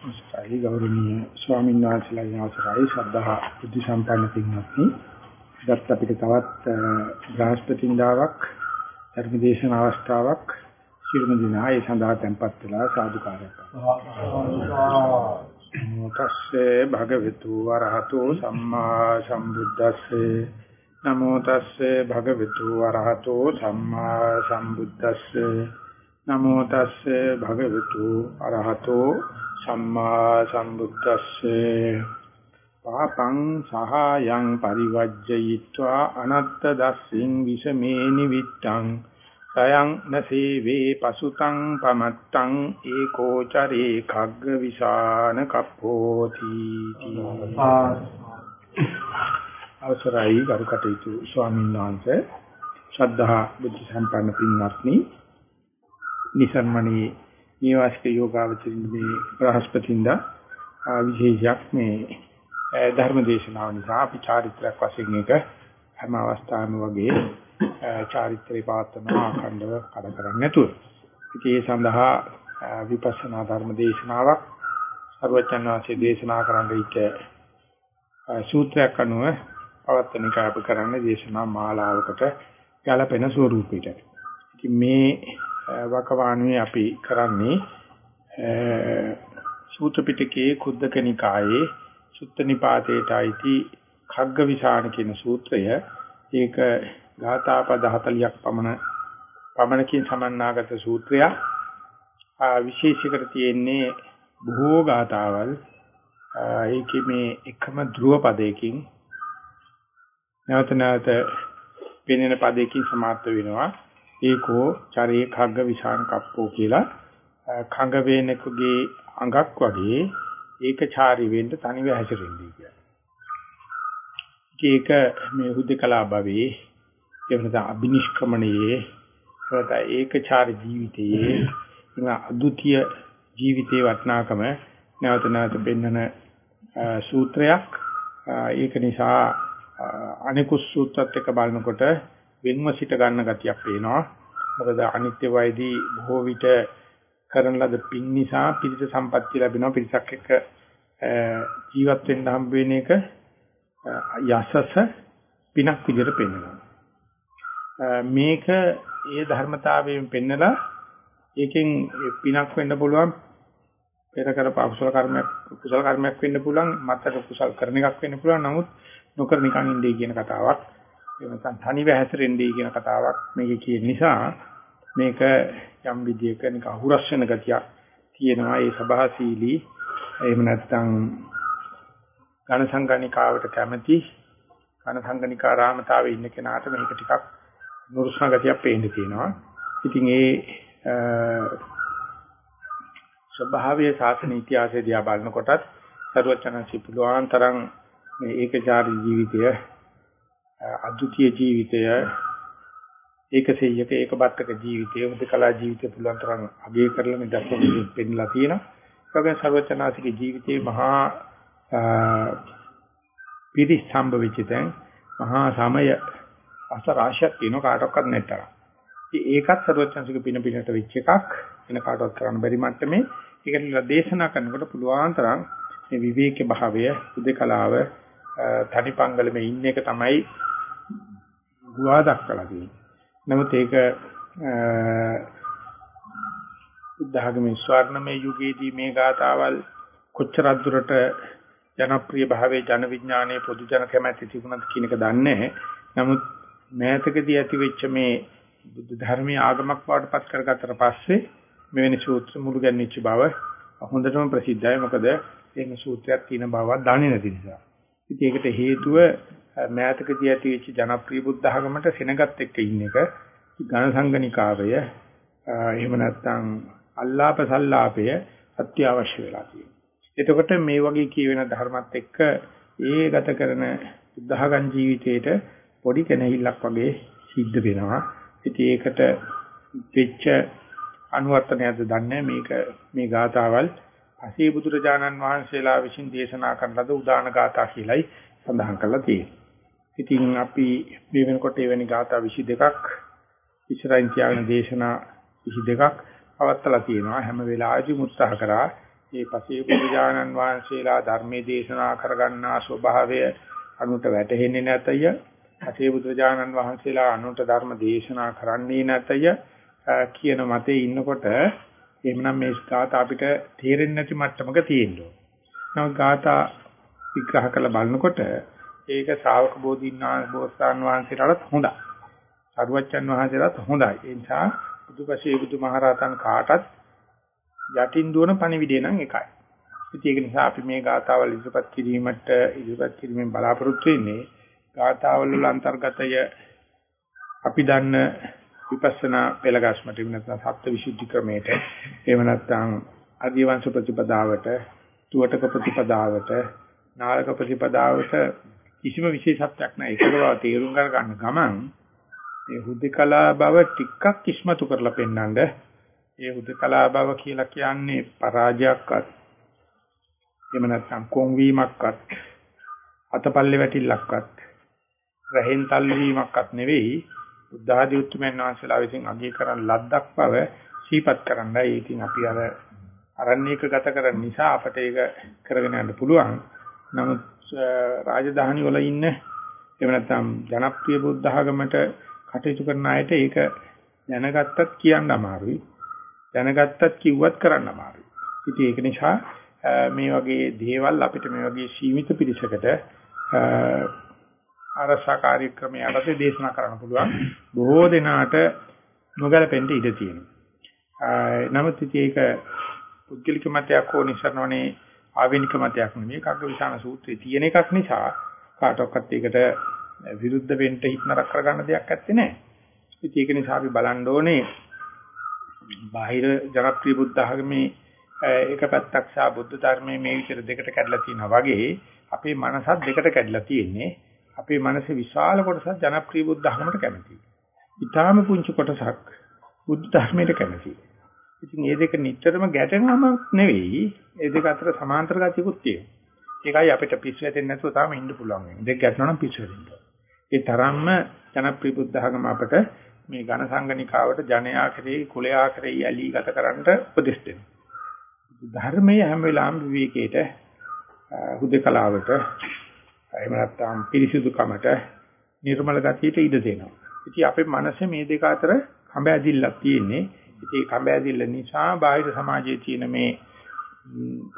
අවසරයි. ගෞරවනීය ස්වාමීන් වහන්සේලාගේ අවසරයි. ශ්‍රද්ධා බුද්ධ සම්පන්න පින්වත්නි. දත් අපිට තවත් බ්‍රහස්පතින්දාවක් ධර්මදේශන අවස්ථාවක් ශිරුම දිනා ඒ සඳහා tempත් වෙලා සාදුකාරයක්. තස්සේ භගවතු වරහතෝ සම්මා සම්බුද්දස්සේ. නමෝ තස්සේ භගවතු වරහතෝ සම්මා සම්බුද්දස්සේ. නමෝ තස්සේ භගවතු අරහතෝ සම්මා සම්බුද්දස්සේ පාපං සහායං පරිවජ්ජයිत्वा අනත්ත දස්සින් විසමේ නිවිත්තං සයං නසීවේ පසුතං පමත්තං ඒකෝචරේ khagg විසාන කප්පෝති අවසරයි ගරුකටයුතු ස්වාමීන් වහන්සේ. ශ්‍රද්ධා බුද්ධ සම්පන්න පින්වත්නි නිසන්මණී නිවාසික යෝගාවචරින් මේ බ්‍රහස්පතින්දා විශේෂයක් මේ ධර්ම දේශනාව නිසා අපි චාරිත්‍රාක් වශයෙන් එක හැම අවස්ථාවම වගේ චාරිත්‍රේ පාත්තන අඛණ්ඩව කඩ කරන්නේ නැතුව. ඉතින් ඒ සඳහා විපස්සනා ධර්ම දේශනාවක් සර්වචන් වාසේ දේශනා කරන්න ඉච්ච සූත්‍රයක් අනුව පවත්වන එක අප කරන්නේ දේශනා මාලාවකට ගැලපෙන ස්වරූපයකට. ඉතින් මේ වකවානුවේ අපි කරන්නේ සූත්‍ර පිටකයේ කුද්දක නිකායේ සුත්ත නිපාතේට අයිති khaggavisana කියන සූත්‍රය. ඒක ගාථා පද 40ක් පමණ පමණකින් සමන්නාගත සූත්‍රයක්. ආ විශේෂයකට තියෙන්නේ බොහෝ ගාථාවල්. ඒකේ මේ එකම ධ්‍රුව පදයකින් නැවත නැවත පෙනෙන පදයකින් සමාප්ත වෙනවා. ඒකෝ චරේ khagga විසාන කප්පෝ කියලා khඟ වේනකගේ අඟක් වගේ ඒකචාරී වෙන්න තනිව හැසිරෙන්නේ කියලා. ඒක මේ හුදකලා භවයේ එහෙම නැත්නම් අබිනිෂ්ක්‍මණයේ එහෙම ඒකචාර ජීවිතයේ එන අද්විතීය ජීවිතේ වටිනාකම නැවත නැවත පෙන්වන සූත්‍රයක් ඒක නිසා අනිකුත් සූත්‍රات එක බලනකොට වෙන්ව සිට ගන්න ගතියක් පේනවා. මොකද අනිත්‍ය වයදී බොහෝ විට කරන ලද පින් නිසා පිරිස සම්පත්තිය ලැබෙනවා. පිරිසක් එක්ක ජීවත් වෙන්න හම්බ වෙන එක යසස පිනක් විදිහට පෙන්වනවා. මේක ඒ ධර්මතාවයෙන් පෙන්නලා ඒකෙන් පිනක් වෙන්න පුළුවන් පෙර කරපු අකුසල කර්මයක් කුසල කර්මයක් වෙන්න පුළුවන් මත්තර කුසල කරන එකක් වෙන්න පුළුවන් නමුත් නොකර නිකන් ඉන්නේ කියන කතාවක් එහෙම නැත්නම් තනිව හැසිරෙන්නේ කියන කතාවක් මේකේ කියන නිසා මේක යම් විදියක නික අහුරස් වෙන ගතියක් තියෙනවා ඒ සභාශීලී එහෙම නැත්නම් ඝන සංගණිකාවට කැමැති ඝන සංගණිකා රාමතාවේ ඉන්න කෙනාට මේක ටිකක් නුරුස්නා ගතියක් පේන්න තියෙනවා. ඉතින් ඒ ස්වභාවීය ශාසන ඉතිහාසය දිහා බලනකොටත් සරුවචනන්සි පුළුවන් තරම් මේ ඒකචාරී ජීවිතය අද්විතීය ජීවිතය ඒකසෙයක ඒකබත්තක ජීවිතය උදකලා ජීවිතය පුළුවන් තරම් අගය කරලා මේ දක්වමින් පෙන්නලා තියෙනවා. ඒකෙන් සර්වචනාසික ජීවිතේ මහා පිරිසම්බ වෙච්චෙන් මහා සමය අසරාශයක් තියෙන කාටවත් නැතර. ඉතින් ඒකත් සර්වචනාසික පින පිනට වෙච්ච එකක් වෙන කාටවත් කරන්න බැරි මට්ටමේ ඒකට දේශනා කරනකොට පුළුවන් තරම් මේ විවේක භාවය උදකලාව තනිපංගලමේ ඉන්න එක තමයි ගුවා දක්වලා තියෙන්නේ. නමුත් ඒක බුද්ධඝමී ස්වර්ණමය යුගයේදී මේ ගාතාවල් කොච්චර දුරට ජනප්‍රිය භාවයේ ජන විඥානයේ පොදු ජන කැමැති තිබුණත් කියන එක දන්නේ නමුත් මෑතකදී ඇති වෙච්ච මේ බුද්ධ ධර්මයේ ආගමක් වඩපත් කරගත්තට පස්සේ මෙවැනි සූත්‍ර මුළු ගැන්විච්ච බව හොඳටම ප්‍රසිද්ධයි. මොකද එහෙම සූත්‍රයක් තියෙන බව දන්නේ නැති නිසා. ඉතින් ඒකට හේතුව මෑතකදී ඇති වෙච්ච ජනප්‍රිය බුද්ධ ධර්මයට සෙනගත් එක්ක ඉන්න එක ඝන සංගණිකාවය එහෙම නැත්නම් අල්ලාප සල්ලාපය අත්‍යවශ්‍ය වෙලා තියෙනවා. එතකොට මේ වගේ කියවෙන ධර්මات එක්ක ඒ ගත කරන බුද්ධඝන් ජීවිතේට පොඩි කෙනෙහිල්ලක් වගේ සිද්ධ වෙනවා. ඉතින් ඒකට වෙච්ච අනුවර්තනයක්ද දන්නේ මේක මේ ගාතාවල් පසේ බුදුරජාණන් වහන්සේලා විසින් දේශනා කරන ලද උදාන ගාථා කියලයි සඳහන් කරලා තියෙන්නේ. ඉතින් අපි මේ වෙනකොට එවැනි ගාථා 22ක් ඉස්සරහින් තියාගෙන දේශනා 22ක් පවත්ලා තියෙනවා. හැම වෙලාවෙදිම උත්සාහ කරා මේ පසේ බුදුජානන් වහන්සේලා ධර්මයේ දේශනා කරගන්නා ස්වභාවය අනුට වැටහෙන්නේ නැතය. පසේ බුදුජානන් වහන්සේලා අනුට ධර්ම දේශනා කරන්නේ නැතය කියන මතේ ඉන්නකොට එහෙමනම් මේ ගාථා අපිට තේරෙන්නේ නැති මට්ටමක තියෙනවා. නමුත් ගාථා විග්‍රහ කරලා බලනකොට ඒක ශ්‍රාවක බෝධින්නා බෝසතාන් වහන්සේලාට හොඳයි. සරුවච්චන් වහන්සේලාට හොඳයි. ඒ නිසා බුදුපසේ බුදුමහරහතන් කාටත් යටින් දුවන පණිවිඩය නම් එකයි. ඉතින් ඒක නිසා අපි මේ ගාථාවල් ඉදිරිපත් කිරීමට ඉදිරිපත් කිරීමෙන් බලාපොරොත්තු වෙන්නේ ගාථාවල වල අන්තර්ගතය අපි දන්න විපස්සනා පෙළගස්මට එහෙම නැත්නම් සත්‍ය විසුද්ධි ක්‍රමයට එහෙම නැත්නම් ආදිවංශ ප්‍රතිපදාවට තුවටක ප්‍රතිපදාවට නාලක ප්‍රතිපදාවට කිසිම විශේෂත්වයක් නැහැ ඒක බව තේරුම් ගන්න ගමන් මේ හුදකලා බව ටිකක් ඉස්මතු කරලා පෙන්නඳ ඒ හුදකලා බව කියලා කියන්නේ පරාජයක්වත් එහෙම නැත්නම් කොන්වීමක්වත් අතපල්ලේ වැටිල්ලක්වත් රහෙන් තල්වීමක්වත් නෙවෙයි බුද්ධ ආදී උතුම්යන් වහන්සේලා විසින් අගය කරන ලද්දක් බව සීපත් කරන්නයි. ඉතින් අපි අර අරණ්‍යක ගත කරන නිසා අපට ඒක කරගෙන යන්න පුළුවන්. නමුත් රාජධානි වල ඉන්න එහෙම නැත්නම් ජනප්‍රිය බුද්ධ ආගමට කටයුතු කරන අයට ඒක දැනගත්තත් කියන්න අමාරුයි. දැනගත්තත් කිව්වත් කරන්න අමාරුයි. ඉතින් ඒක නිසා මේ වගේ දේවල් අපිට මේ වගේ සීමිත පිරිසකට ආරසා කාර්යක්‍රමයේ අරතේ දේශනා කරන්න පුළුවන්. බොහෝ දෙනාට නොගැලපෙන්න ඉඩ තියෙනවා. නමුත් ඒක පුද්ගලික මතයක් හෝ නිසරණවනේ ආවෙනික මතයක් නෙමෙයි. කග්ගවිසාන සූත්‍රයේ තියෙන එකක් නිසා කාටවත් ඒකට විරුද්ධ වෙන්න හිතනරක් කරගන්න දෙයක් නැත්තේ නෑ. ඉතින් ඒක නිසා අපි බලන්න ඕනේ බාහිර ජනප්‍රිය බුද්ධ ආගමේ එක පැත්තක් සා බුද්ධ ධර්මයේ මේ විතර දෙකට කැඩලා තියෙනවා වගේ අපේ මනසත් දෙකට කැඩලා තියෙන්නේ. අපේ මනසේ විශාල කොටසක් ජනප්‍රිය බුද්ධ ධර්මයට කැමතියි. ඊටාම පුංචි කොටසක් බුද්ධ ධර්මයට කැමතියි. ඉතින් මේ දෙක නිතරම ගැටෙනවම නෙවෙයි, මේ දෙක අතර සමාන්තර ගතියකුත් තියෙනවා. ඒකයි අපිට පිස්සු වැටෙන්නේ නැතුව තාම ඉන්න පුළුවන් වෙන්නේ. දෙක ගැටෙනවා නම් පිස්සු වෙනවා. ඒ තරම්ම ජනප්‍රිය බුද්ධ ධර්ම අපට මේ ඝන සංගණිකාවට ජනයා කෙරෙහි කුලයා කෙරෙහි ඇලී ගත කරන්නට උපදෙස් දෙනවා. ධර්මයේ හැම වෙලාවෙම විවේකයට හුදකලාවට එහෙම නැත්නම් පිරිසිදුකමට නිර්මල ගතියට ඉඩ දෙනවා. ඉතින් අපේ මනසේ මේ දෙක අතර කඹ ඇදිල්ලක් තියෙන්නේ. ඉතින් කඹ ඇදිල්ල නිසා බාහිර සමාජයේ තියෙන මේ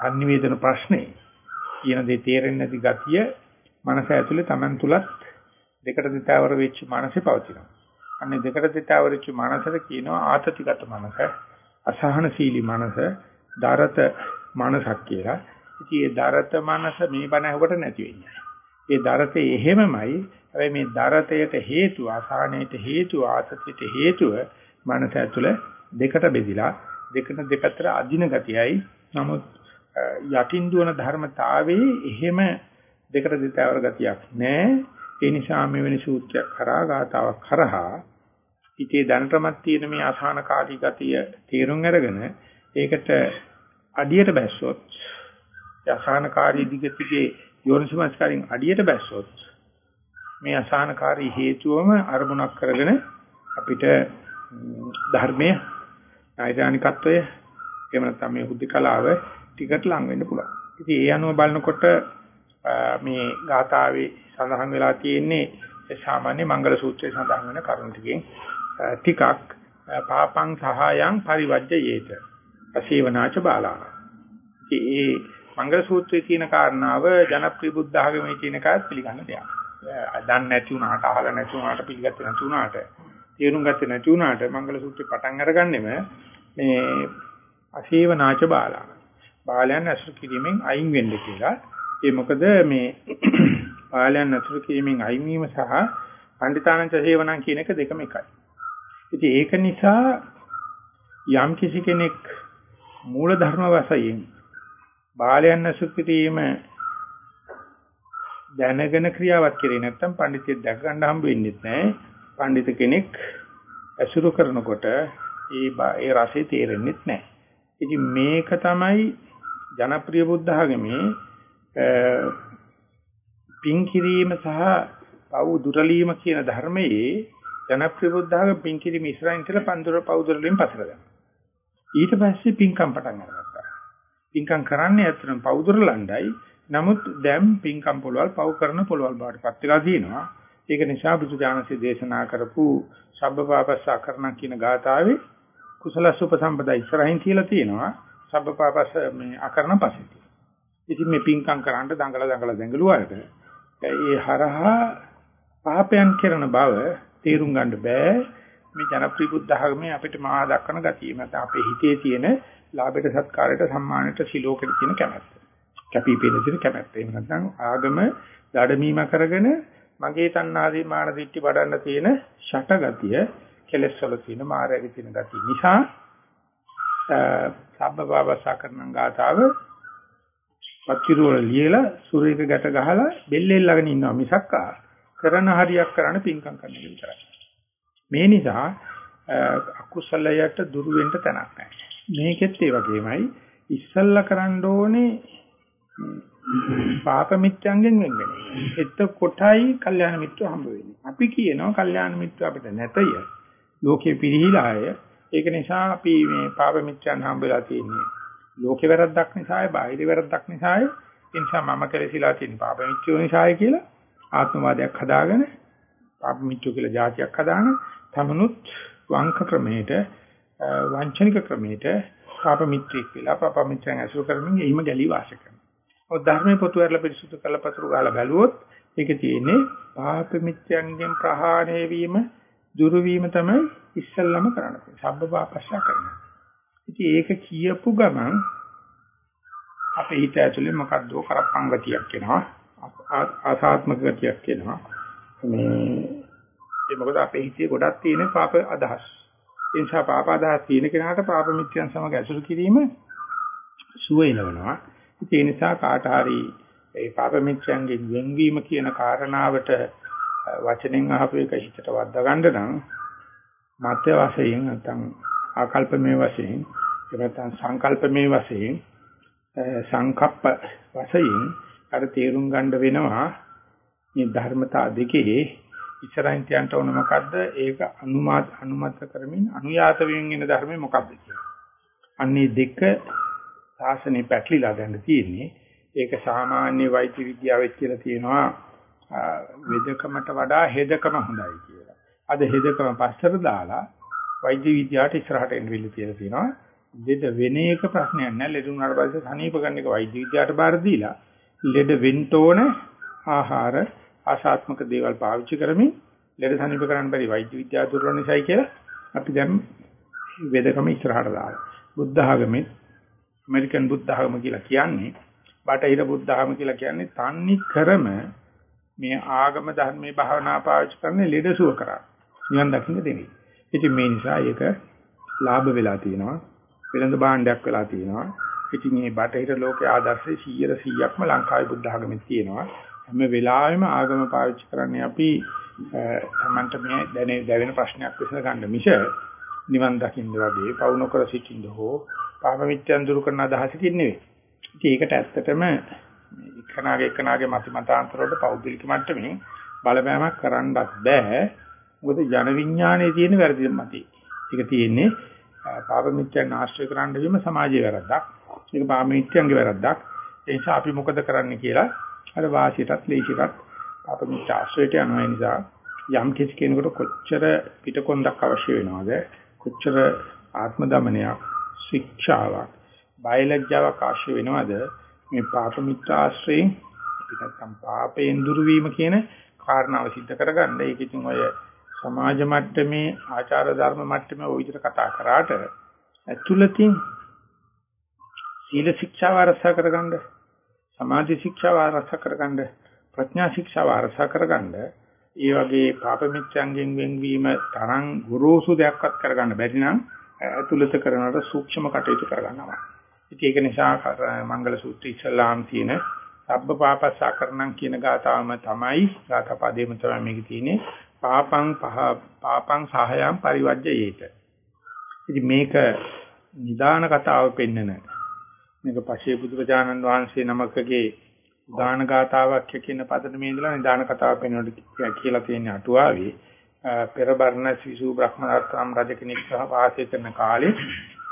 අනිවේදන ප්‍රශ්නේ කියන දේ තේරෙන්නේ නැති ගතිය මනස ඇතුලේ Taman තුලත් දෙකට දෙතාවර වෙච්ච මනසේ පවතිනවා. අන්නේ දෙකට දෙතාවර වෙච්ච මනසට කියනවා ආතතිගත මනස, අසහනශීලී මනස, දරත මනසක් කියලා. ඉතින් ඒ දරත මනස මේ බණ ඇහුවට නැති වෙන්නේ. ඒ දරතේ එහෙමමයි. හැබැයි මේ දරතයට හේතුව, අසහනයට හේතුව, ආතතියට හේතුව මනස ඇතුළ දෙකට බෙදිලා දෙකට දෙකට අදින ගතියයි. නමුත් යටින් දුවන ධර්මතාවයේ එහෙම දෙකට දෙතවර ගතියක් නැහැ. ඒ නිසා මෙවැනි සූත්‍රයක් කරා ගාතාවක් කරහා හිතේ දැනටමත් තියෙන මේ අසහනකාරී ගතිය තේරුම් අරගෙන ඒකට අඩියට බැස්සොත් අසහනකාරී දිගතිගේ යෝනිසමස්කාරින් අඩියට බැස්සොත් මේ අසහනකාරී හේතුවම අරමුණක් කරගෙන අපිට ධර්මයේ නෛර්යානිකත්වය එහෙම නැත්නම් මේ බුද්ධ ටිකට ලං වෙන්න පුළුවන්. ඉතින් ඒ අනුව බලනකොට මේ ගාථාවේ සඳහන් වෙලා තියෙන්නේ සාමාන්‍ය මංගල සූත්‍රයේ සඳහන් වෙන කරුණු ටිකෙන් ටිකක් පාපං සහායං පරිවජ්‍යයේත. අසේවනාච බාලාන. ඉතින් ඒ මංගල සූත්‍රයේ තියෙන කාරණාව ජනප්‍රිය බුද්ධ ආගමේ තියෙන කාත් පිළිගන්න දෙයක්. දන්නේ නැති වුණාට අහලා නැති වුණාට පිළිගත්තේ නැති වුණාට තේරුම් ගත්තේ නැති වුණාට මංගල සූත්‍රේ පටන් අරගන්නෙම මේ අසේව නාච බාලා. බාලයන් අසුර කිරීමෙන් අයින් වෙන්න කියලා. ඒ මොකද මේ බාලයන් අසුර කිරීමෙන් අයින් වීම සහ පණ්ඩිතානංච සේවනං කියන එක දෙකම එකයි. ඉතින් ඒක නිසා යම් කිසි කෙනෙක් මූල ධර්ම වශයෙන් බාලයන් අසුකිරීම දැනගෙන ක්‍රියාවක් කරේ නැත්නම් පඬිතිය දැක ගන්න හම්බ වෙන්නේ නැහැ. පඬිත කෙනෙක් ඇසුරු කරනකොට ඒ ඒ රසය තේරෙන්නේ නැහැ. ඉතින් මේක තමයි ජනප්‍රිය බුද්ධ ආගමේ පින් කිරීම සහ පව් දුරලීම කියන ධර්මයේ ජනප්‍රිය බුද්ධ ආගම පින් කිරීම ඉස්සරහින් ඉතල පන්දුර පව් දුරලීම පසර ගන්නවා. ඊට පස්සේ පින්කම් පටන් ගන්නවා. පින්කම් කරන්නේ ඇත්තටම පවුදුරලණ්ඩයි. නමුත් දැන් පින්කම් පොළවල් පවු කරන පොළවල් බවට පත් වෙලා තියෙනවා. ඒක නිසා බුදු දානසේ දේශනා කරපු සබ්බපාපස්සා කරණ කියන ගාථාවේ කුසල සුපසම්පදා ඉස්සරහින් කියලා තියෙනවා. සබ්බපාපස්ස මේ අකරණ පස්සේ. ඉතින් මේ පින්කම් කරන්න දඟල දඟල දැඟලුවාට ඒ හරහා පාපයන් කරන බව තේරුම් ගන්න බෑ. මේ ජනප්‍රිය බුද්ධ ධර්මයේ අපිට මහා දක්වන ගතිය. නැත්නම් අපේ හිතේ තියෙන ලාභයට සත්කාරයට සම්මානයට සිලෝකෙට තියෙන කැමැත්ත. කැපිපෙන තියෙන කැමැත්ත. එහෙම නැත්නම් ආගම දඩමීම කරගෙන මගේ තණ්හාදී මාන දිට්ටි වඩන්න තියෙන ෂට ගතිය, කෙලස් වල තියෙන මායයේ තියෙන ගතිය නිසා සබ්බපාපසා කරන ගාතාව පත්තිරු වල ලියලා සූර්යක ගැට ගහලා බෙල්ලෙල්ලගෙන ඉන්නවා මිසක්කා කරන හරියක් කරන්න පින්කම් කරන්න විතරයි. මේ නිසා අකුසලයට දුරු වෙන්න තැනක් නැහැ. මේකෙත් ඒ වගේමයි ඉස්සල්ලා කරන්න ඕනේ පාප මිත්‍යංගෙන් වෙන් වෙන. එතකොටයි කල්යාණ මිත්‍ර හම්බ වෙන්නේ. අපි කියනවා කල්යාණ මිත්‍ර අපිට නැතය. ලෝකේ පිරිහිලාය. ඒක නිසා අපි මේ පාප මිත්‍යන් හම්බ වෙලා තියෙන්නේ. ලෝකේ වැරද්දක් නිසායි, බාහිර වැරද්දක් නිසායි. ඒ නිසා මම කෙලෙසිලා තියෙන පාප මිත්‍යෝ නිසායි කියලා ආත්මවාදයක් හදාගෙන පාප මිත්‍යෝ කියලා જાතියක් හදාගෙන තමනුත් වංක ක්‍රමයට වංචනික ක්‍රමයට පාප මිත්‍යෙක් වෙලා පාප මිත්‍රයන් ඇසුරු කරමින් එහිම ගැලී වාසය කරනවා. ඔය ධර්මයේ පොතු ඇරලා පිරිසුදු කරලා පතුරු ගාලා බැලුවොත් ඒකේ තියෙන්නේ පාප මිත්‍යයන්ගෙන් ප්‍රහාණය වීම දුරු වීම තමයි ඉස්සල්ලාම කරන්නේ. සබ්බ පාපස්සා කරනවා. ඉතින් ඒක කියපු ගමන් අපේ හිත ඇතුලේ මොකද්ද කරප්පං ගතියක් එනවා. ආසාත්මක ගතියක් එනවා. මේ ඒ මොකද අපේ හිතේ ගොඩක් තියෙන පාප අදහස්. ඒ නිසා පාප අදහස් තියෙන කෙනාට පාප මිත්‍යයන් සමග ඇසුරු කිරීම සුව එනවනවා. ඒ නිසා කාට හරි ඒ පාප මිත්‍යයන්ගෙන් වෙන්වීම කියන කාරණාවට වචනෙන් අහපු එක හිතට වද්දා ගන්න නම් මත වශයෙන් නැත්නම් ආකල්පමේ වශයෙන් නැත්නම් සංකල්පමේ වශයෙන් සංකප්ප වශයෙන් අර තේරුම් ගන්න වෙනවා මේ ධර්මතා දෙකේ ඉස්සරහින් තියන්න ඕන මොකද්ද? ඒක අනුමාත අනුමත කරමින් අනුයාත වෙමින් එන ධර්මය මොකද්ද කියලා. අන්නේ දෙක සාසනේ පැටලිලා දැන් තියෙන්නේ. ඒක සාමාන්‍ය වෛද්‍ය විද්‍යාවෙත් කියලා තියෙනවා වේදකමට වඩා හෙදකම හොඳයි කියලා. අද හෙදකම පස්සට දාලා වෛද්‍ය විද්‍යාවට ඉස්සරහට එන්න විල කියලා තියෙනවා. ලෙඩ වෙන එක ප්‍රශ්නයක් නෑ. ලෙඩ උනාට පස්සේ සනීප කරන එක වෛද්‍ය විද්‍යාවට බාර දීලා ලෙඩ වෙන්න ඕන ආහාර ආශාත්මක දේවල් පාවිච්චි කරමින් ලෙඩ සනීප කරන්න බැරි වෛද්‍ය විද්‍යාව දුර්වල නිසායි කියලා අපි දැන් වේදකම ඉස්සරහට දාලා බුද්ධ ආගමේ ඇමරිකන් බුද්ධ ආගම කියලා කියන්නේ බටහිර බුද්ධ ආගම කියලා කියන්නේ තන්නි ක්‍රම මේ ආගම ධර්මයේ භාවනා පාවිච්චි කරන්නේ ලෙඩ සුව කරා නිවන් දකින්න දෙන්නේ. ඉතින් මේ නිසා ඒක ලාභ වෙලා තියෙනවා. වෙළඳ භාණ්ඩයක් වෙලා තියෙනවා. ඉතින් මේ බටහිර ලෝකයේ ආදර්ශය 100 100ක්ම ලංකාවේ බුද්ධ ආගමේ තියෙනවා. හැම වෙලාවෙම ආගම පාවිච්චි කරන්නේ අපි තමන්ට මේ දැනෙ දැවෙන ප්‍රශ්නයක් විසඳ ගන්න මිස නිවන් දකින්න වගේ පවු නොකර සිටින්න හෝ පාප මිත්‍යන් දුරු කරන අදහසකින් නෙවෙයි. ඉතින් ඒකට ඇත්තටම එකනාගේ එකනාගේ මත මතාන්තර වලට පෞද්ගලික මට්ටමින් බලපෑමක් කරන්නත් බෑ. මොකද ජන විඥානයේ තියෙන වැරදි මතයි. ඒක තියෙන්නේ පාප මිත්‍යන් ආශ්‍රය කරන්න වීම සමාජයේ වැරද්දක්. ඒක පාප මිත්‍යන්ගේ වැරද්දක්. ඒ නිසා අපි මොකද කරන්න කියලා අර වාසියටත් ලේසියටත් අපමිච්ච ආශ්‍රයයට යනවා නිසා යම් කිසි කෙනෙකුට කොච්චර පිටකොන්දක් අවශ්‍ය වෙනවද කොච්චර ආත්ම දමනයක් ශික්ෂාවක් බයලජ්ජාවක් අවශ්‍ය වෙනවද මේ පාපමිත්‍ර ආශ්‍රයෙන් පිටකම් පාපයෙන් දුරු වීම කියන කාරණාව सिद्ध කරගන්න ඒක ඉතින් ඔය සමාජ මට්ටමේ ආචාර ධර්ම මට්ටමේ ওই විදිහට කතා කරාට ඇතුළතින් සීල ශික්ෂාව ආරක්ෂා කරගන්න සමාධි ශික්ෂාව ආරක්ෂා කරගන්න ප්‍රඥා ශික්ෂාව ආරක්ෂා කරගන්න ඒ වගේ පාප මිත්‍යංගෙන් වෙන්වීම තරම් ගුරුසු දෙයක්වත් කරගන්න බැරි නම් අතුලත කරනට සූක්ෂම කටයුතු කරගන්නවා. ඉතින් ඒක නිසා මංගල සූත්‍රය ඉස්ලාම් තියෙන සබ්බ පාපසාකරණම් කියන ගාතාවම තමයි ගාථා පදේම තමයි මේක තියෙන්නේ. පාපං පහ පාපං සහයම් පරිවර්ජයේත. ඉතින් මේක නිදාන කතාව පෙන්නන මේක පසේ බුදුරජාණන් වහන්සේ නමකගේ දාන ගාතාවක් කියන පදනමේ ඉඳලා නිදාන කතාව පෙන්වන්න කියලා තියෙන අටුවාවේ පෙරබර්ණ සිසු බ්‍රහ්මරත්නම් රජ කෙනෙක් සහ වාසය කරන කාලේ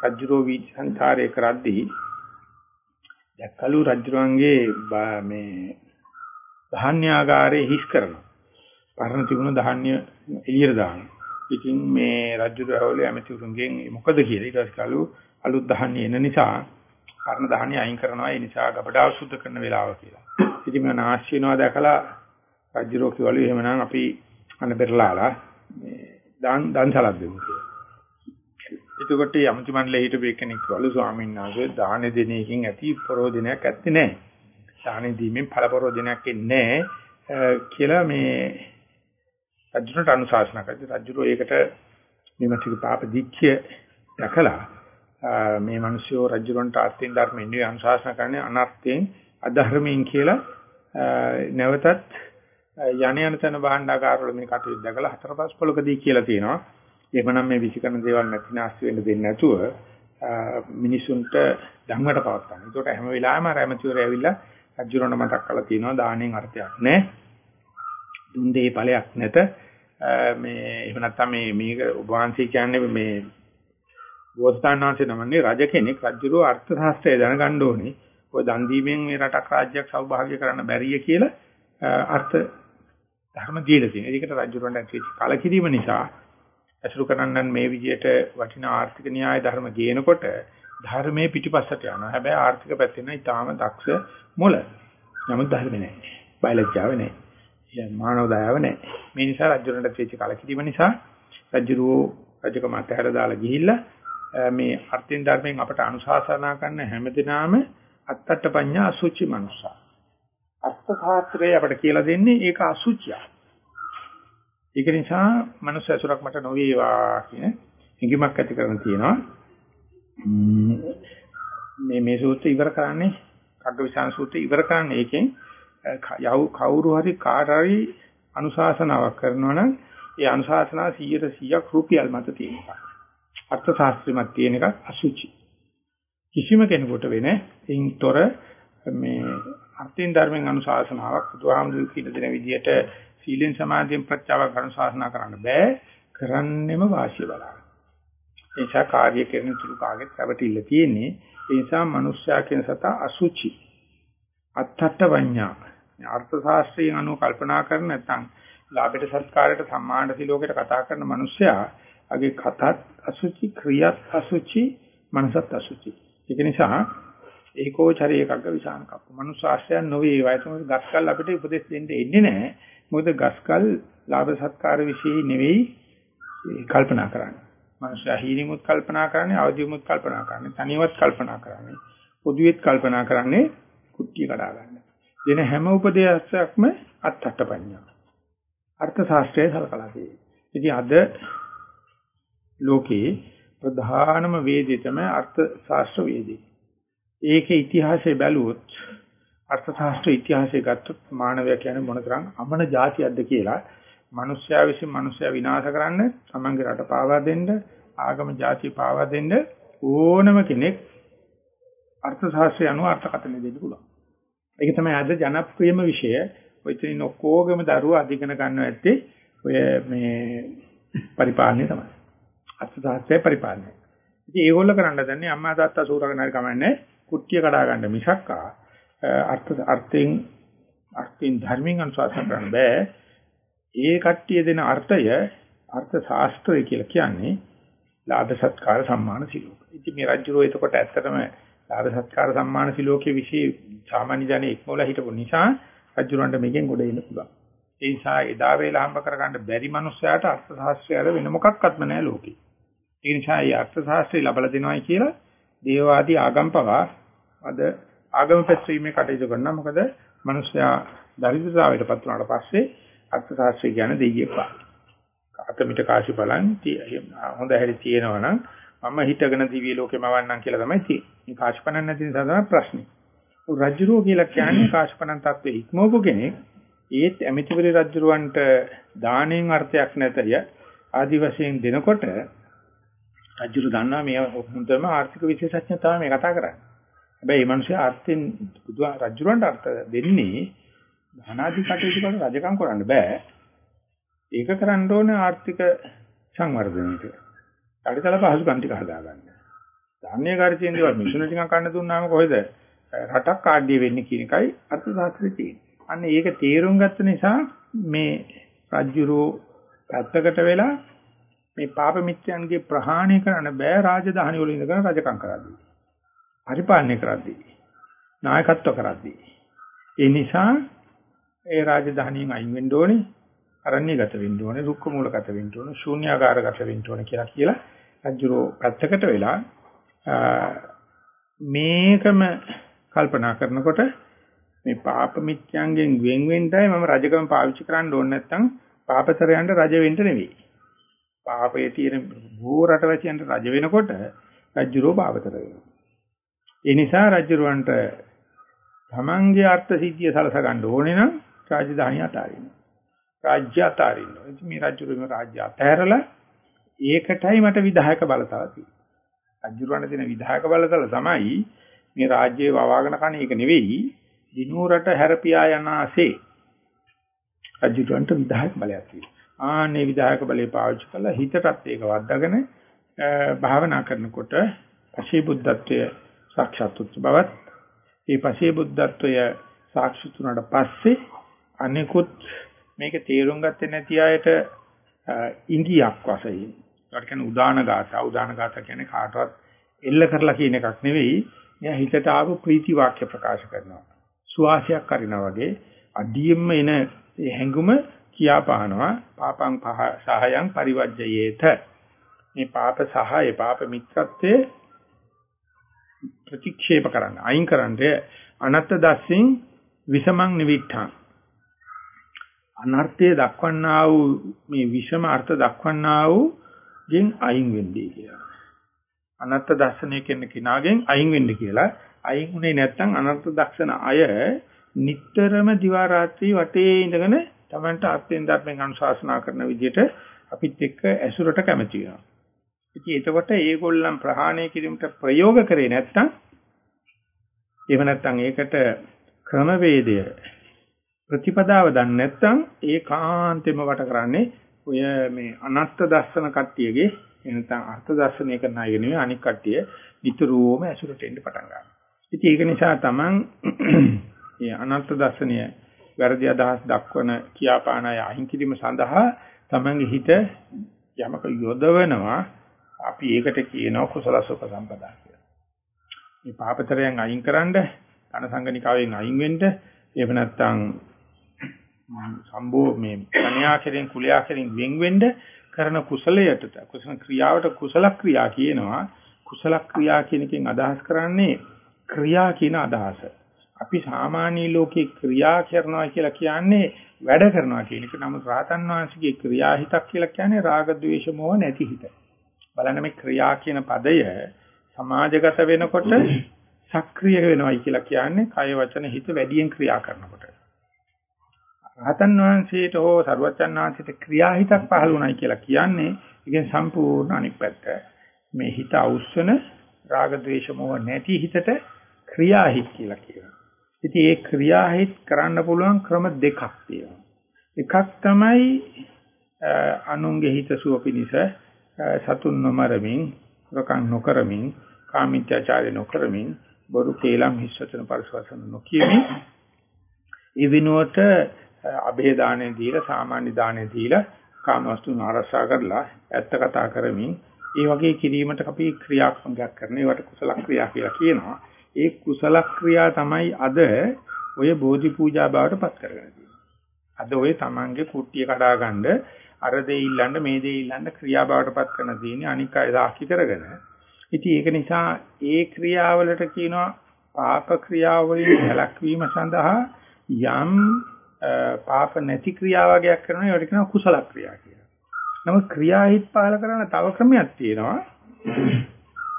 රජුරෝ වී සංසාරේ කරද්දී දැක්කලු රජුරන්ගේ මේ ධාන්‍යාගාරේ හිස් කරනවා. පරණ තිබුණු ධාන්‍ය එළියට දානවා. ඉතින් මේ රජු රහවල ඇමතිවරුන්ගෙන් මොකද කියලා ඊට පස්සේ කලු අලුත් ධාන්‍ය එන නිසා පරණ ධාන්‍ය අයින් කරනවා ඒ නිසා ගබඩාව සුද්ධ කරන වෙලාව කියලා. ඉතින් මම ආශ් වෙනවා දැකලා රජුරෝ කිව්වලු එහෙමනම් අපි අන්න පෙරලාලා මේ දාන් දාන්සලක් දෙමු කියලා. එතකොට යම්ති මණ්ඩලයේ හිටපු එක්කෙනෙක් කිව්වලු ස්වාමීන් වහන්සේ දාන දෙන එකකින් ඇති ප්‍රෝධනයක් ඇත්තේ නැහැ. දාන දීමෙන් ඵල ප්‍රෝධනයක් එන්නේ නැහැ කියලා මේ රජුට අනුශාසනා කරද්දී රජුරෝ ඒකට විමතික පාප දිච්චය දැකලා මේ මිනිස්සු රජුරන්ට අර්ථින් ධර්මයෙන් නෙවෙයි අනුශාසනා කරන්නේ අනර්ථයෙන් අධර්මයෙන් කියලා නැවතත් යණ යන තන භාණ්ඩාකාරවල මේ කටයුතු දැකලා හතර පහ පොලකදී කියලා තියෙනවා. එහෙමනම් මේ විසිකරන දේවල් නැතිනාස්ති වෙන්න දෙන්නේ නැතුව මිනිසුන්ට ධම්මයට පවත්තන. ඒකට හැම වෙලාවෙම රැමතිවරය ඇවිල්ලා රජුරණ මතක් කරලා තියෙනවා දාණයෙන් අර්ථයක් නැහැ. දුන් දෙේ ඵලයක් නැත. මේ එහෙම නැත්නම් මේ මේක ඔබ වහන්සේ කියන්නේ මේ බෝසතාණන්සේ නමන්නේ රජ කෙනෙක් රජුරෝ අර්ථ ශාස්ත්‍රය දැනගන්න ඕනේ. ඔය දන් දීමෙන් මේ රටක් රාජ්‍යයක් සෞභාග්‍ය කරන්න බැරිය කියලා අර්ථ ධර්ම දීලා තියෙනවා. ඒකට රජුරන්ට ඇතිවෙච්ච කලකිරීම නිසා අසුරු කරන්නන් මේ විදිහට වටිනා ආර්ථික න්‍යාය ධර්ම ගේනකොට ධර්මයේ පිටිපස්සට යනවා. හැබැයි ආර්ථික පැත්තෙන් ඊටාම දක්ෂ මොළ. නමුත් ධර්මේ නැහැ. බයලජ්ජාව නැහැ. මානව දයාව නැහැ. මේ නිසා රජුරන්ට තියෙච්ච කලකිරීම නිසා රජුරෝ රජකම අතහැර දාලා ගිහිල්ලා මේ අර්ථින් ධර්මයෙන් අපට අනුශාසනා කරන හැමදිනාම අත්තට පඤ්ඤා අසුචි මනුස්සා. අර්ථ ශාස්ත්‍රය අපට කියලා දෙන්නේ ඒක අසුචියක්. ඒක නිසා මනුස්ස ඇසුරක් මට නොවේවා කියන හිඟිමක් ඇති කරන තියෙනවා. මේ මේ සූත්‍රය ඉවර කරන්නේ කග්ගවිසාන සූත්‍රය ඉවර කරන්නේ ඒකෙන් යව් කවුරු හරි කාට හරි අනුශාසනාවක් කරනවා නම් ඒ අනුශාසනාව 100%ක් රුපියල් මත තියෙන එකක්. අර්ථ ශාස්ත්‍රෙමත් තියෙන එකක් අසුචි. කිසිම කෙනෙකුට වෙන එයින්තර මේ අර්ථින් ධර්මෙන් අනුශාසනාවක් බුදුහාමුදුරු කියන දෙන විදිහට සීලෙන් සමාධියෙන් ප්‍රත්‍යාවක් අනුශාසනා කරන්න බෑ කරන්නෙම වාසිය බලන්න. ඒ නිසා කාර්ය කරන තුරු කාගෙත් රැවටිල්ල තියෙන්නේ. ඒ නිසා මිනිස්සයා කියන සතා අසුචි. අත්තට වඤ්ඤා. අර්ථ ශාස්ත්‍රයෙන් අනුව කල්පනා කර නැත්නම් ලාභයට සත්කාරයට සම්මාන සිලෝකයට කතා කරන මිනිස්සයා අගේ කතත් අසුචි ක්‍රියාත් අසුචි මනසත් අසුචි. ඒක නිසා ඒකෝචරී එකක විසාන කප්ප. මනුස්ස ආශ්‍රයන් නොවේ ඒ වයසම ගස්කල් අපිට උපදෙස් දෙන්න එන්නේ නැහැ. මොකද ගස්කල් ලාභ සත්කාර વિશે නෙවෙයි කල්පනා කරන්නේ. මනුෂ්‍ය හීනිමුත් කල්පනා කරන්නේ, අවදිමුත් කල්පනා කරන්නේ, තනියවත් කල්පනා කරන්නේ, පොදුවෙත් කල්පනා කරන්නේ කුට්ටිය කඩා ගන්න. දෙන හැම උපදේශයක්ම අත්හට පඤ්ඤා. අර්ථ ශාස්ත්‍රයේ සලකලා තියෙනවා. ඉතින් අද ලෝකේ ප්‍රධානම වේදේ තමයි අර්ථ ශාස්ත්‍ර වේදේ. ඒකේ ඉතිහාසය බැලුවොත් අර්ථ ශාස්ත්‍ර ඉතිහාසය ගත්තොත් මානවයා කියන්නේ මොනතරම් අමන જાතියක්ද කියලා මිනිස්යා විසින් මිනිස්යා විනාශ කරන්න තමන්ගේ රට පාවා දෙන්න ආගම ಜಾති පාවා දෙන්න ඕනම කෙනෙක් අර්ථ ශාස්ත්‍රය අනුව අර්ථකථන දෙන්න පුළුවන්. ඒක තමයි අද ජනප්‍රියම විෂය. ඔය ඉතින් ඔක්කොගම දරුවෝ අධිකන ගන්නව ඇත්තේ ඔය මේ පරිපාලනය තමයි. අර්ථ ශාස්ත්‍රයේ පරිපාලනය. ඉතින් ඒගොල්ලෝ කරන්න දන්නේ අම්මා තාත්තා සූරගෙන හරි කමන්නේ කුට්ටිය කඩා ගන්න මිසක්කා අර්ථ අර්ථයෙන් අර්ථයෙන් ධර්මයෙන් අනුශාසන කරන්න බෑ. ඒ කට්ටිය දෙන අර්ථය අර්ථ ශාස්ත්‍රය කියලා කියන්නේ ලාභ සත්කාර සම්මාන සිලෝක. ඉතින් මේ රජුරෝ එතකොට ඇත්තටම ලාභ සත්කාර සම්මාන සිලෝකයේ විශේෂ සාමාන්‍ය ජනෙ ඉක්මවලා හිටපු නිසා රජුරන්ට මේකෙන් ගොඩ එන්න පුළුවන්. ඒ නිසා එදා වේලා හම්බ කරගන්න බැරි මනුස්සයාට අර්ථ ශාස්ත්‍රය වෙන මොකක්වත්ම නැහැ ලෝකේ. ඒ නිසා මේ අර්ථ ශාස්ත්‍රය ලබලා දෙනවයි කියලා දේවාදී ආගම්පවා අද ආගම පැත්වීමේ කටයුතු කරනවා. මොකද මිනිස්සයා දරිද්‍රතාවයටපත් වුණාට පස්සේ අර්ථ ශාස්ත්‍රය කියන්නේ දෙයියෙක් වගේ. අතමිට කාශි බලන් හොඳ හැටි තියෙනවා නම් මම හිතගෙන දිව්‍ය ලෝකෙම වන්නම් කියලා තමයි තියෙන්නේ. මේ කාශපණන් නැති නිසා තමයි ප්‍රශ්නේ. රජ්ජුරුව කියලා කියන්නේ කාශපණන් තත්ත්වෙ ඉක්මවපු කෙනෙක්. ඒත් ඇමිතිවරි රජ්ජුරුවන්ට දාණයෙන් අර්ථයක් නැතය ආදි වශයෙන් දෙනකොට රජ්ජුරු දන්නවා මේ හොඳම ආර්ථික විශේෂඥ තමයි මේ කතා කරන්නේ. හැබැයි මේ මිනිස්සු අර්ථයෙන් බුදු රජුරන්ට අර්ථ දෙන්නේ ධනාදි කටයුතු කරන රජකම් කරන්න බෑ. ඒක කරන්න ඕනේ ආර්ථික සංවර්ධනයට. අඩිතල පහසුකම් ටික හදාගන්න. ධාන්‍ය කාර්යයෙන් දේවල් මිෂන ටිකක් ගන්න දුන්නාම කොහෙද රටක් ආඩ්‍ය වෙන්නේ කියන එකයි අර්ථ ශාස්ත්‍රයේ තියෙන්නේ. අන්න ඒක තේරුම් ගත්ත නිසා මේ රජ්ජුරෝ පැත්තකට වෙලා මේ පාප මිත්‍යයන්ගේ ප්‍රහාණය කරන්න බෑ රාජධානි වල ඉඳගෙන රජකම් කරද්දී. පරිපාලනය කරද්දී. නායකත්ව කරද්දී. ඒ නිසා ඒ රාජධානියෙන් අයින් වෙන්න ඕනේ. අරණ්‍යගත වෙන්න ඕනේ, රුක්ක මූලගත වෙන්න ඕනේ, ශූන්‍යාකාරගත වෙන්න ඕනේ කියලා කියලා රජුරෝ පැත්තකට වෙලා මේකම කල්පනා කරනකොට මේ පාප මිත්‍යංගෙන් වෙන් වෙන්නයි මම රජකම පාවිච්චි කරන්න ඕනේ නැත්නම් පාපතරයන්ට රජ වෙන්න නෙවෙයි. පාපයේ තියෙන භූ රටවැසියන්ට රජ වෙනකොට රජුරෝ පාපතර වෙනවා. ඒ නිසා රජුරවන්ට තමන්ගේ අර්ථ සිද්ධිය සලස ගන්න ඕනේ නම් රාජධානිය අතාරින්න. රාජ්‍ය අතාරින්න. ඉතින් මේ රජුරෝ මේ රාජ්‍ය අතහැරලා ඒකටයි මට විධායක බලතල තියෙන්නේ. රජුරවන්ට දෙන විධායක බලතල තමයි මේ රාජ්‍යයේ වවාගෙන කණ එක නෙවෙයි දිනුවරට හැරපියා යන ආසේ රජුරවන්ට විධායක බලයක් තියෙනවා. ආනේ විධායක බලය පාවිච්චි කළා හිතටත් ඒක වද්දාගෙන භාවනා කරනකොට පශී බුද්ධත්වයේ සාක්ෂාත් බවත්. ඒ පශී බුද්ධත්වය සාක්ෂාත් වුණාට පස්සේ අනිකුත් මේක තේරුම් ගත්තේ නැති අයට ඉංගියක් වශයෙන්. ඒකට කියන්නේ උදාන ගාථා උදාන ගාථා කියන්නේ කාටවත් එල්ල කරලා කියන එකක් නෙවෙයි. එයා හිතට ආපු ප්‍රීති වාක්‍ය ප්‍රකාශ කරනවා. සුවාසයක් කරිනා වගේ අඩියෙම එන ඒ හැඟුම කියා පහනවා පාපං පහ සහයං පරිවර්ජයේත මේ පාප සහය පාප මිත්‍රත්වයේ ප්‍රතික්ෂේප කරන්න අයින් කරන්නේ අනත්ත දස්සින් විසමං නිවිඨං අනර්ථය දක්වන්නා වූ මේ විෂම අර්ථ දක්වන්නා වූ ගෙන් අයින් වෙන්නේ කියලා. අනර්ථ දර්ශනය කියන කිනාගෙන් අයින් වෙන්න කියලා. අයින් උනේ නැත්නම් අනර්ථ දක්ෂණ අය නිටතරම දිවා රාත්‍රී වටේ ඉඳගෙන Tamanට අත්යෙන් ධර්මෙන් අනුශාසනා කරන විදිහට අපිත් එක්ක ඇසුරට කැමති වෙනවා. ඉතින් එතකොට ඒගොල්ලන් ප්‍රහාණය කිරීමට ප්‍රයෝග කරේ නැත්නම් එහෙම නැත්නම් ඒකට ක්‍රමවේදය ප්‍රතිපදාව දන්නේ නැත්නම් ඒකාන්තෙම වට කරන්නේ ඔය මේ අනත්ත් දර්ශන කට්ටියගේ එනතන් අර්ථ දර්ශනය කරන අය නෙවෙයි අනික් කට්ටිය නිතරම ඇසුරට එන්න පටන් ගන්නවා. ඉතින් ඒක නිසා තමන් මේ අනත්ත් දර්ශනය වැරදි අදහස් දක්වන කියාපාන අය අහිං කිරීම සඳහා තමන්ගේ හිත යමක යොදවනවා අපි ඒකට කියනවා කුසල සුඛ සම්පදා කියලා. මේ පාපතරයන් අයින්කරනද ධන සංගනිකාවෙන් අයින් වෙන්න එහෙම නැත්නම් සම්බෝ මේ කන්‍යාකරෙන් කුලයාකරෙන් වෙන් වෙන්න කරන කුසලයට කුසල ක්‍රියාවට කුසල ක්‍රියා කියනවා කුසල ක්‍රියා කියන එකෙන් අදහස් කරන්නේ ක්‍රියා කියන අදහස. අපි සාමාන්‍ය ලෝකේ ක්‍රියා කරනවා කියලා කියන්නේ වැඩ කරනවා කියන එක. නමුත් රාතන් වහන්සේගේ ක්‍රියාහිතක් කියලා කියන්නේ රාග ద్వේෂ මොහ නැති හිත. බලන්න මේ ක්‍රියා කියන පදය සමාජගත වෙනකොට සක්‍රිය වෙනවයි කියලා කියන්නේ කය වචන හිත වැඩියෙන් ක්‍රියා කරනකොට. රහතන් වහන්සේට හෝ සරුවචන් වහන්සේට ක්‍රියාහිතක් පහළ වුණයි කියලා කියන්නේ ඒකෙන් සම්පූර්ණ අනිත් පැත්ත. මේ හිත අවුස්සන රාග ద్వේෂ මොහ නැති හිතට ක්‍රියාහිත කියලා කියනවා. ඉතින් ඒ ක්‍රියාහිත කරන්න පුළුවන් ක්‍රම දෙකක් තියෙනවා. එකක් තමයි අනුන්ගේ හිතසුව පිණිස සතුන් නොමරමින්, රකන් නොකරමින්, කාමීත්‍යාචාරය නොකරමින්, බොරු කේලම් හිස්සතන පරිසවසන නොකියමින් ඒ විනුවට අභේ දාණය දීලා සාමාන්‍ය දාණය දීලා කාමවස්තුන් ආරක්ෂා කරලා ඇත්ත කතා කරමින් ඒ වගේ කිරීමට අපි ක්‍රියාත්මකයක් කරන ඒවට කුසල ක්‍රියා කියලා කියනවා. ඒ කුසල ක්‍රියා තමයි අද ඔය බෝධි පූජා බවට පත් කරගෙන තියෙන්නේ. අද ඔය Tamange කුට්ටිය කඩා ගන්න අර දෙය ඉල්ලන්න මේ දෙය ඉල්ලන්න ක්‍රියා බවට පත් කරන තියෙන්නේ අනික් අය සාක්ෂි කරගෙන. ඉතින් ඒක නිසා ඒ ක්‍රියාවලට කියනවා පාප ක්‍රියාවලින් හැලක්වීම සඳහා යම් පාප නැති ක්‍රියා වගේක් කරනවා ඒකට කියනවා කුසල ක්‍රියා කියලා. නමුත් ක්‍රියාහිත පාල කරන තව ක්‍රමයක් තියෙනවා.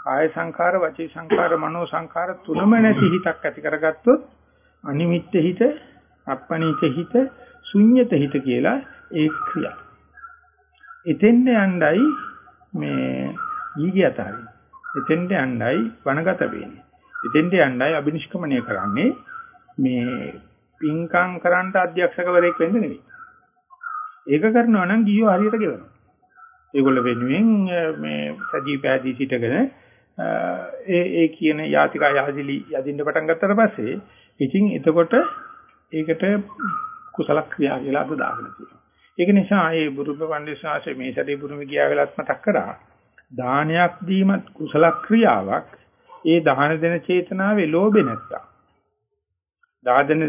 කාය සංඛාර, වචී සංඛාර, මනෝ සංඛාර තුනම නැති හිතක් ඇති කරගත්තොත් අනිමිත්ත හිත, අප්පණීත හිත, ශුන්්‍යත හිත කියලා ඒ ක්‍රියා. එතෙන්ද යණ්ඩයි මේ ඊගියතරයි. එතෙන්ද යණ්ඩයි වනගත වෙන්නේ. එතෙන්ද යණ්ඩයි අබිනිෂ්ක්‍මණය කරන්නේ මේ පින්කම් කරන්න අධ්‍යක්ෂකවරයෙක් වෙන්න නෙවෙයි. ඒක කරනවා නම් ගියෝ හරියට ගෙවනවා. ඒගොල්ල වෙනුවෙන් මේ සජී පෑදී සිටගෙන ඒ ඒ කියන යාතිකා යහදිලි යදින්න පටන් ගත්තට පස්සේ ඉතින් එතකොට ඒකට කුසල ක්‍රියා කියලා අද දාගෙන තියෙනවා. ඒක නිසා ඒ බුරුප පඬිස්සාසේ මේ සැරේ බුරුම ගියා වෙලත් මතක් කරා. දානයක් දීමත් කුසල ක්‍රියාවක්. ඒ දාන දෙන චේතනාවේ ලෝභේ නැත්තම්. දාන දෙන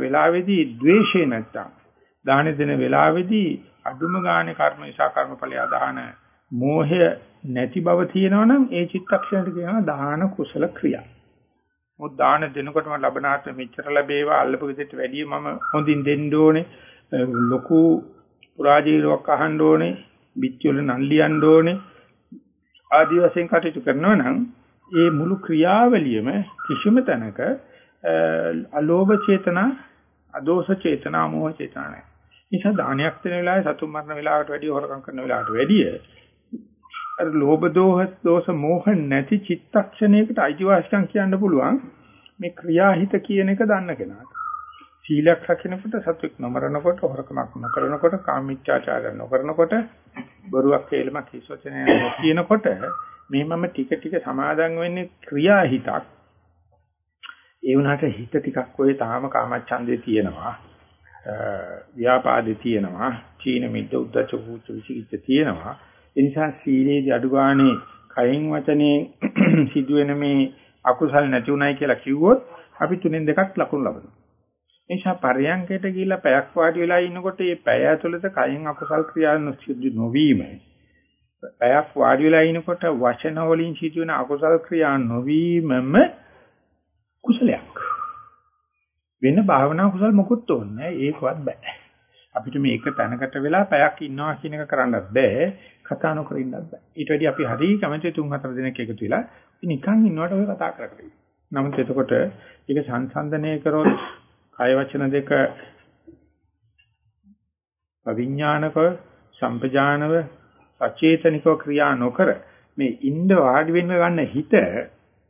වෙලාවේදී ද්වේෂේ නැත්තම්. දාන දෙන වෙලාවේදී අදුම ගානේ කර්ම නිසා කර්මඵලය දාන මෝහය නැති බව තියෙනවනම් ඒ චිත්තක්ෂණයට කියනවා දාන කුසල ක්‍රියා. මොකද දාන දෙනකොටම ලබනාත් මෙච්චර ලැබේවා අල්ලපු විදිහට වැඩිය මම හොඳින් දෙන්න ඕනේ. ලොකු පුරාජීලයක් අහන්න ඕනේ. පිටිවල නන් ලියන්න ඕනේ. ආදි වශයෙන් කටයුතු කරනවා නම් ඒ මුළු ක්‍රියාවලියම කිසිම තැනක අලෝභ චේතනා, අදෝෂ චේතනා, මෝහ චේතනා නැහැ. නිසා දානයක් දෙන වෙලාවේ සතුන් මරන වෙලාවට වැඩිය හොරකම් කරන වෙලාවට වැඩිය අර ලෝභ දෝෂ දෝෂ මෝහ නැති චිත්තක්ෂණයකට අයිතිවාසිකම් කියන්න පුළුවන් මේ ක්‍රියාහිත කියන එක දන්න කෙනාට. සීලයක් රකින්නකොට සතුක් නොමරනකොට හොරකමක් නොකරනකොට කාමීච්ඡාචාරය නොකරනකොට බොරුවක් හේලමක් හිස්වචනය නොකියනකොට මේ මම ටික ටික සමාදන් වෙන්නේ ක්‍රියාහිතක්. ඒ වුණාට හිත ටිකක් ඔය තාම කාමච්ඡන්දේ තියෙනවා. ව්‍යාපාදේ තියෙනවා. චීන මිද්ද උද්දච්ච කුච්ච විචිකිච්ඡ තියෙනවා. ඒ නිසා සීලේදී අඩුගානේ කයින් වචනේ සිදුවෙන මේ අකුසල් නැති උනායි කියලා කිව්වොත් අපි තුනෙන් දෙකක් ලකුණු ලබනවා. ඒ නිසා පරයන්කයට ගිහිල්ලා පැයක් වාඩි වෙලා ඉන්නකොට මේ පැය ඇතුළත කයින් අකුසල් ක්‍රියා නොවීම පැයක් වාඩි වෙලා ඉනකොට වචන වලින් සිදුවෙන අකුසල් ක්‍රියා නොවීමම කුසලයක්. වෙන භාවනා කුසල් මොකුත් ඕනේ ඒකවත් බෑ. අපිට මේක තැනකට වෙලා පැයක් ඉන්නවා කියන එක කරන්නත් බෑ. කතා නොකර ඉන්නත් බෑ. ඊට වැඩි අපි හරි කැමති තුන් හතර දිනක් එකතු වෙලා නිකන් ඉන්නවට ඔය කතා කරගෙන. නමුත් එතකොට ඒක සංසන්දනය කරොත් කය වචන දෙක අවිඥානක සම්පජානව සචේතනිකව ක්‍රියා නොකර මේ ඉන්න වාඩි වෙන්න ගන්න හිත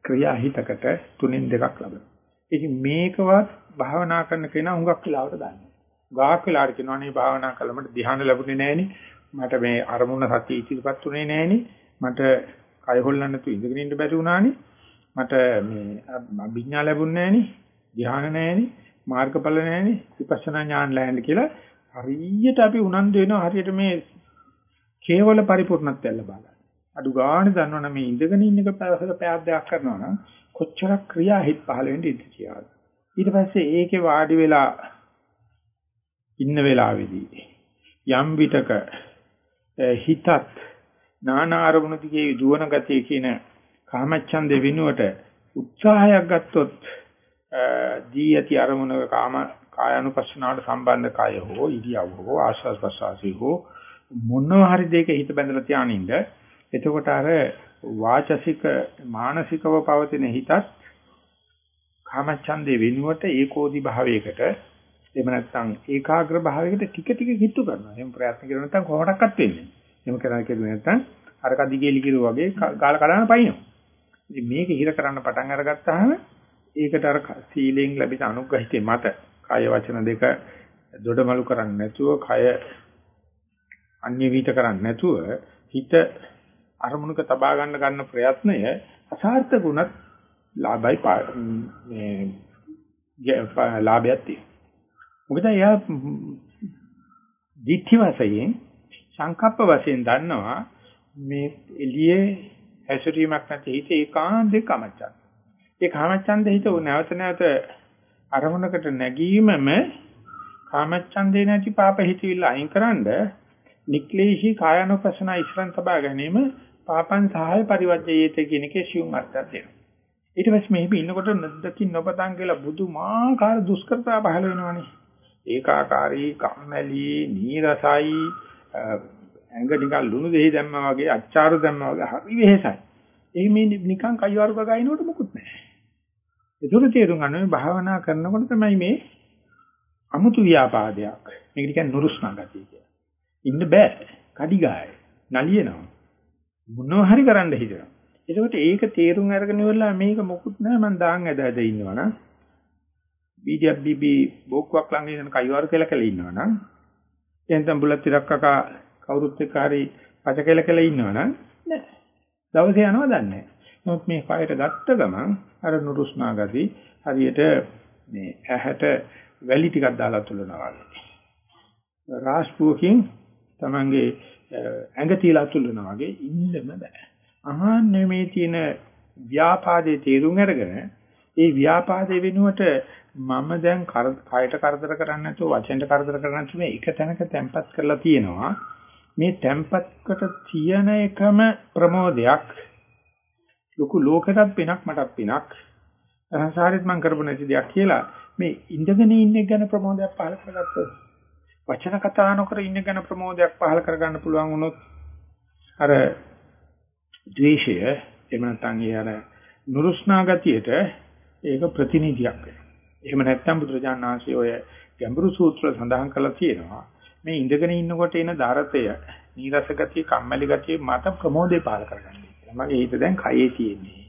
ක්‍රියා හිතකට තුනෙන් දෙකක් ලබනවා. ඉතින් මේකවත් භාවනා කරන කෙනා හුඟක් වෙලාවට දන්නේ. ගාක් වෙලාවට කියනවා නේ භාවනා කළමට ධ්‍යාන ලැබුණේ නැහෙනි. මට මේ අරමුණ සතිය ඉතිරිපත් උනේ නැහෙනි. මට කය හොල්ලන්න තු ඉඳගෙන ඉන්න බැරි වුණානි. මට මේ අභිඥා ලැබුණේ නැහෙනි. ධ්‍යාන නැහෙනි. මාර්ගඵල නැහෙනි. විපස්සනා ඥාන ලැහැන්න කියලා හරියට අපි උනන්දු වෙනවා හරියට මේ කේවල පරිපූර්ණත්වය ලබා ගන්න. අඩු ගානේ දන්නවනම් මේ ඉඳගෙන ඉන්න එක පැයක පැයක් දෙකක් කරනවා නම් කොච්චරක් ක්‍රියා හිත පහළ වෙන්නේ ඉඳී කියලා. ඊට පස්සේ ඒකේ වාඩි වෙලා ඉන්න වෙලාවේදී යම් විටක හිතත් නානා අරමුණු දිගේ දුවන ගතිය කියන කාමච්ඡන්දේ විනුවට උත්සාහයක් ගත්තොත් දී යති අරමුණක කාම කායानुපස්සනාවට සම්බන්ධ කය හෝ ඉරියව් හෝ ආස්වාස් ප්‍රසවාසී හෝ මොනවා හරි දෙයක හිත බැඳලා තියානින්ද එතකොට අර වාචසික මානසිකව පවතින හිතත් කාමච්ඡන්දේ වෙනුවට ඒකෝදි භාවයකට එහෙම නැත්නම් ඒකාග්‍ර භාවයකට ටික ටික කිට්ටු කරනවා. එහෙම ප්‍රයත්න කරන නැත්නම් කොහොමඩක්වත් වෙන්නේ නැහැ. එහෙම කරා කියලා නැත්නම් අර කදිගේලි කිරු වගේ ගාල කඩන පයින්නවා. ඉතින් මේක හිර කරන්න පටන් අරගත්තාම ඒකට අර සීලෙන් ලැබිච්ච අනුග්‍රහිතේ මත කය වචන දෙක දොඩමලු කරන්නේ නැතුව කය අන්‍ය විහිත කරන්නේ නැතුව හිත අරමුණක තබා ගන්න ගන්න ප්‍රයත්නය අසාර්ථක වුණත් ලාභයි මේ ලාභයක් තියෙනවා. මොකද එයා දිට්ඨි වශයෙන් සංකප්ප වශයෙන් දන්නවා මේ එළියේ හැසිරීමක් නැති හිත ඒකාන්තේ කමච්චන්. ඒ කාමච්ඡන්ද හිත නැවත නැවත අරමුණකට නැගීමම කාමච්ඡන්දේ නැති පාප හිතවිල්ල අයින්කරනද නික්ලේශී කායනුපසන ඉස්රන් තබා ගැනීම පාපං සහාය පරිවර්ජයේත කියන එකේ සියුම් අර්ථයක් දෙනවා. ඊට පස්සේ මෙහි ඉන්නකොට නැද්දකින් නොපතන් කියලා බුදුමාකාර දුෂ්කරතා පහළ වෙනවනේ. ඒකාකාරී කම්මැලි නීරසයි ඇඟ නිකන් ලුණු දෙහි දැම්මා වගේ අච්චාරු දැම්මා වගේ හරි වෙහෙසයි. ඒ මේ නිකන් කයිවාරු ගගයිනකොට මොකුත් නැහැ. ඒතර තේරුම් ගන්න මේ භාවනා කරනකොට තමයි මේ අමුතු ව්‍යාපාදයක්. මේක නිකන් නුරුස්නා ගතිය කියලා. ඉන්න බෑ. කඩිගාය. නලියනවා. මොනවා හරි කරන්න හිතනවා. ඒකට ඒක තේරුම් අරගෙන ඉවරලා මේක මොකුත් නැහැ මං දාන් ඇද ඇද ඉන්නවනම් බීජයක් බීබී බෝක්කුවක් ළඟ ඉඳන් කයිවාරු කියලා කියලා ඉන්නවනම් එහෙනම් බුලත් ටිකක් කකා කවුරුත් එක්ක හරි පච කියලා කියලා ඉන්නවනම් නෑ. දවසේ යනවා දන්නේ නමුත් මේ කයට ගත්ත ගමන් අර නුරුස්නා ගති හරියට මේ ඇහැට වැලි ටිකක් දාලා තුලනවා වගේ. රාස්පුවකින් Tamange ඇඟ තියලා තුලනවා වගේ ඉන්නම බෑ. අහන්නේ මේ තියෙන ව්‍යාපාදයේ තේරුම් අරගෙන ඒ ව්‍යාපාදයේ වෙනුවට මම දැන් කයට කරදර කරන්නේ නැතුව වචෙන්ට කරදර කරන්නේ නැතුව එක තැනක තැම්පත් කරලා තියෙනවා මේ තැම්පත්කට තියෙන එකම ප්‍රමෝදයක් ලොකු ලෝකෙටත් පිනක් මටත් පිනක් සංසාරෙත් මම කරපු නැති දෙයක් කියලා මේ ඉඳගෙන ඉන්න ගැන ප්‍රමෝදයක් පහල කරගත්තොත් වචන කතා නොකර ඉන්න ගැන ප්‍රමෝදයක් පහල කරගන්න පුළුවන් වුණොත් අර ද්වේෂය එහෙම නැත්නම් ඒ අර නුරුස්නා ගතියට ඒක ප්‍රතිනිධියක් වෙනවා. එහෙම නැත්නම් බුදුරජාණන් වහන්සේ ඔය ගැඹුරු සූත්‍ර සඳහන් කරලා තියෙනවා මේ ඉඳගෙන ඉන්නකොට එන දරතය, නීරස ගතිය, කම්මැලි ගතිය මත ප්‍රමෝදේ පාල කරගන්න. මගේ හිත දැන් කයේ තියෙන්නේ.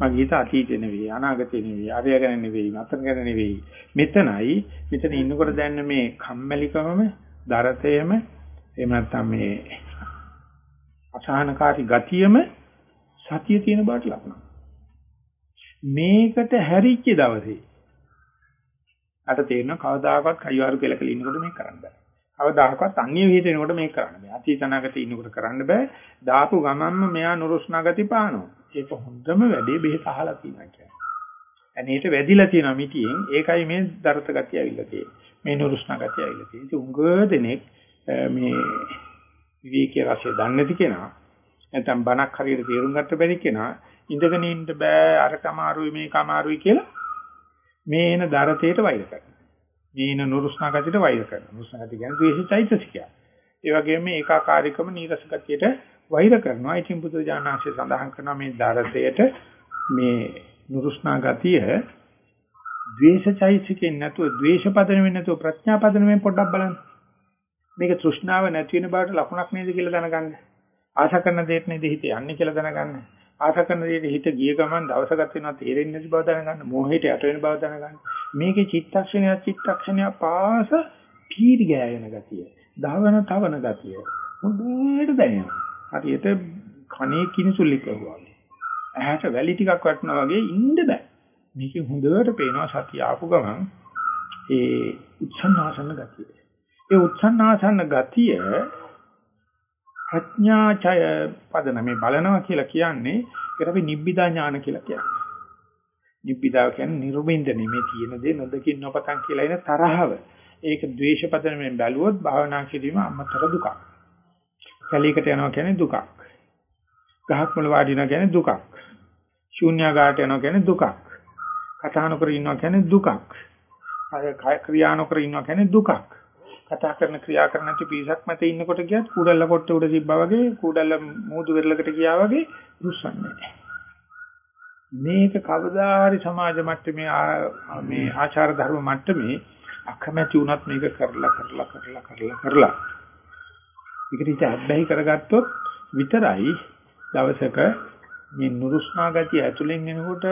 මගේ හිත අතීතේ නෙවෙයි, අනාගතේ නෙවෙයි, අරය ගැන නෙවෙයි, අතන ගැන නෙවෙයි. මෙතනයි මෙතන ඉන්නකොට දැන් මේ කම්මැලිකමම, දරතයම එහෙම නැත්නම් මේ අසහනකාරී ගතියම සතිය තියෙන බාට ලකුණක්. මේකට හැරිච්ච දවසේ අට තේරෙන කවදාකවත් කයිවාරු කියලා කියලා ඉන්නකොට මේක කරන්න බෑ. කවදාකවත් අන්‍ය විහිද වෙනකොට මේක කරන්න බෑ. අතීත අනාගතේ ඉන්නකොට කරන්න බෑ. දාපු ගමන්ම මෙයා නුරුස්නා ගති පානවා. ඒක හොඳම වැඩේ බෙහෙත අහලා තියෙනවා කියන්නේ. අනේට වැදිලා තියෙනවා මිටියෙන්. ඒකයි මේ දරත ගතිය ඇවිල්ලා තියෙන්නේ. මේ නුරුස්නා ගතිය ඇවිල්ලා තියෙන්නේ. උංග දෙනෙක් මේ විවේකී රසය දන්නේ නැති කෙනා නැත්නම් බණක් හරියට තේරුම් ගන්න බැරි කෙනා ඉඳගෙන ඉන්න බෑ අරක අමාරුයි මේක අමාරුයි කියලා මේ එන දරතේට වෛර කරනවා. මේ එන නුරුස්නා ගතියට වෛර කරනවා. නුරුස්නා ගතිය කියන්නේ ද්වේෂයිතසිකය. ඒ වගේම ඒකාකාරීකම නීරස ගතියට වෛර කරනවා. ඉතින් බුදුජානනාංශය සඳහන් කරනවා මේ දරතේට මේ නුරුස්නා ගතිය ද්වේෂයිතසිකෙන් නැතුව ද්වේෂ පදනමෙන් නැතුව ප්‍රඥා පදනමෙන් පොඩ්ඩක් බලන්න. මේක තෘෂ්ණාව නැති වෙන බවට ලකුණක් නේද කියලා දැනගන්න. ආශා කරන දෙයක් නේද හිත යන්නේ කියලා දැනගන්න. ආශා කරන දෙයට හිත ගිය ගමන් දවස ගත වෙනවා තේරෙන්නේ නැති බව දැනගන්න. මෝහයට යට වෙන බව දැනගන්න. මේකේ චිත්තක්ෂණය චිත්තක්ෂණය පාස පීරි ගෑවෙන ගතිය. දවන තවන ගතිය. හොඳට දැනෙනවා. හරියට කනේ කිනිසුල්ලි කරුවා වගේ. ඇහැට වැලි ටිකක් වටනවා වගේ ඉන්න බෑ. මේකේ හොඳට පේනවා සතිය ආපු ගමන් ඒ උත්සන්නාසන ගතිය. ඒ උත්සන්නාසන ගතිය ප්‍රඥාචය පදන මේ බලනවා කියලා කියන්නේ ඒකට අපි නිබ්බිදා ඥාන කියලා කියන්නේ. නිබ්බිදා කියන්නේ නිර්වින්දනේ මේ තියෙන දේ නොදකින් නොපතන් කියලා එන තරහව. ඒක ද්වේෂ පදනමෙන් බැලුවොත් භාවනා කිරීම අමතර දුකක්. කැලීකට යනවා කියන්නේ දුකක්. ගහක් මුල වාඩි වෙනවා කියන්නේ දුකක්. ශූන්‍යාගාට යනවා කියන්නේ දුකක්. කතා නොකර ඉන්නවා කියන්නේ දුකක්. ක්‍රියා නොකර ඉන්නවා කියන්නේ දුකක්. කතා කරන ක්‍රියා කරන නැති පිරිසක් මත ඉන්නකොට ගියත් කුඩල්ල කොට උඩ තිබ්බා වගේ කුඩල්ල මූදු වෙරළකට ගියා වගේ රුස්සන්නේ මේක කවදා හරි සමාජ මට්ටමේ මේ ආචාර ධර්ම මට්ටමේ අකමැති වුණත් මේක කරලා කරලා කරලා කරලා කරලා. ඒකට ඉත අත්බැහි කරගත්තොත් විතරයි දවසක මේ නුරුස්නා ගතිය ඇතුලෙන් එනකොට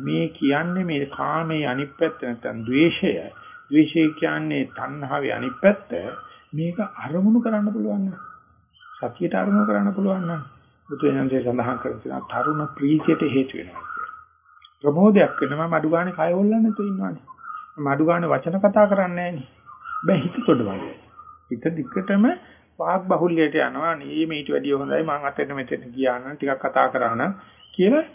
මේ කියන්නේ මේ කාමයේ අනිත් පැත්ත නැත්නම් ද්වේෂය ද්වේෂය කියන්නේ තණ්හාවේ අනිත් පැත්ත. මේක අරමුණු කරන්න පුළුවන් නම් සතියට අරමුණු කරන්න පුළුවන් නම් බුදු එනන්සේ සඳහන් කර තියෙනවා තරුණ ප්‍රීතියට හේතු වෙනවා කියලා. ප්‍රමෝදයක් වෙනවා මඩු ගානේ කය හොල්ලන්න නැතුව ඉන්නවානේ. මඩු ගානේ වචන කතා කරන්නේ නැහනේ. බෑ හිත තොඩ වගේ. හිත දිගටම වාග් බහුල්‍යයට යනවා. නේ මේට වැඩිය හොඳයි මං අතෙන් මෙතෙන් ගියා නම් ටිකක් කතා කරා නම් කියලා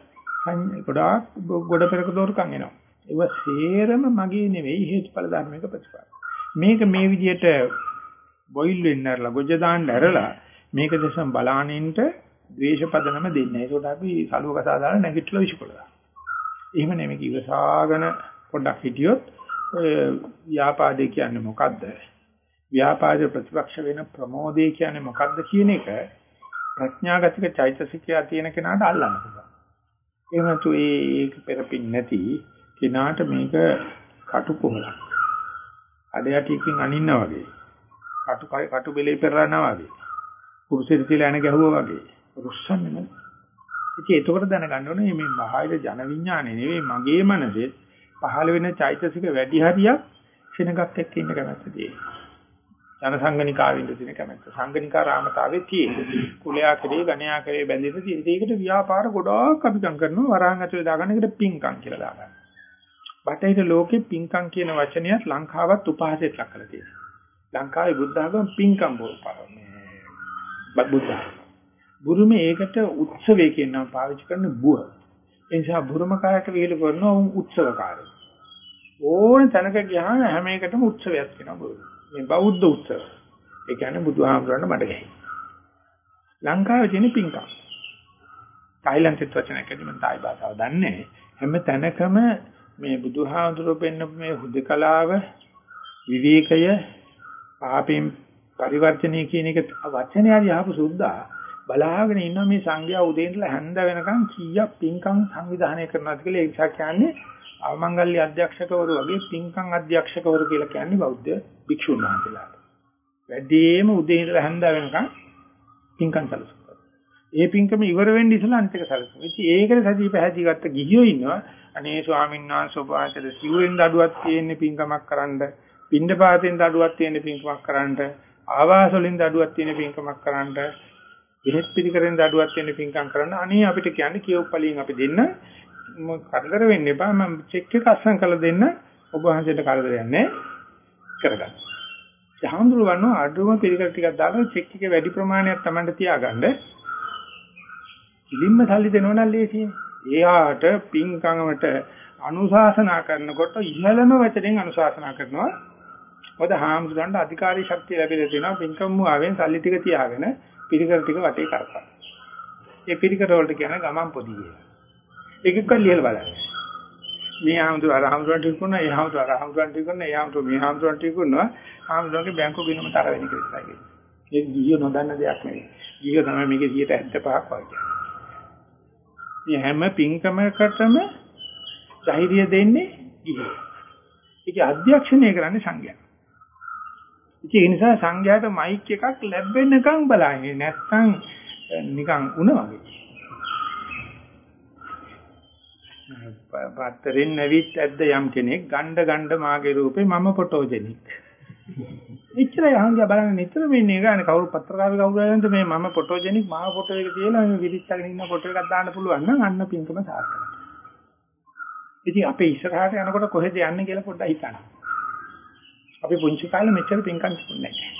ගොඩාක් ගොඩ පෙරක දෝරකම් එනවා. ඒව සේරම මගේ නෙවෙයි හේතුඵල ධර්මයක ප්‍රතිඵල. මේක මේ විදිහට බොයිල් වෙන්න ඇරලා ගොජ දාන්න ඇරලා මේක දැසම් බලානින්ට ද්වේෂපදනම දෙන්නේ. ඒකට අපි සලුව කසා දාලා නැගිටලා විශ්කොලදා. එහෙම නෙමෙයි ඉවසාගෙන පොඩ්ඩක් හිටියොත් ඔය ව්‍යාපාදේ කියන්නේ මොකද්ද? ව්‍යාපාද ප්‍රතිපක්ෂ වෙන ප්‍රමෝදේ කියන්නේ මොකද්ද කියන එක ප්‍රඥාගතික චෛතසිකය තියෙන කෙනාට අල්ලන්න පුළුවන්. එහෙම නැතු ඒක පෙරපින් නැති කෙනාට මේක කටු කොහලක්. අඩයටියකින් අනින්නා වගේ. කටු කටු බෙලේ පෙරලනවා වගේ. කුරුසෙට තියලා එන ගැහුවා වගේ. රුස්සන්නේ නේද? ඉතින් එතකොට දැනගන්න ඕනේ මේ බාහිර ජන විඥානේ නෙවෙයි මගේ මනසේ පහළ වෙන චෛතසික වැඩි හරියක් සෙනගත් එක්ක ඉන්න කැමැත්ත තියෙනවා. ජනසංගනිකාවින්ද තියෙන කැමැත්ත. සංගනිකා රාමතාවේ තියෙන්නේ. කුලයා කරේ ගණයා කරේ බැඳෙන්න තියෙන. ඒකට ව්‍යාපාර ගොඩාක් අපි ගම් කරනවා. වරහන් ඇතුලේ දාගන්න එකට පිංකම් කියලා දාගන්න. බටහිර ලෝකේ පිංකම් කියන වචනයත් ලංකාවත් උපහාසයට ලක් කරලා තියෙනවා. ලංකාවේ බුද්ධ ආගම පිංකම් මේ බුද්ධ බුරුමේ ඒකට උත්සවය කියන නම පාවිච්චි කරන බුව. ඒ නිසා බුරුම කායට විහිළු කරනවා උන් උත්සවකාරයෝ. ඕන තැනක ගියාම හැම එකටම උත්සවයක් වෙනවා මේ බෞද්ධ උත්සව. ඒ කියන්නේ බුදුහාමුදුරන්ට මඩ ගැහි. ලංකාවේ තියෙන පිංකම්. තායිලන්තෙත් වචනයකදී මම තායි භාෂාව දන්නේ හැම තැනකම මේ බුදුහාමුදුරුවෝ පෙන්න මේ හුදකලාව විවේකය පාපෙන් පරිවර්තනය කියන එක වචනේ හරි ආපු සුද්ධා බලාගෙන ඉන්න මේ සංඝයා උදේ ඉඳලා හැන්ද වෙනකන් කීයක් පින්කම් සංවිධානය කරනවාද කියලා ඒ නිසා කියන්නේ අවමංගල්‍ය අධ්‍යක්ෂකවරු වගේ පින්කම් අධ්‍යක්ෂකවරු කියලා කියන්නේ බෞද්ධ භික්ෂුන් වහන්සේලාට. වැඩිම උදේ ඉඳලා හැන්ද වෙනකන් පින්කම් සැලසුවා. ඒ පින්කම ඉවර වෙන්න ඉස්සලා අනිත් එක සැලසුවා. ඉතින් ඒකට සතිය පැහැදිලි ගත්ත ගිහියෝ ඉන්නවා. අනේ ස්වාමීන් වහන්සේ ඔබ වහන්සේට සිවුරෙන් දඩුවක් තියෙන පින්කමක් කරන්න, පින්ඩ පාතෙන් දඩුවක් තියෙන පින්කමක් කරන්න, ආවාස වලින් දඩුවක් තියෙන පින්කමක් කරන්න, බෙහෙත් පිළිකරෙන් දඩුවක් තියෙන පින්කම් කරන්න. අනේ අපිට කියන්නේ කියෝප්පලියෙන් අපි දෙන්න කරදර වෙන්න එපා මම චෙක් එක අස්සම් කරලා දෙන්න ඔබ වහන්සේට කරදරයක් නැහැ කරගන්න. ජහඳුරු ගන්නවා අඩුම පිළිකර ටිකක් දාලා චෙක් එකේ වැඩි ප්‍රමාණයක් Tamanට තියාගන්න. ඉලින්ම සල්ලි දෙනවනම් ලේසියි. එයාට පින්කමකට අනුශාසනා කරනකොට ඉහළම වචනෙන් අනුශාසනා කරනවා. මොකද හාමුදුරන්ට අධිකාරී ශක්තිය ලැබිලා තියෙනවා පින්කම් ආවෙන් සල්ලි ටික තියාගෙන පිළිකර ටික වටේ කරපන්. ඒ පිළිකර වලට කියන ගමන් පොදි කියලා. ඒකෙත් ලියලා බලන්න. මේ ආම්තු අර ආම්තුන්ට තිකුණා, ඒ ආම්තු අර ආම්තුන්ට තිකුණා, ඒ ආම්තු මේ ආම්තුන්ට තිකුණා. ආම්තුන්ගේ බැංකු ගිණුම තර වෙන එක විතරයි. ඒක ගිහියෝ නොදන්න දෙයක් නෙවෙයි. ගිහියෝ තමයි මේකේ 75ක් වගේ. මේ හැම පින්කමකටම ධෛර්යය දෙන්නේ ගිහියෝ. ඒකේ අධ්‍යක්ෂණය කරන්නේ සංඝයා. ඒ නිසා සංඝයාට මයික් එකක් ලැබෙන්නකම් බලන්නේ නැත්නම් නිකන් උණ වගේ. පත්තරින් නැවිත් ඇද්ද යම් කෙනෙක් ගණ්ඩ ගණ්ඩ මාගේ රූපේ මම ෆොටෝජෙනික්. එච්චරයි අහංගය බලන්න නිතර වෙන්නේ ගානේ කවුරු පත්‍රකාරය කවුරු ආයෙත් මේ මම ෆොටෝජෙනික් මාව ෆොටෝ එක තියලා මේ විදිච්චගෙන ඉන්න ෆොටෝ එකක් දාන්න පුළුවන් නම් අන්න පින්කම සාර්ථකයි. ඉතින් අපේ ඉස්සරහට යනකොට කොහෙද යන්නේ කියලා පොඩ්ඩක් හිතන්න. අපි පුංචි කාලේ මෙච්චර පින්කම් තිබුණේ නැහැ.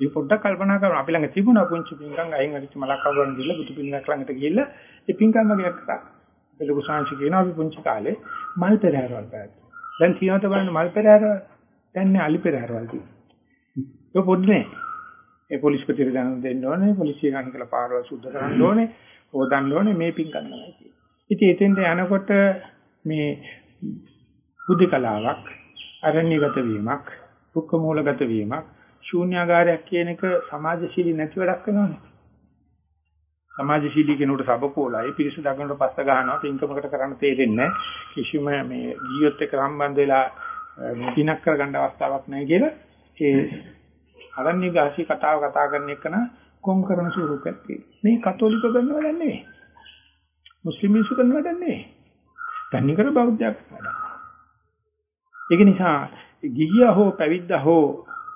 මේ පොඩ්ඩක් කල්පනා කරමු අපි ළඟ තිබුණා පුංචි පින්කම් අයින් වෙච්ච මලක් අවරන් දීලා බුදු පිළිමයක් ළඟට ගිහිල්ලා ඒ පින්කම් වගේ කරා. ලොකු සාංශ කියනවා අපි පුංචි කාලේ මල් පෙරහැරවල් පැවැත්තුවා. දැන් තියෙනවද බලන්න මල් පෙරහැරවල්? දැන් නෑ අලි පෙරහැරවල් තියෙනවා. ඒක පොඩි නෑ. ඒ පොලිස් ප්‍රතිර දැනුම් දෙන්න ඕනේ, පොලිසිය ගන්න කියලා පාරවල් සුද්ධ කරන්න ඕනේ, හොදන්න ඕනේ මේ පින්කම් තමයි තියෙන්නේ. ඉතින් එතෙන්ට යනකොට මේ බුද්ධ කලාවක්, අරණ්‍යගත වීමක්, දුක්ඛ මූලගත වීමක්, ශූන්‍යාගාරයක් කියන එක සමාජශීලී නැති වැඩක් වෙනවනේ. සමාජශීලී කෙනෙකුට සබකෝලයි පිරිසු දඟනට පස්ස ගන්නවා පින්කමකට කරන්න තේරෙන්නේ කිසිම මේ ජීවිත එක්ක සම්බන්ධ වෙලා පිනක් කරගන්න අවස්ථාවක් නැහැ කියලා ඒ අරණ්‍ය ගාසී කතාව කතා කරන එකන කොම් කරන ස්වරූපයක් තියෙනවා. මේ කතෝලික කරන වැඩක් නෙවෙයි. මුස්ලිම් මිනිස්සු කරන වැඩක් නෙවෙයි. තනිකර බෞද්ධයක් වැඩක්. ඒක නිසා ගිහියා හෝ පැවිද්දා හෝ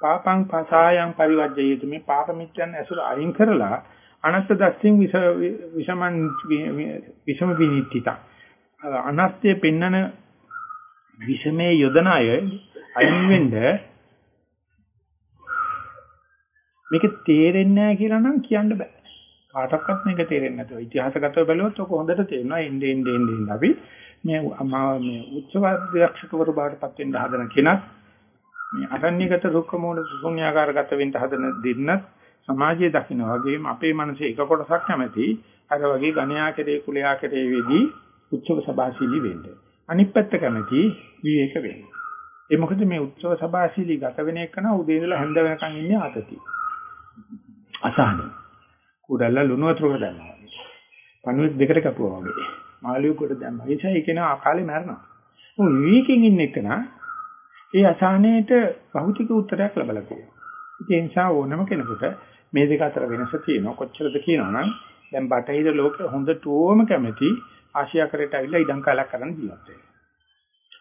පාපං පසායන් පරිවර්ජයේතු මේ පාප මිත්‍යන් ඇසුර අයින් කරලා අනත්ත දස්සින් විසමන් විසම විනිත්‍තිත අනත්යේ පෙන්නන විසමේ යොදන අය අයින් වෙන්න මේක තේරෙන්නේ නැහැ කියලා නම් කියන්න බෑ. කාටවත් මේක තේරෙන්නේ නැතුව ඉතිහාසගතව බැලුවොත් ඔක හොඳට තේරෙනවා එන්නේ එන්නේ එන්නේ අපි මේ මේ උත්සව අධ්‍යක්ෂකවරු බාටපත් වෙන්න හදන කෙනත් මේ අරණ්‍යගත දුක්ඛ මූල ශුන්‍යාකාරගත වෙන්න හදන දෙන්නත් සමාජයේ දකින්න වගේම අපේ මනසේ එක කොටසක් නැමැති අර වගේ ගණයා කෙරේ කුලයා කෙරේ වෙදී උත්සව සභාශීලී වෙන්න. අනිත් පැත්ත කැමැති විවේක වෙන්න. ඒ මොකද මේ උත්සව සභාශීලී ගත වෙන එකන උදේ ඉඳලා හැන්ද වෙනකන් ඉන්නේ ආතති. අසහනෙ. කුඩල්ල ලුණු වතුරක දැම්මා. පණුවෙක් දෙකට කපුවා වගේ. මාළියෙක් කොට දැම්මා. ඒ නිසා ඒක නා අකාලේ මැරෙනවා. මො විවේකයෙන් ඉන්න එකන ඒ අසහනයට භෞතික උත්තරයක් ලැබලා තියෙනවා. ඒ නිසා ඕනම කෙනෙකුට මේ දෙක අතර වෙනස තියෙනවා කොච්චරද කියනවනම් දැන් බටහිර ලෝකෙ හොඳටම කැමති ආසියා කරේට ඇවිල්ලා ඉඩම් කාලයක් කරන්න ජීවත් වෙනවා.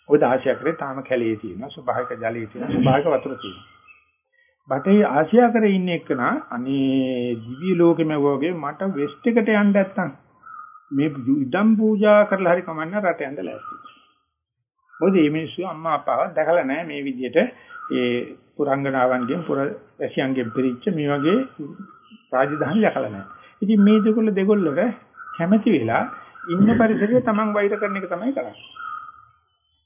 මොකද ආසියා කරේ තාම කැලේ තියෙනවා ස්වභාවික ජලයේ තියෙනවා ස්වභාවික වතුර තියෙනවා. බටේ ආසියාකරේ ඉන්න එක්කන අනේ දිව්‍ය ලෝකෙම වගේ මට වෙස්ට් එකට යන්න නැත්තම් මේ ඉදම් පූජා කරලා හරි කමන්න රට යන්න ලෑස්ති. මොකද මේ මිනිස්සු අම්මා අප්පාව දැකලා නැහැ මේ විදිහට ඒ පුරංගනාවන්ගෙන් පුර වැසියන්ගෙන් පිරිච්ච මේ වගේ රාජධානි දැකලා නැහැ. ඉතින් මේ දෙකොල්ල දෙකොල්ලට කැමැති වෙලා ඉන්න පරිසරය Taman වෛර කරන එක තමයි කරන්නේ.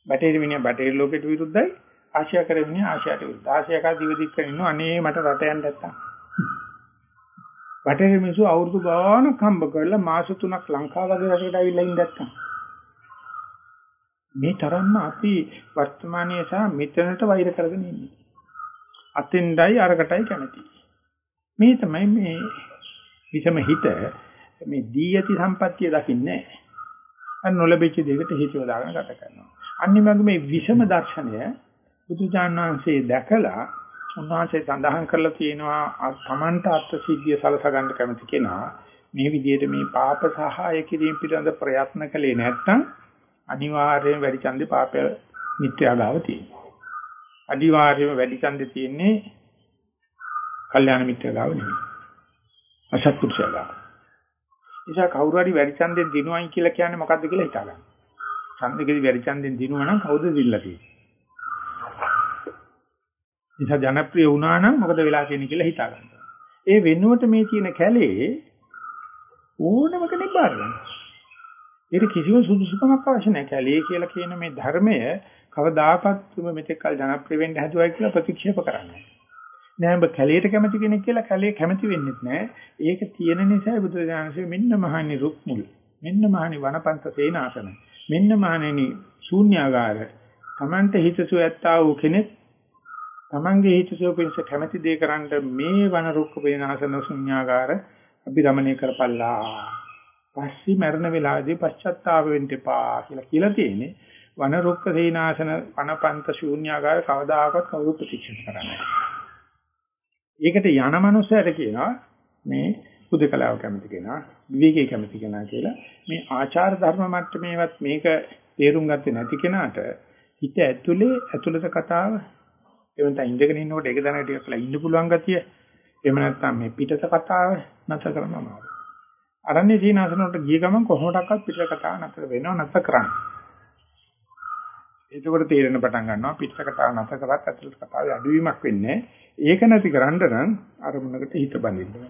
බටේර මිනිහා බටේර ලෝකෙට විරුද්ධයි ආශියා කරේ මිනිහා ආශියාට විරුද්ධයි. ආශියාකා දිව දික් කරගෙන අනේ මට රට යන්න නැත්තම්. බටේර මිනිස්සු අවුරුදු ගානක් හම්බ කරලා මාස 3ක් ලංකාව වගේ රටකට ඇවිල්ලා ඉඳ නැත්තම්. මේ තරම්ම අපි වර්තමානයේ සහ මෙතනට වෛර කරගෙන ඉන්නේ. අතෙන්ඩයි අරකටයි කැමති. මේ තමයි මේ විසම හිත මේ දී යති සම්පත්තිය දකින්නේ නැහැ. අන්න නොලැබෙච්ච දෙයකට හේතුව දාගෙන ගත කරනවා. අනිත් මේ විෂම දර්ශනය බුදුජානනාංශයේ දැකලා උන්වහන්සේ සඳහන් කරලා තියෙනවා තමන්ට අර්ථ සිද්ධිය සලසා ගන්න කැමති කෙනා මේ විදිහට මේ පාප සහාය කිරීම පිළිබඳ ප්‍රයත්න කළේ නැත්නම් අනිවාර්යයෙන් වැඩි ඡන්දේ පාපය මිත්‍යාගාව තියෙනවා. අනිවාර්යයෙන්ම වැඩි ඡන්දේ තියෙන්නේ කල්යාණ මිත්‍යාගාව නෙවෙයි. අසත්පුරුෂයාගාව. නිසා කවුරු හරි වැඩි ඡන්දෙන් දිනුවයි කියලා කියන්නේ මොකද්ද කියලා හිතා ගන්න. ඡන්දෙකදී වැඩි ඡන්දෙන් දිනුවා නම් කවුද දිල්ලා තියෙන්නේ? නිසා ජනප්‍රිය වුණා නම් මොකද වෙලා තියෙන්නේ කියලා හිතා ගන්න. ඒ වෙනුවට මේ තියෙන කැලේ ඕනම කෙනෙක් බාර ගන්නවා. ඒක කිසිම සුදුසුකමක් අවශ්‍ය නැහැ. කැලේ කියලා කියන මේ ධර්මය කවදාකවත් මෙතෙක් කල ජනප්‍රිය වෙන්න හැදුවයි කියලා ප්‍රතික්ෂේප කරන්නේ නෑ. ඔබ කැලේට කැමති කෙනෙක් කියලා කැලේ කැමති වෙන්නේ නැහැ. ඒක තියෙන නිසා බුදුරජාණන්සේ මෙන්න මහණි රුක්මුල්. මෙන්න මහණි වනපන්ත සේනාසන. මෙන්න මහණෙනි ශූන්‍යාගාර. Tamante හිතසුව ඇත්තා වූ කෙනෙක් Tamange හිතසුව පිණිස කැමති දේ කරන්න මේ වන රුක්ක වේනාසන ශූන්‍යාගාර අභිරමණය කරපල්ලා. පස්සේ මරණ වෙලාවේදී පශ්චත්තාප වෙන්න එපා කියලා කියලා තියෙන්නේ. වන රුක්ක සේනාසන වනපන්ත ශූන්‍යාකාර කවදාකවත් කවුරු ප්‍රතික්ෂේප කරන්නේ ඒකට යන මනුස්සයට කියනවා මේ පුදුකලාව කැමති කෙනා, විවේකී කැමති කෙනා කියලා. මේ ආචාර ධර්ම මට්ටමේවත් මේක තේරුම් ගත්තේ නැති කෙනාට හිත ඇතුලේ ඇතුළත කතාව එවන්ත ඉඳගෙන ඉන්නකොට ඒක දැනග ටිකක් කියලා ඉන්න පුළුවන් ගතිය. එහෙම නැත්නම් මේ පිටත කතාව නැතර කරනවා. අරන්නේ සීනාසන වලට ගිය ගමන් කොහොමඩක්වත් පිටර කතාව නැතර වෙනව නැතර කරන්න. එතකොට තේරෙන පටන් ගන්නවා පිටර කතාව නැතර කරත් ඇතුළත කතාවේ අඩුවීමක් වෙන්නේ. ඒක නැති කරන්න නම් අරමුණකට හිත බඳින්න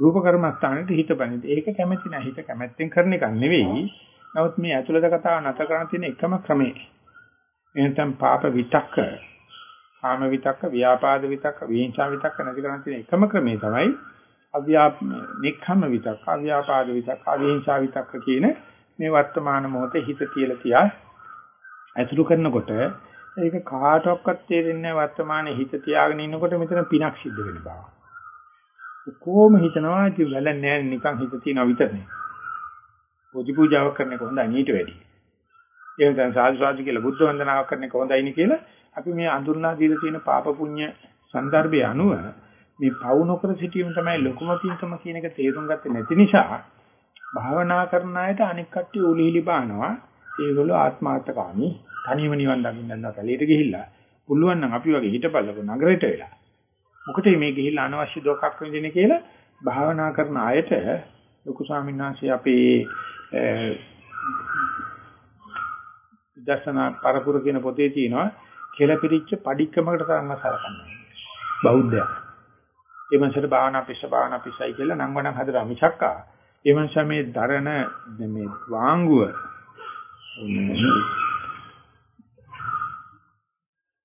රූප කර්මස්ථානෙට හිත බඳින්න. ඒක කැමැති නැහැ. හිත කැමැත්තෙන් කරන එකක් නෙවෙයි. නමුත් මේ ඇතුළත කතාව නැතර කරන්න තියෙන එකම ක්‍රමය. එහෙනම් පාප විතක්ක, කාම විතක්ක, ව්‍යාපාද විතක්ක, විහිංසා විතක්ක නැති කරන්න තියෙන එකම ක්‍රමය තමයි අව්‍යාප නික්ඛම විතක් අව්‍යාපාද විතක් අවිහිංසා විතක්ක කියන මේ වර්තමාන මොහොතේ හිත තියලා තියා ඇසුරු කරනකොට ඒක කාටවත් තේරෙන්නේ වර්තමානයේ හිත තියාගෙන ඉන්නකොට මෙතන පිනක් සිද්ධ වෙන බව. කොහොම හිතනවා ඉතින් වැල නැහැ නිකන් හිත තියනවා විතරනේ. පොදි පූජාවක් කරන එක හොඳයි නීට වැඩි. එහෙම දැන් සාදු සාදු කියලා බුද්ධ වන්දනාවක් කරන එක හොඳයි නේ කියලා අපි මේ අඳුරනා දීලා තියෙන පාප පුණ්‍ය સંદર્ભය අනුව මේ පවු නොකර සිටීම තමයි ලොකුම පින්කම කියන එක තේරුම් ගත්තේ නැති නිසා භාවනා කරන අයට අනික් කට්ටිය උලිහිලි බානවා. ඒගොල්ලෝ ආත්මාර්ථකාමී තනියම නිවන් දකින්න නැත්නම් කැලේට ගිහිල්ලා පුළුවන් නම් අපි වගේ හිටපල්ලක නගරයට වෙලා මොකටද මේ ගිහිල්ලා අනවශ්‍ය දුකක් විඳින්නේ කියලා භාවනා කරන අයට ලොකු ස්වාමීන් වහන්සේ අපේ දර්ශනා පරපුර කියන පොතේ තියෙනවා කෙලපිරිච්ච padikkamakata තරම්ම සලකන්නේ. බෞද්ධයා. ඒ මනසට භාවනා පිස්ස භාවනා පිස්සයි කියලා නම් වණන් හදලා මිසක්කා. ඒ මනස මේ දරණ මේ වාංගුව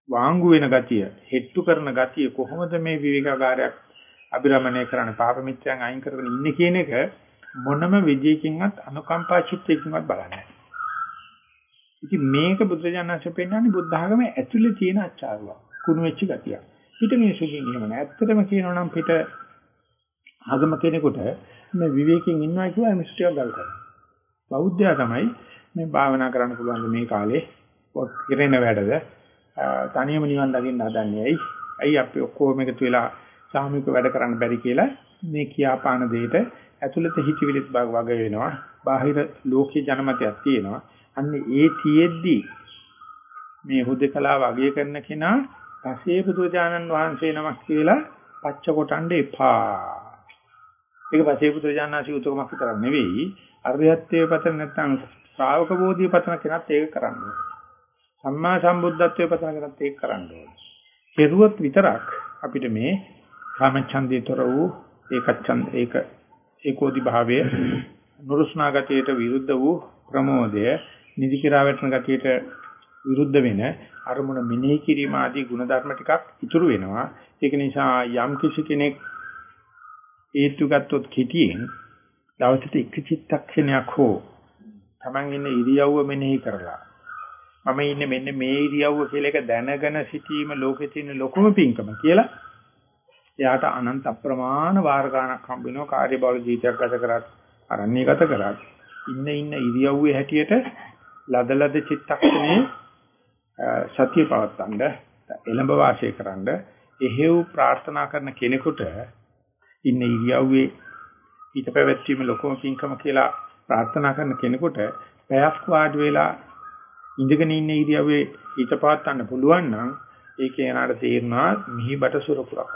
වාංගු වෙන ගතිය හෙට්ටු කරන ගතිය කොහොමද මේ විවේකාගාරයක් අභිරමණය කරන්න පාප මිත්‍යයන් අයින් කරගෙන ඉන්නේ කියන එක මොනම විදියකින්වත් අනුකම්පා චිත්තයකින්වත් බලන්නේ ඉතින් මේක බුදුරජාණන්සේ පෙන්වන්නේ බුද්ධ ආගමේ ඇතුලේ තියෙන අචාරුවක් කුණු වෙච්ච ගතියක් පිට මිනිසුකින් එහෙම නෑ. ඇත්තටම කියනවා නම් පිට ආගම කෙනෙකුට මේ විවේකයෙන් ඉන්නවා කියුවා මිනිස්සුටියක් ගල් කරනවා. බෞද්ධයා තමයි මේ භාවනා කරන්න පුළුවන් මේ කාලේ කිරෙන වැඩද තනියම නිවන් දකින්න හදන්නේ ඇයි? ඇයි අපි ඔක්කොම එකතු වෙලා සාමූහික වැඩ කරන්න බැරි කියලා මේ කියාපාන දෙයට ඇතුළත හිතවිලිත් වගේ වෙනවා. බාහිර ලෝකීය ජනමතයක් තියෙනවා. අන්න ඒ තියෙද්දි මේ හුදකලා වගේ කරන කෙනා පසේ බුදුජානන් වහන්සේ නමක් කියලා පච්ච කොටන්න එපා. ඒක පසේ බුදුජානනාසි උතුමක් විතරක් නෙවෙයි අරියත්වයේ පතන නැත්නම් ශ්‍රාවක බෝධිය පතන කෙනත් ඒක කරන්න ඕනේ. සම්මා සම්බුද්ධත්වයේ පතන කෙනත් ඒක කරන්න ඕනේ. කෙරුවොත් විතරක් අපිට මේ කාමච්ඡන්දේතර වූ ඒකච්ඡන්ද ඒක ඒකෝදි භාවය නුරුස්නා ගතියට විරුද්ධ වූ ප්‍රමෝදය නිදි කිරා වැටෙන ගතියට විරුද්ධ වෙන අරමුණ මෙනෙහි කිරීම ආදී ಗುಣධර්ම ටිකක් ඉතුරු වෙනවා. ඒක නිසා යම් කිසි කෙනෙක් ඒතු ගත්තොත් කිටියෙන් දවසට එක චිත්තක්ෂණයක් හෝ Taman ඉන්න ඉරියව්ව මෙනෙහි කරලා මම ඉන්නේ මෙන්න මේ ඉරියව්ව කියලා එක දැනගෙන සිටීම ලෝකේ තියෙන ලොකුම පිංකම කියලා. එයාට අනන්ත අප්‍රමාණ වාර ගණක් හම්බ වෙනවා කාර්යබහුල ජීවිතයක් ගත කරත් අරණ්‍ය ගත කරත්. ඉන්න ඉන්න ඉරියව්වේ හැටියට ලදලද චිත්තක්ෂණේ සතිය පවත්තන්න එළඹ වාසය කරන්න එහෙව් ප්‍රාර්ථනා කරන කෙනෙකුට ඉන්න ඉරියව්වේ ඊට පැවැත්වීම ලොකම පිංකම කියලා ප්‍රාර්ථනා කරන කෙනෙකුට පැයක් වාඩි වෙලා ඉඳගෙන ඉන්න ඉරියව්වේ ඊට පවත්තන්න පුළුවන් නම් ඒ කෙනාට තේරෙනවා මිහිබට සුරපුරක්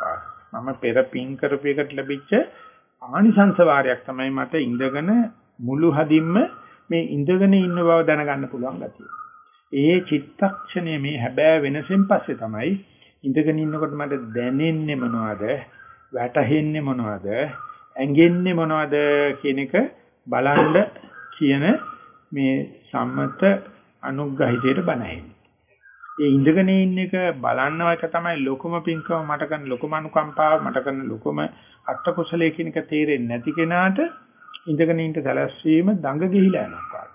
මම පෙර පිං කරපු එකට ලැබිච්ච ආනිසංස වාරයක් තමයි මට ඉඳගෙන මුළු හදින්ම මේ ඉඳගෙන ඉන්න බව දැනගන්න පුළුවන් ගතිය. ඒ චිත්තක්ෂණය මේ හැබෑ වෙනසෙන් පස්සේ තමයි ඉඳගෙන ඉන්නකොට මට දැනෙන්නේ මොනවද? වැටහෙන්නේ මොනවද? ඇඟෙන්නේ මොනවද කියන එක බලන්න කියන මේ සම්මත අනුග්‍රහිතයට බණයි. ඒ ඉඳගෙන ඉන්න එක බලන්නව එක තමයි ලොකුම පිංකම මට කරන ලොකුම අනුකම්පාව මට කරන ලොකුම අත්ත කුසලයේ කියන එක තේරෙන්නේ නැති කෙනාට ඉඳගෙන ඉන්න සැලැස්වීම දඟ ගිහිලා යනවා.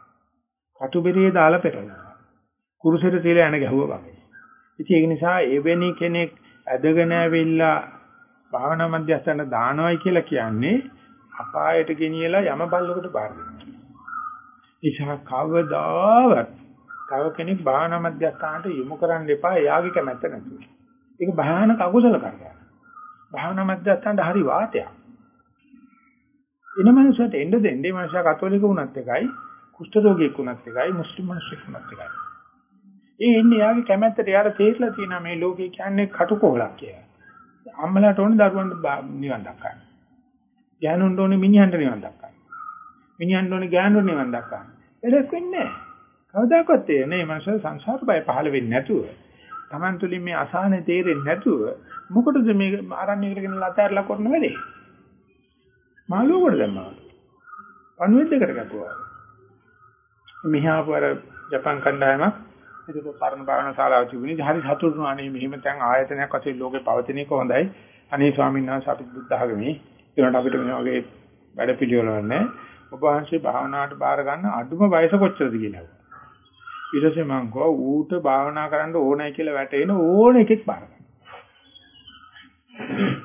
කටුබෙරියේ දාලා පෙරනවා. කුරුසෙට තියලා යන ගැහුවා වගේ. ඉතින් ඒක නිසා එවැනි කෙනෙක් ඇදගෙන ඇවිල්ලා භාවනා මධ්‍යස්ථාන දානවයි කියලා කියන්නේ අපායට ගෙනියලා යම බල්ලකට බාර දෙනවා. ඉෂා කවදාවත් තව කෙනෙක් භාවනා මධ්‍යස්ථානට යොමු කරන්න එපා එයාගේ කැමැත්ත නැතුව. ඒක භයානක අකුසල කරගන්න. භාවනා මධ්‍යස්ථානට හරි වාතයක්. එන මනුස්සයට එන්න දෙන්නේ මනුස්සයා කතෝලික වුණත් එකයි, කුෂ්ඨ රෝගියෙක් වුණත් එකයි, මුස්ලිම් මිනිස්සෙක් වුණත් එකයි. ඒ ඉන්නේ යාගේ කැමැත්තට යාට තේරලා තියෙනවා මේ ලෝකේ කියන්නේ කටුකොහලක් කියලා. අම්මලාට ඕනේ දරුවන්ට නිවන් දක්වන්න. ගෑනුන්ට ඕනේ මිනිහන්ට නිවන් දක්වන්න. මිනිහන්ට ඕනේ ගෑනුන්ට නිවන් දක්වන්න. එලෙස් වෙන්නේ නැහැ. කවදාකවත් තේරෙන්නේ මේ මනස සංසාර බය පහළ වෙන්නේ නැතුව. Taman තුලින් මේ අසහනේ තේරෙන්නේ නැතුව මොකටද මේ ආරණ්‍යයකට ගෙනලා අතහැරලා කරන වැඩේ? මාළුවකට දැම්මා. පණුවෙද්ද කරගත්තා. මෙහා වර ජපන් කණ්ඩායමක් ඒක පරණ භාවනා ශාලාව තිබුණේ හරි සතුටු අනේ මෙහෙම දැන් ආයතනයක් වශයෙන් ලෝකේ පවතින එක හොඳයි. අනේ ස්වාමීන් වහන්සේ අපි බුද්ධ ආගමේ ඒකට අපිට මේ වගේ වැඩ පිළිවෙල නැහැ. ඔබ වහන්සේ භාවනාවට බාර ගන්න අඩුම වයස කොච්චරද කියලා. ඊට පස්සේ මං කව ඌට භාවනා කරන්න ඕනයි කියලා වැටෙන ඕන එකෙක් බාර ගන්න.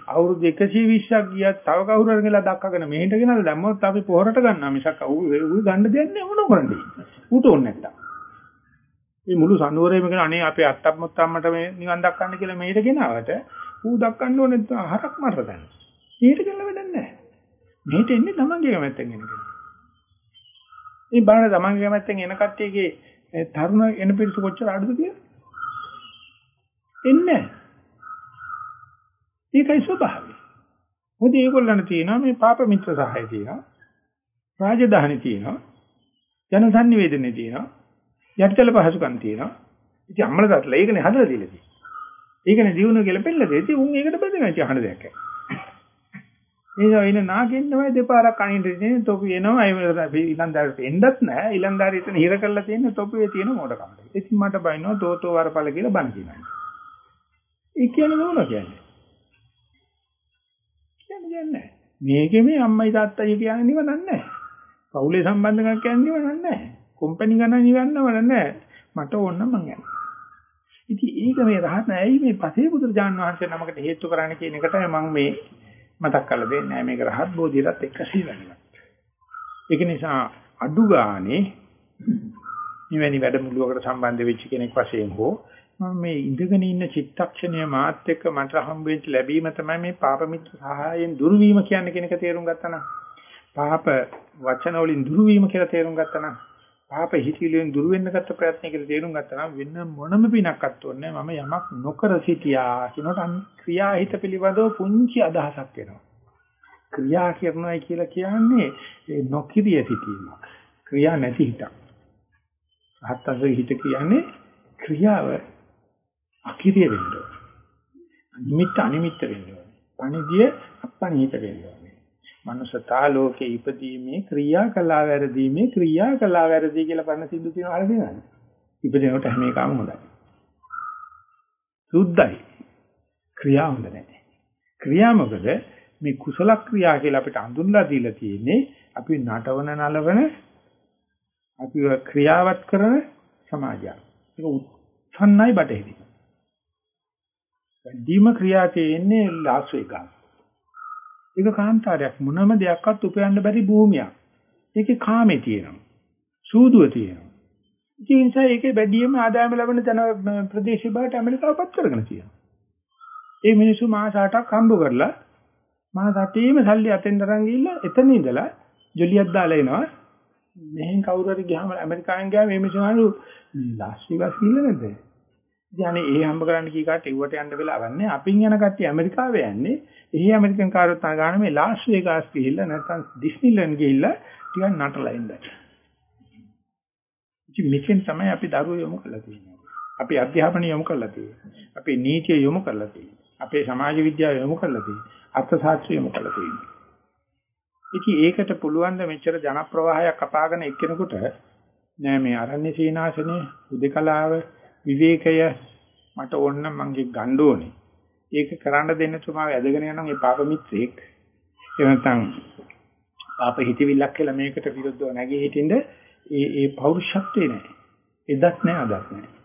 අවුරුදු 120ක් ගියත් තව කවුරු හරි කියලා දක්කගෙන මෙහෙට ගෙනල්ලා දැම්මොත් අපි පොහොරට ගන්නවා මිසක් ඌ ඌ ගන්න දෙයක් නෑ මොන කරන්නේ. ඌට ඕනේ නැත්තම්. මේ මුළු සනුවරේම කියන අනේ අපේ අත්තම්මත් අම්මට මේ නිවන් දක්වන්න කියලා මෙහෙට ගෙනාවට ඌ දක්වන්න ඕනේ හරක් මරර ගන්න. මෙහෙට ගෙනලා වැඩක් නැහැ. මෙහෙට එන්නේ තමන්ගේ කැමැත්තෙන් එන කෙනා. මේ බලන්න තමන්ගේ කැමැත්තෙන් එන කට්ටියගේ තරුණ එන පිරිස කොච්චර අඩුද කියලා. එන්නේ ඒකයි ස්වභාවය. මොකද ඒගොල්ලන් තියෙනවා මේ පාප මිත්‍ර සහාය තියෙනවා. රාජධානි තියෙනවා. ජන සංනිවේදනයේ තියෙනවා. යටිතල පහසුකම් තියෙනවා. ඉතින් අම්මලා තාත්තලා ඒකනේ හදලා දීලා තියෙන්නේ. ඒකනේ දිනුන කියලා පෙන්නලා දෙති උන් ඒකට බැඳගෙන ඉතින් අහන දෙයක් නැහැ. ඒ ඉන්න නාගෙන් තමයි දෙපාරක් අනින්න තියෙන්නේ තොපි එනවා ඒ ඊලන්දාරිට එන්නත් නැහැ ඊලන්දාරිය එතන හිර කරලා තියෙන තොපියේ තියෙන මොඩකම. ඉතින් මට බයිනවා තෝතෝ වරපල කියලා බන් කියනවා. ඒ කියන්නේ මොනවා කියන්නේ? කියන්නේ නැහැ. මේකේ මේ අම්මයි තාත්තයි කියන්නේ නිවනක් නැහැ. පවුලේ සම්බන්ධකම් කියන්නේ නිවනක් නැහැ. කොම්පැනි ගණන් ඉවන්නව නැහැ. මට ඕන නම් මං යනවා. ඉතින් ඒක මේ රහත් ඇයි මේ පසේ බුදුරජාන් වහන්සේ නමකට හේතු කරන්නේ කියන එකට මම මේ මතක් කරලා දෙන්නේ මේක රහත් බෝධියටත් එකසේ වෙනවා. ඒක නිසා අඩු ගානේ මෙවැනි වැඩමුළුවකට සම්බන්ධ වෙච්ච කෙනෙක් වශයෙන් හෝ මම මේ ඉඳගෙන ඉන්න චිත්තක්ෂණය මාත් එක්ක මට හම්බෙච්ච ලැබීම තමයි මේ පාප මිත්‍ර සහායෙන් දුරු වීම කියන්නේ කෙනක තේරුම් ගත්තා නම් පාප වචන වලින් දුරු වීම කියලා තේරුම් ගත්තා නම් පාප හිතිලියෙන් දුර වෙන්න ගත්ත ප්‍රයත්න කියලා තේරුම් ගත්තා නම් වෙන මොනම පිනක්වත් ඕනේ මම යමක් නොකර සිටියා කියනකොට අන්න ක්‍රියාහිත පිළිබඳව පුංචි අදහසක් එනවා. ක්‍රියා කරනවායි කියලා කියන්නේ ඒ නොකිරිය සිටීමක්. ක්‍රියා නැති හිතක්. හත්තරේ හිත කියන්නේ ක්‍රියාව අකිරිය වෙන්න ඕනේ. නිමිත්ත අනිමිත්ත වෙන්න ඕනේ. පණිදිය අපණීත වෙන්න ඕනේ. මනුෂ්‍යතා ලෝකේ ඉපදීමේ ක්‍රියා කළා වැරදීමේ ක්‍රියා කළා වැරදී කියලා පරණ සිද්ධ තියෙනවා හරි නේද? ඉපදෙනකොට හැම එකම හොඳයි. සුද්ධයි. ක්‍රියා හොඳ නැහැ. ක්‍රියා මොකද මේ කුසල ක්‍රියා කියලා අපිට අඳුන්ලා දීලා තියෙන්නේ අපි නටවන නලවන අපි ක්‍රියාවත් කරන සමාජයක්. ඒක උත්සන්නයි බටහිරි. වැඩිම ක්‍රියා තියෙන්නේ ලාස් වේගාස්. ඒක කාන්තාරයක් මොනම දෙයක්වත් උපයන්න බැරි භූමියක්. ඒකේ කාමේ තියෙනවා. සූදුව තියෙනවා. ඒ නිසා ඒකේ වැඩිම ආදායම ලැබෙන තන ප්‍රදේශය බවට ඇමරිකාවපත් කරගෙන තියෙනවා. ඒ මිනිස්සු මාස 8ක් හම්බ කරලා මාස 8ේම සල්ලි අතෙන් තරන් ගිහිල්ලා එතන ඉඳලා ජොලියක් දාලා එනවා. මෙහෙන් කවුරු හරි ගියාම ඇමරිකාවෙන් ගියාම මේ මිනිස්සු අහනවා මේ ලාස් වේගාස් ගිහිල්ලා නැද්ද? ඉතින් ඒ හම්බ කරන්න කී කාට ඉවට යන්න වෙලාවක් නැහැ. අපින් යන කට්ටිය ඇමරිකාවේ යන්නේ. එහි ඇමරිකන් කාරොත් ගන්න මේ ලාස් වේගාස් ගිහිල්ලා නැත්නම් ඩිස්නිලන්ඩ් ගිහිල්ලා ටිකක් නටලා ඉඳලා. ඉතින් මෙතෙන් තමයි අපි දරුවෝ යොමු කරලා තියෙන්නේ. අපි අධ්‍යාපනය යොමු කරලා තියෙන්නේ. අපේ නීතිය යොමු කරලා තියෙන්නේ. අපේ සමාජ විද්‍යාව යොමු කරලා තියෙන්නේ. අර්ථශාස්ත්‍රය යොමු කරලා තියෙන්නේ. ඉතින් ඒකට පුළුවන් ද මෙච්චර ජන ප්‍රවාහයක් අපාගෙන එක්කෙනෙකුට නෑ මේ අරණ්‍ය සීනාසනේ උදකලාව විවේකය මට ඕන නම් මං ගන්න ඕනේ. ඒක කරන්න දෙන්න තුමාව ඇදගෙන යනවා මේ පාප මිත්‍රෙක්. එහෙම නැත්නම් පාප හිතවිල්ලක් කියලා මේකට විරුද්ධව නැගී හිටින්ද ඒ ඒ පෞරුෂත්වේ නැහැ. එදත් නැහැ අදත් නැහැ.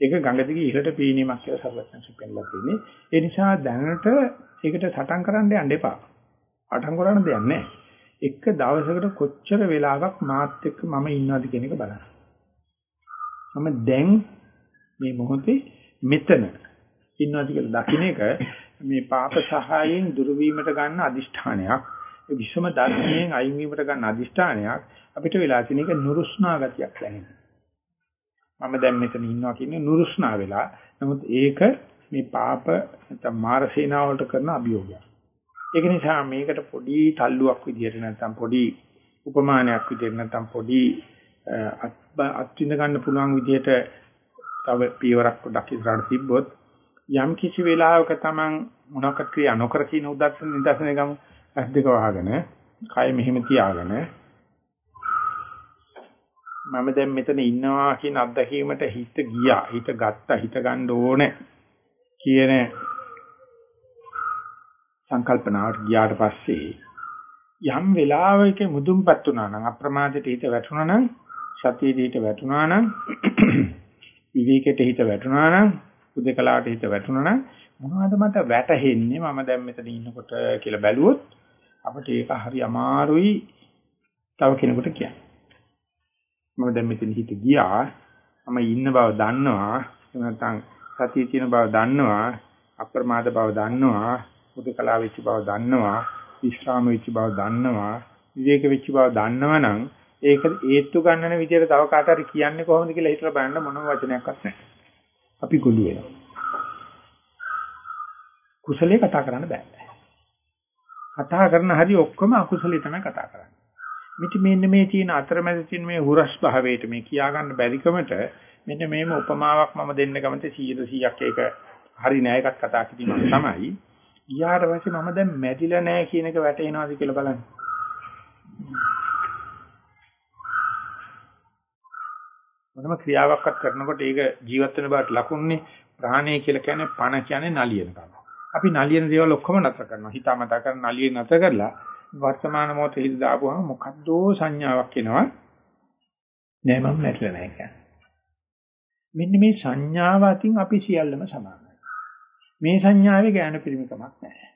ඒක ගඟ දිගේ ඉහළට පීනීමක් කියලා සර්වඥංශ පෙන්නලා තියෙන්නේ. ඒ නිසා දැනට ඒකට සටන් කරන්න යන්න එපා. අටන් කරන්න දෙයක් නැහැ. එක දවසකට කොච්චර වෙලාවක් මාත් එක්ක මම ඉන්නවද කියන එක බලන්න. මම දැන් මේ මොහොතේ මෙතන. ඉන්නවාද කියලා දකින්න එක මේ පාප සහායෙන් දුරු වීමට ගන්න අදිෂ්ඨානයක්. ඒ විසම ධර්මයෙන් අයින් වීමට ගන්න අදිෂ්ඨානයක්. අපිට වෙලා තියෙන එක නුරුස්නා ගතියක් දැනෙනවා. මම දැන් මෙතන ඉන්නවා කියන්නේ නුරුස්නා වෙලා. නමුත් ඒක මේ පාප නැත්නම් මාර සේනාවලට කරන අභියෝගයක්. ඒක නිසා මේකට පොඩි තල්ලුවක් විදියට නැත්නම් පොඩි උපමානයක් විදියට නැත්නම් පොඩි අත්විඳ ගන්න පුළුවන් විදියට තව පියවරක් පොඩක් ඉස්සරහට තිබ්බොත් යම් කිසි වෙලාවක Taman මොනවාකට ක්‍රියා නොකර කියන උදර්ශන නිදර්ශන ගමු. ඇස් දෙක වහගෙන කය මෙහෙම තියාගෙන මම දැන් මෙතන ඉන්නවා කියන අත්දැකීමට හිත ගියා. හිත ගත්තා. හිත ගන්න ඕනේ කියන සංකල්පනාවට ගියාට පස්සේ යම් වෙලාවක මුදුන්පත් වුණා නම් අප්‍රමාදයට හිත වැටුණා නම් සතියේ හිත වැටුණා නම් විවේකයට හිත වැටුණා නම් උදේකලාට හිත වැටුණා නම් මොනවද මට වැටහෙන්නේ? මම දැන් මෙතන ඉන්නකොට කියලා බැලුවොත් අපිට ඒක හරි අමාරුයි තව කෙනෙකුට කියන්න. මම දැන් මෙතන හිත ගියා. මම ඉන්න බව දන්නවා. එහෙම නැත්නම් සතිය තියෙන බව දන්නවා. අප්‍රමාද බව දන්නවා. උදේකලා වෙච්ච බව දන්නවා. විශ්‍රාම වෙච්ච බව දන්නවා. විවේක වෙච්ච බව දන්නවනම් ඒක ඒත්තු ගන්නන විදිහට තව කාට හරි කියන්නේ කොහොමද කියලා හිතලා බලන්න මොනම වචනයක්වත් නැහැ. අපි ගොළු වෙනවා. කුසලයේ කතා කරන්න බෑ. කතා කරන හැටි ඔක්කොම අකුසලයේ තමයි කතා කරන්නේ. මිටි මෙන්න මේ තියෙන අතරමැද තියෙන මේ හුරස් භාවයට මේ කියා ගන්න බැරිකමට මෙන්න මේම උපමාවක් මම දෙන්න කැමති 100%ක් ඒක හරි නෑ එකක් කතා කිරීමක් තමයි. ඊයාට පස්සේ මම දැන් මැරිලා නෑ කියන එක වැටේනවාද කියලා බලන්න. මොනම ක්‍රියාවක්වත් කරනකොට ඒක ජීවත් වෙන බවට ලකුණුනේ ප්‍රාණය කියලා කියන්නේ පණ කියන්නේ නලියන කම. අපි නලියන දේවල් ඔක්කොම නතර කරනවා. හිතාමතා කරන නලිය නතර කරලා වර්තමාන මොහොතේ හිත දාපුවම මොකද්දෝ සංඥාවක් එනවා. නෑ මම නැట్లా නෑ කියන්නේ. මෙන්න මේ සංඥාව අතින් අපි සියල්ලම සමානයි. මේ සංඥාවේ ඥාන පිරිමිකමක් නැහැ.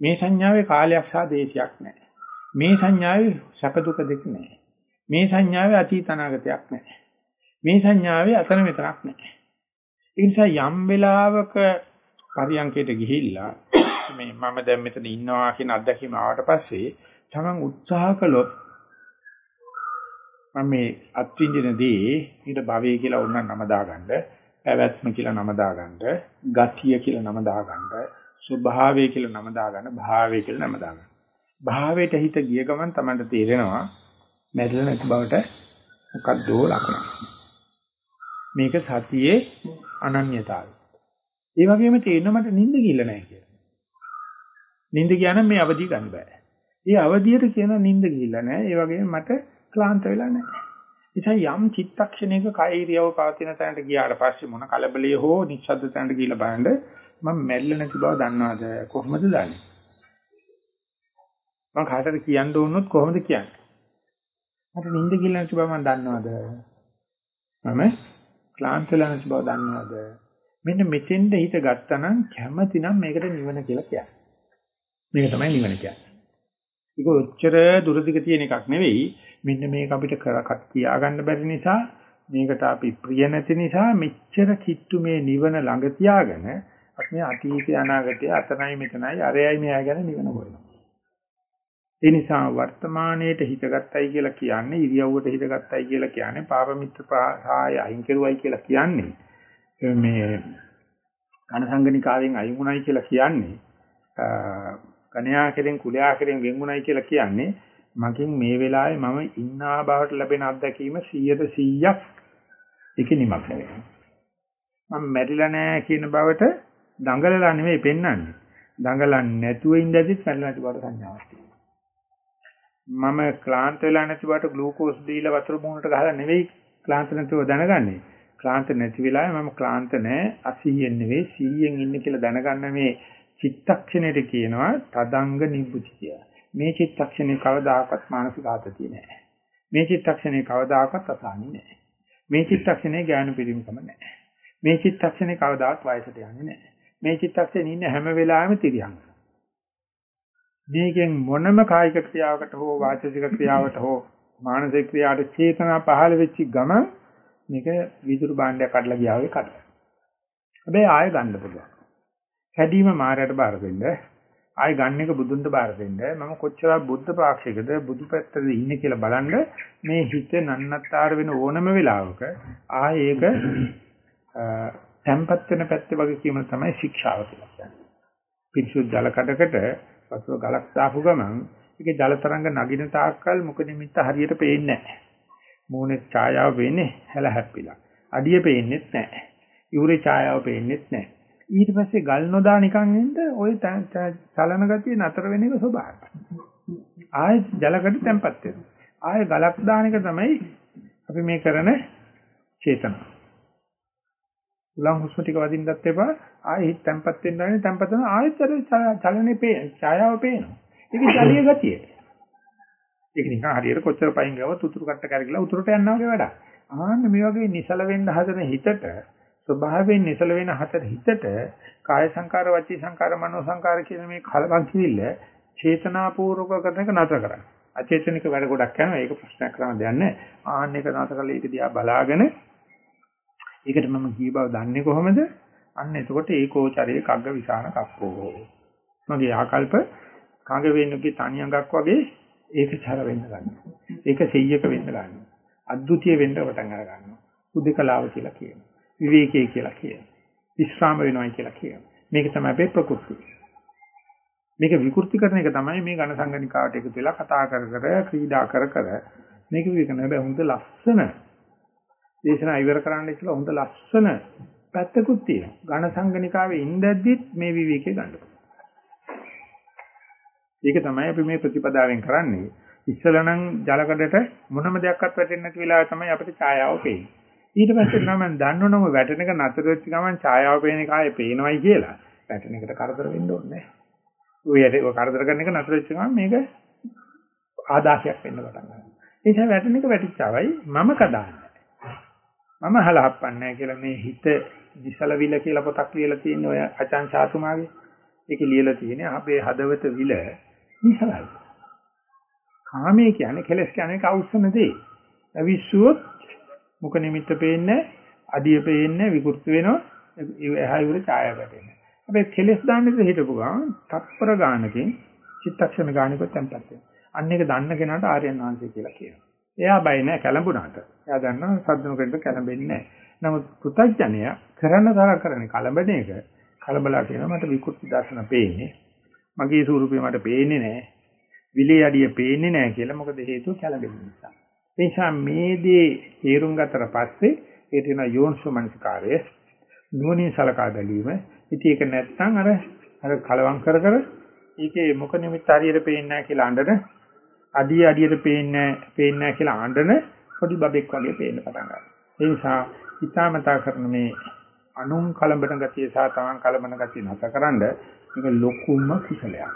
මේ සංඥාවේ කාලයක් සහ දේශයක් නැහැ. මේ සංඥාවේ සැප දුක දෙක නැහැ. මේ සංඥාවේ අතීත අනාගතයක් නැහැ. මේ සංඥාවේ අතන මෙතනක් නැහැ. ඒ නිසා යම් වෙලාවක පරියන්කයට ගිහිල්ලා මේ මම දැන් මෙතන ඉන්නවා කියන අත්දැකීම ආවට පස්සේ තමන් උත්සාහ කළොත් මම මේ අත්විඳිනදී ඊට භවය කියලා ඕන නම දාගන්න, පැවැත්ම කියලා නම දාගන්න, ගතිය කියලා නම දාගන්න, ස්වභාවය කියලා නම දාගන්න, භාවය කියලා නම දාගන්න. භාවයට හිත ගිය ගමන් තමයි තේරෙනවා මැරිලා නැති බවට මොකක්දෝ ලකුණක්. මේක සතියේ අනන්‍යතාවය. ඒ වගේම තේරෙනවා මට නිින්ද ගිල්ල නැහැ කියලා. නිින්ද කියනනම් මේ අවදි ගන්න බෑ. ඒ අවදියට කියන නිින්ද ගිහිල්ලා නැහැ. ඒ වගේම මට ක්ලාන්ත වෙලා නැහැ. නිසා යම් චිත්තක්ෂණයක කයිරියව පවතින තැනට ගියාට පස්සේ මොන කලබලිය හෝ නිස්සද්ද තැනට ගිහිල්ලා බලන්න මම මැරිලා නැති බව දන්නවද කොහොමද දන්නේ? මම කාටද කියන්න ඕනොත් කොහොමද කියන්නේ? මට නිින්ද ගිහිල්ලා නැති බව මම දන්නවද? මම ක්ලාන්ත වෙලා නැති බව දන්නවද? මෙන්න මෙතෙන්ද හිත ගත්තනම් කැමැතිනම් මේකට නිවන කියලා කියන්නේ. මේක තමයි නිවන කියන්නේ. ඒක ඔච්චර දුරදිග තියෙන එකක් නෙවෙයි. මෙන්න මේක අපිට කරකට තියාගන්න බැරි නිසා මේකට අපි ප්‍රිය නැති නිසා මෙච්චර කිට්ටු මේ නිවන ළඟ තියාගෙන අපි මේ අතීතය අනාගතය අතනයි මෙතනයි අරයයි මෙයයි ගැන නිවන හොයනවා. ඒ නිසා වර්තමානයේට හිතගත්තයි කියලා කියන්නේ ඉරියව්වට හිතගත්තයි කියලා කියන්නේ පාප මිත්‍ර සහාය අයින් කරුවයි කියලා කියන්නේ මේ ඝනසංගනිකාවෙන් අයින් වුණයි කියලා කියන්නේ කණයා කෙරෙන් කුලයා කෙරෙන් වෙන්ුණයි කියලා කියන්නේ මකින් මේ වෙලාවේ මම ඉන්නා බවට ලැබෙන අත්දැකීම 100ට 100ක් ඒක නිමක් නෙවෙයි. මම මැරිලා නැහැ කියන බවට දඟලලා නෙවෙයි පෙන්වන්නේ. දඟලන්නේ නැතුව ඉඳද්දිත් මැරිලා නැති බවට සංඥාවක් තියෙනවා. මම ක්ලාන්ත වෙලා නැති බවට ග්ලූකෝස් දීලා වතුර බොන්නට ගහලා නෙවෙයි ක්ලාන්ත නැතුව දැනගන්නේ. ක්ලාන්ත නැති වෙලාවේ මම ක්ලාන්ත නැහැ 80න් නෙවෙයි 100න් ඉන්නේ කියලා දැනගන්න මේ චිත්තක්ෂණයට කියනවා තදංග නිබ්බුති කියලා. මේ චිත්තක්ෂණේ කවදාකවත් මානසික ආතතිය නැහැ. මේ චිත්තක්ෂණේ කවදාකවත් අසහනි නැහැ. මේ චිත්තක්ෂණේ ඥාන පිරිමකම නැහැ. මේ චිත්තක්ෂණේ කවදාවත් වයසට යන්නේ නැහැ. මේ චිත්තක්ෂණේ ඉන්න හැම වෙලාවෙම තිරියංග. මේකෙන් මොනම කායික ක්‍රියාවකට හෝ වාචික ක්‍රියාවට හෝ මානසික ක්‍රියාවට චේතනා පහළ වෙච්ච ගමන් මේක විදුරු භාණ්ඩයක් කඩලා ගියා වගේ කඩලා. හැබැයි ආයෙ ගන්න පුළුවන්. කැඩීම මායයට බාර දෙන්න. ආයෙ ගන්න එක බුදුන්ට බාර දෙන්න. මම කොච්චර බුද්ධ පාක්ෂිකද බුදු පැත්තද ඉන්නේ කියලා බලන්න මේ හිත නන්නත්තර වෙන ඕනම වෙලාවක ආයෙ ඒක තැම්පත් වෙන පැත්තේ වගේ කියම තමයි ශික්ෂාව කියලා කියන්නේ. පිරිසුදු ජල කඩකට වතුර ගලක් දාපු ගමන් ඒකේ ජල තරංග නගින තාක්කල් මොක නිමිත්ත හරියට පේන්නේ නැහැ. මූණේ ඡායාව පේන්නේ හැල හැප්පිලා. අඩිය පේන්නේත් නැහැ. යූරේ ඡායාව පේන්නේත් නැහැ. ඊට පස්සේ ගල් නොදා නිකන් ඉන්න ওই චලන ගතිය නතර වෙන එක ස්වභාවයි. ආයෙ ජලකට තැම්පත් වෙනවා. ආයෙ ගලක් දාන එක තමයි අපි මේ කරන චේතනාව. උලන් හුස්ම ටික වදින්නත් එපා. ආයෙ හිත තැම්පත් වෙන්න ඕනේ. තැම්පත් වෙන ආයෙත් චලනේ පේ ඡායාව පේනවා. ඒක ජලීය ගතිය. ඒක නිකන් හරියට කොච්චර පයින් ගාව තුතුරු කට්ට කරගලා උතුරට යනවා වගේ වැඩක්. ආන්න මේ වගේ නිසල වෙන්න හදන හිතට ස්වභාවයෙන් නිසල වෙන හතර හිතට කාය සංකාර වචී සංකාර මනෝ සංකාර කියන මේ කලබන් කිවිල්ල චේතනාපූර්වක කරන එක නතර කරන්න. අචේතනික වැඩ ගොඩක් යනවා. ඒක ප්‍රශ්නයක් කරන්න දෙයක් නැහැ. ආන්න එක නතර කරලා ඒක දිහා බලාගෙන ඒකට මම කී බව දන්නේ කොහොමද? අන්න එතකොට ඒකෝචරයේ කග්ග විසාන කක්කෝ. මගේ ආකල්ප කග වෙන්නගේ තනි අඟක් වගේ ඒකචර වෙන්න ගන්නවා. ඒක සෙය්‍යක වෙන්න ගන්නවා. අද්විතීය වෙන්න පටන් අර ගන්නවා. උද්දකලාව කියලා කියනවා. විවේකයේ කියලා කියනවා. විස්්‍රාම වෙනවා කියලා කියනවා. මේක තමයි අපේ ප්‍රകൃති. මේක විකෘති කරන එක තමයි මේ ඝන සංගණිකාවට එකතු වෙලා කතා කර කර ක්‍රීඩා කර කර මේක විකන හැබැයි හොඳ ලස්සන දේශනා ඉවර කරන්න ඉස්සලා හොඳ ලස්සන පැත්තකුත් තියෙනවා. ඝන සංගණිකාවේ ඉඳද්දිත් මේ විවේකේ ගන්න. ඒක තමයි අපි මේ ප්‍රතිපදාවෙන් කරන්නේ. ඉස්සලා නම් ජලකඩට මොනම දෙයක්වත් වැටෙන්නේ නැති වෙලාව තමයි අපිට ඡායාව පේන්නේ. ඊට පස්සේ නම් මම දන්නවනම වැටෙන එක නතර වෙච්ච ගමන් ඡායාව පේන එක ආයේ පේනවයි කියලා. වැටෙන එකට කරදර වෙන්න ඕනේ නැහැ. ඔය කරදර කරන එක නතර වෙච්ච ගමන් මේක ආදාසයක් වෙන්න පටන් ගන්නවා. ඒ නිසා වැටෙන එක වැටිච්චවයි මම කදාන්නේ. මම හලහප්පන්නේ කියලා මේ හිත විසල විල කියලා පොතක් ලියලා තියෙන ඔය අචාන් සාතුමාගේ ඒකේ ලියලා තියෙන්නේ අපේ හදවත විල විසලයි. කාමයේ කියන්නේ කෙලස් කියන්නේ කවුස්සන දේ. අවිස්සුවොත් මුඛ නිමිත්ත පේන්නේ, අඩිය පේන්නේ, විකෘති වෙනවා. එහා ඉවර ඡාය වැටෙනවා. හැබැයි කෙලස් දාන්නේ හිටපු ගමන් තත්පර ගානකින් චිත්තක්ෂණ ගානකට tempත් වෙනවා. අන්න එක දන්න කෙනාට ආර්යයන් වහන්සේ කියලා කියනවා. එයා බය නැහැ කැළඹුණාට. එයා දන්නවා සද්දනකට කැළඹෙන්නේ නැහැ. නමුත් පුතඥය කරන්න තරම් කරන්නේ කලබන එක. කලබලා කියනවා මට විකෘති දර්ශන පේන්නේ. මගේ ස්වරූපේ මට පේන්නේ නැහැ. විලේ අඩිය පේන්නේ නැහැ කියලා මොකද හේතුව කැළඹෙන නිසා. ඒ නිසා මේ දේ තේරුම් ගතට පස්සේ ඒ තියෙන යෝන්සෝ මනසිකාරය නුවණින් සලකා බැලීම. ඉතින් ඒක නැත්නම් අර අර කලවම් කර කර ඒකේ මොක නිමිත්ත හරියට පේන්නේ නැහැ කියලා අඬන අඩිය අඩියට පේන්නේ පේන්නේ නැහැ කියලා අඬන පොඩි බබෙක් වගේ පේන්න පටන් ගන්නවා. ඒ නිසා හිතාමතා කරන මේ අනුන් කලබන ගතිය සහ තමන් කලබන ගතිය නැතකරනද මේක ලොකුම කුසලයක්.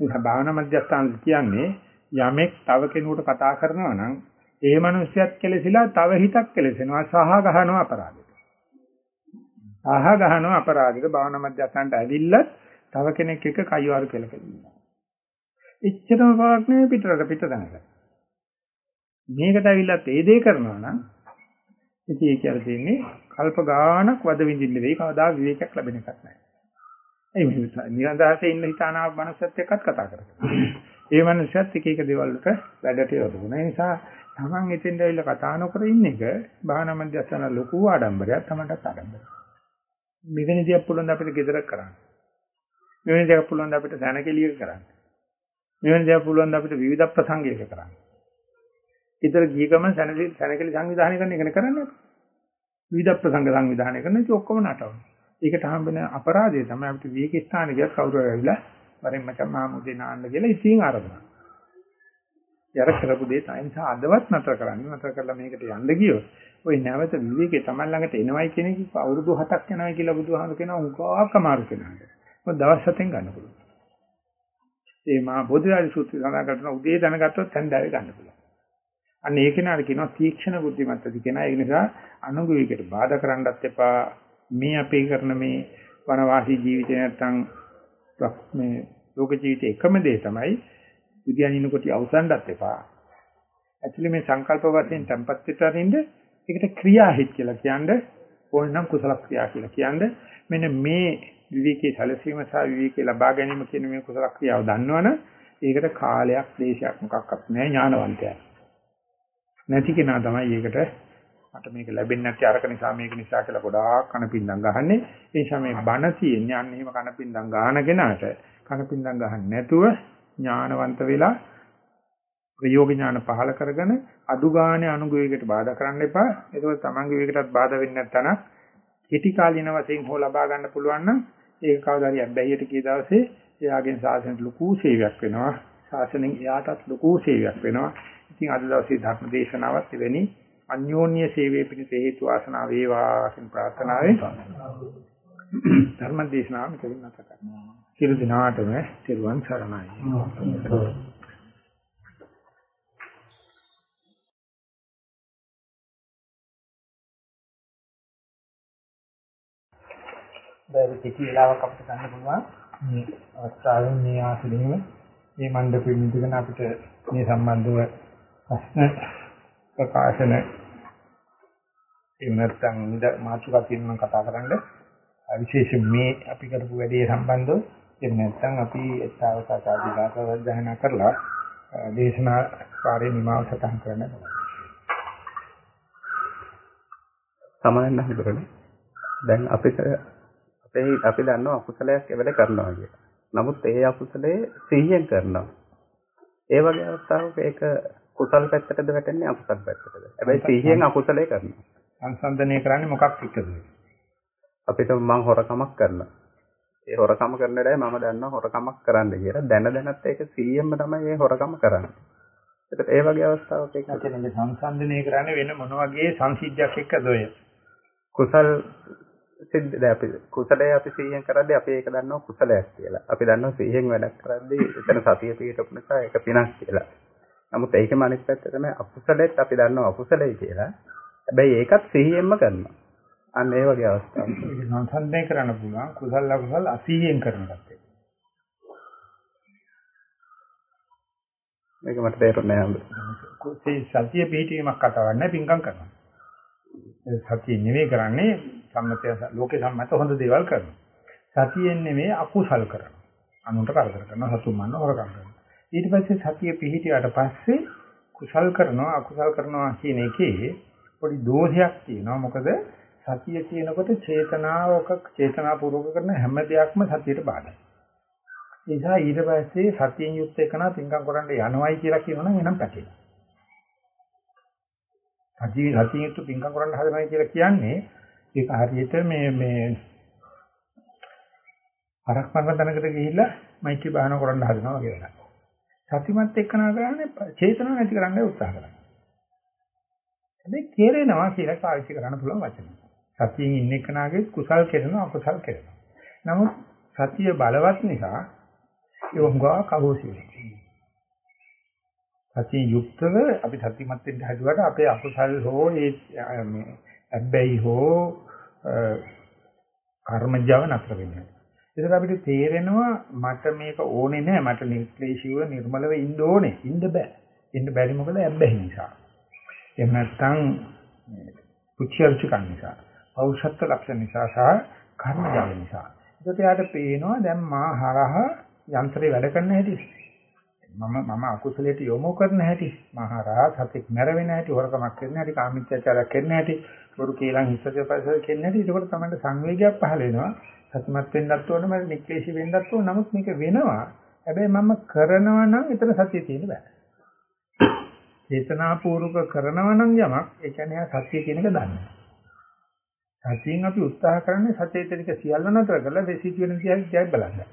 මේ භාවනා මධ්‍යස්ථාන කියන්නේ යමෙක් තව කෙනෙකුට කතා කරනවා නම් ඒ මනුස්සයත් කෙලසිලා තව හිතක් කෙලසෙනවා සහ ගහනවා අපරාධෙට. සහ ගහනවා අපරාධෙට භාවනා මධ්‍යස්ථානට ඇවිල්ලා තව කෙනෙක් එක්ක කයිවාරු කෙල කෙලිනවා. එච්චරම පාවක් නෙවෙයි පිටරට පිට දැනගන්න. මේකට ඇවිල්ලා ඒ දේ කරනවා නම් ඉතින් ඒ කියලා තියෙන්නේ කල්ප ගානක් වද විඳින්න වෙයි කවදා විවේකයක් ලැබෙන එකක් නැහැ. ඒ මිනිසා නිරන්තරයෙන් ඉන්න හිතානා මනසත් එක්කත් කතා කරනවා. ඒ මනුස්සයත් එක එක දේවල් වලට වැඩට යොදවන. ඒ නිසා Taman එතෙන්ද ඇවිල්ලා කතා නොකර ඉන්න එක භාවනා මධ්‍යස්ථාන ලොකු ආඩම්බරයක් Tamanටත් ආඩම්බරයක්. මෙවැනි දේක් පුළුවන් අපිට gedara කරන්න. මෙවැනි දේක් පුළුවන් අපිට සැනකෙලියක කරන්න. මෙවැනි දේක් පුළුවන් අපිට විවිධ ප්‍රසංගයක කරන්න. ඊතර ගිය ගමන් සැනකෙලි සැනකෙලි සංවිධානය කරන එක කරන්නේ. විවිධ ප්‍රසංග සංවිධානය කරන ඉතින් ඔක්කොම නටවන. ඒකට හම්බෙන අපරාධය තමයි අපිට විවේක ස්ථානෙ ගියත් කවුරු ඇවිල්ලා වරෙන් මචං මාමුදේ නාන්න කියලා ඉතින් ආරම්භ. යර කරපු දේ තමයි නිසා අදවත් නතර කරන්න නතර කරලා මේකට යන්න ගියොත් ওই නැවත විවේකේ Taman ළඟට එනවයි කියන එක අවුරුදු 7ක් යනවයි කියලා බුදුහාමුදුරු කියනවා උගාවක් අමාරු කෙනාට. මොකද දවස් 7ෙන් ගන්න පුළුවන්. ඒ මා බෝධිරාජ සූත්‍රය සඳහන් කරන උදේ දැනගත්තොත් හන්දාවේ ගන්න පුළුවන්. අන්න ඒක නාර කියනවා තීක්ෂණ බුද්ධිමත්ද කියනවා ඒ නිසා අනුගවිකට බාධා කරන්නත් එපා මේ අපේ කරන මේ වනවාසී ජීවිතය නැත්තම් මේ ලෝක ජීවිතේ එකම දේ තමයි විද්‍යානින කොට අවසන්ඩත් එපා. ඇක්චුලි මේ සංකල්ප වශයෙන් tempat පිටරින්ද ඒකට ක්‍රියාහිත කියලා කියන්නේ ඕනනම් කුසල ක්‍රියා කියලා කියන්නේ මෙන්න මේ විවේකයේ සැලසීම සහ විවේකේ ලබා ගැනීම කියන මේ කුසල ක්‍රියාව දන්නවනම් ඒකට කාලයක් දේශයක් මොකක්වත් නැහැ ඥානවන්තයා. නැති කෙනා තමයි ඒකට මට මේක ලැබෙන්නේ නැති අරක නිසා මේක නිසා කියලා ගොඩාක් කනපින්දම් ගහන්නේ. ඒ නිසා මේ බණ තියෙන්නේ අන්න එහෙම කනපින්දම් ගහන කෙනාට කනපින්දම් ගහන්න නැතුව ඥානවන්ත වෙලා ප්‍රයෝග ඥාන පහල කරගෙන අඩු ගානේ අනුගවයකට බාධා කරන්න එපා. ඒක තමන්ගේ වේගයකටත් බාධා වෙන්නේ නැත්නම් කෙටි කාලින වශයෙන් හෝ ලබා ගන්න පුළුවන් නම් ඒක කවදා හරි අබ්බැහියට කී දවසේ එයාගෙන් සාසනයට ලොකු සේවයක් වෙනවා. සාසනෙන් එයාටත් ලොකු සේවයක් වෙනවා. ඉතින් අද දවසේ ධර්ම දේශනාවත් එවැනි අන්‍යෝන්‍ය සේවයේ පිණිස හේතු ආසනාව වේවා කියන ප්‍රාර්ථනාවෙන් ධර්ම දේශනාව මෙතනින් නැත කරනවා. සියලු දිනාටම තෙරුවන් සරණයි. බැරි කිසි වෙලාවක් අපිට ගන්න පුළුවන්. මේ අවස්ථාවෙන් මේ ආසනෙම මේ මණ්ඩපෙ ඉඳගෙන අපිට මේ සම්බන්ධව ප්‍රශ්න ප්‍රකාශන එහෙම නැත්නම් මාතෘකා කියන කතා කරන්නේ. විශේෂයෙන් මේ අපි කරපු වැඩේ සම්බන්ධව එහෙම නැත්නම් අපි ඒතාවතාවාදී ගාථා කරලා දේශනා කාර්ය නිමාව සටහන් කරන්න සමානන්න හඳුරන්නේ. දැන් අපිට අපේ අපි දන්නවා අකුසලයක් එවල කරනවා කියලා. නමුත් ඒ අකුසලයේ සිහියෙන් කරනවා. ඒ වගේ අවස්ථාවක ඒක කුසල් පැත්තටද වැටෙන්නේ අකුසල් පැත්තටද? හැබැයි සිහියෙන් අකුසලයේ කරනවා. සංසන්දනය කරන්නේ මොකක් එක්කද? අපිට මං හොරකමක් කරනවා. ඒ හොරකම කරන වෙලාවේ මම දන්නවා හොරකමක් කරන්න කියලා. දැන දැනත් ඒක 100ෙම තමයි ඒ හොරකම කරන්නේ. ඒකට ඒ වගේ අවස්ථාවක ඒක ඇතුළේ සංසන්දනය කරන්නේ වෙන මොන වගේ සංසිද්ධියක් එක්කද ඔය? කුසල් සිද්ධ දැන් අපි කුසලයේ අපි 100ෙන් කරද්දී අපි ඒක දන්නවා කුසලයක් කියලා. අපි දන්නවා 100ෙන් වැඩක් කරද්දී එතන සතිය පිටුපු නිසා ඒක පිනක් කියලා. නමුත් ඒකම අනිත් පැත්ත තමයි අකුසලෙත් අපි දන්නවා අකුසලයි කියලා. හැබැයි ඒකත් 100ෙන්ම කරනවා. අන්න ඒ වගේ අවස්ථාවක්. සංසන්දනය කරන්න පුළුවන් කුසල අකුසල 80ෙන් කරනකට. මේක මට තේරුන්නේ නැහැ. සතිය පිටීමක් කතාවක් නැහැ පින්කම් කරනවා. සතිය නෙවෙයි කරන්නේ සම්මතය ලෝකේ සම්මත හොඳ දේවල් කරනවා. සතියෙන් නෙවෙයි අකුසල් කරනවා. අනුන්ට කරදර කරනවා සතුන් මන්න හොරකම් කරනවා. ඊට පස්සේ සතිය පිහිටියට පස්සේ කුසල් කරනවා අකුසල් කරනවා කියන එකේ පොඩි දෝෂයක් තියෙනවා. මොකද සතිය කියනකොට චේතනාවක චේතනාපූර්වක කරන හැම දෙයක්ම සතියට බාධායි. ඒ නිසා ඊට පස්සේ සතියෙන් යුක්ත එකන පින්කම් කරන්න යනවයි කියලා කියනවනම් එනම් පැටලෙනවා. සතිය සතියෙන් යුක්ත පින්කම් කරන්න හදනවයි කියලා කියන්නේ ඒක හරියට මේ මේ අරක් මරන තැනකට ගිහිල්ලා මෛත්‍රී භාවනා කරන්න හදනවා වගේ වැඩක්. සතිමත් එක්කනා කරන්නේ චේතනාව නැති කරන්න උත්සාහ කරනවා. හැබැයි කෙරෙනවා කියලා පාවිච්චි කරන්න පුළුවන් වචන. සතියෙන් ඉන්න එක්කනාගේ කුසල් කෙරෙනවා අකුසල් කෙරෙනවා. නමුත් සතිය බලවත් නිසා ඒ වුණා කවෝසිය. සතිය යුක්තව අපි සතිමත් වෙන්න හදුවට අපේ අකුසල් හෝ ඒ මේ අබ්බැහි හෝ කර්මජව නතර වෙන්නේ. ඒක අපිට තේරෙනවා මට මේක ඕනේ නෑ. මට නික්ලේශීව නිර්මලව ඉන්න ඕනේ. ඉන්න බෑ. ඉන්න බැරි මොකද ඇබ්බැහි නිසා. එහෙම නැත්නම් පුච්චර්චකන් නිසා පෞෂත්ව ලක්ෂණ නිසා සහ කර්මජාල නිසා. ඒකට යාට පේනවා දැන් මා හරහා යන්ත්‍රේ වැඩ කරන හැටි. මම මම අකුසලයට යොමු කරන හැටි. මහරහා සතෙක් මැරෙන හැටි හොරකමක් කරන හැටි කාමීත්‍යචාරයක් කරන හැටි. බොරු කේලම් හිස්සක පස්සක කරන හැටි ඒකට තමයි සංවේගයක් පහළ වෙනවා. සතුටුමත් වෙන්නත් ඕන මම නික්ලේශී වෙන්නත් ඕන. නමුත් මේක වෙනවා. හැබැයි මම කරනවා නම් එතන සතිය තියෙන්න බෑ. චේතනාපූර්වක කරනවා නම් යමක් ඒ කියන්නේ සතිය කියන එක දන්නේ සතියෙන් අපි උත්සාහ කරන්නේ සචේතනික සියල්ල නතර කරලා දෙසිත වෙන දිහා දිහා බලන්න.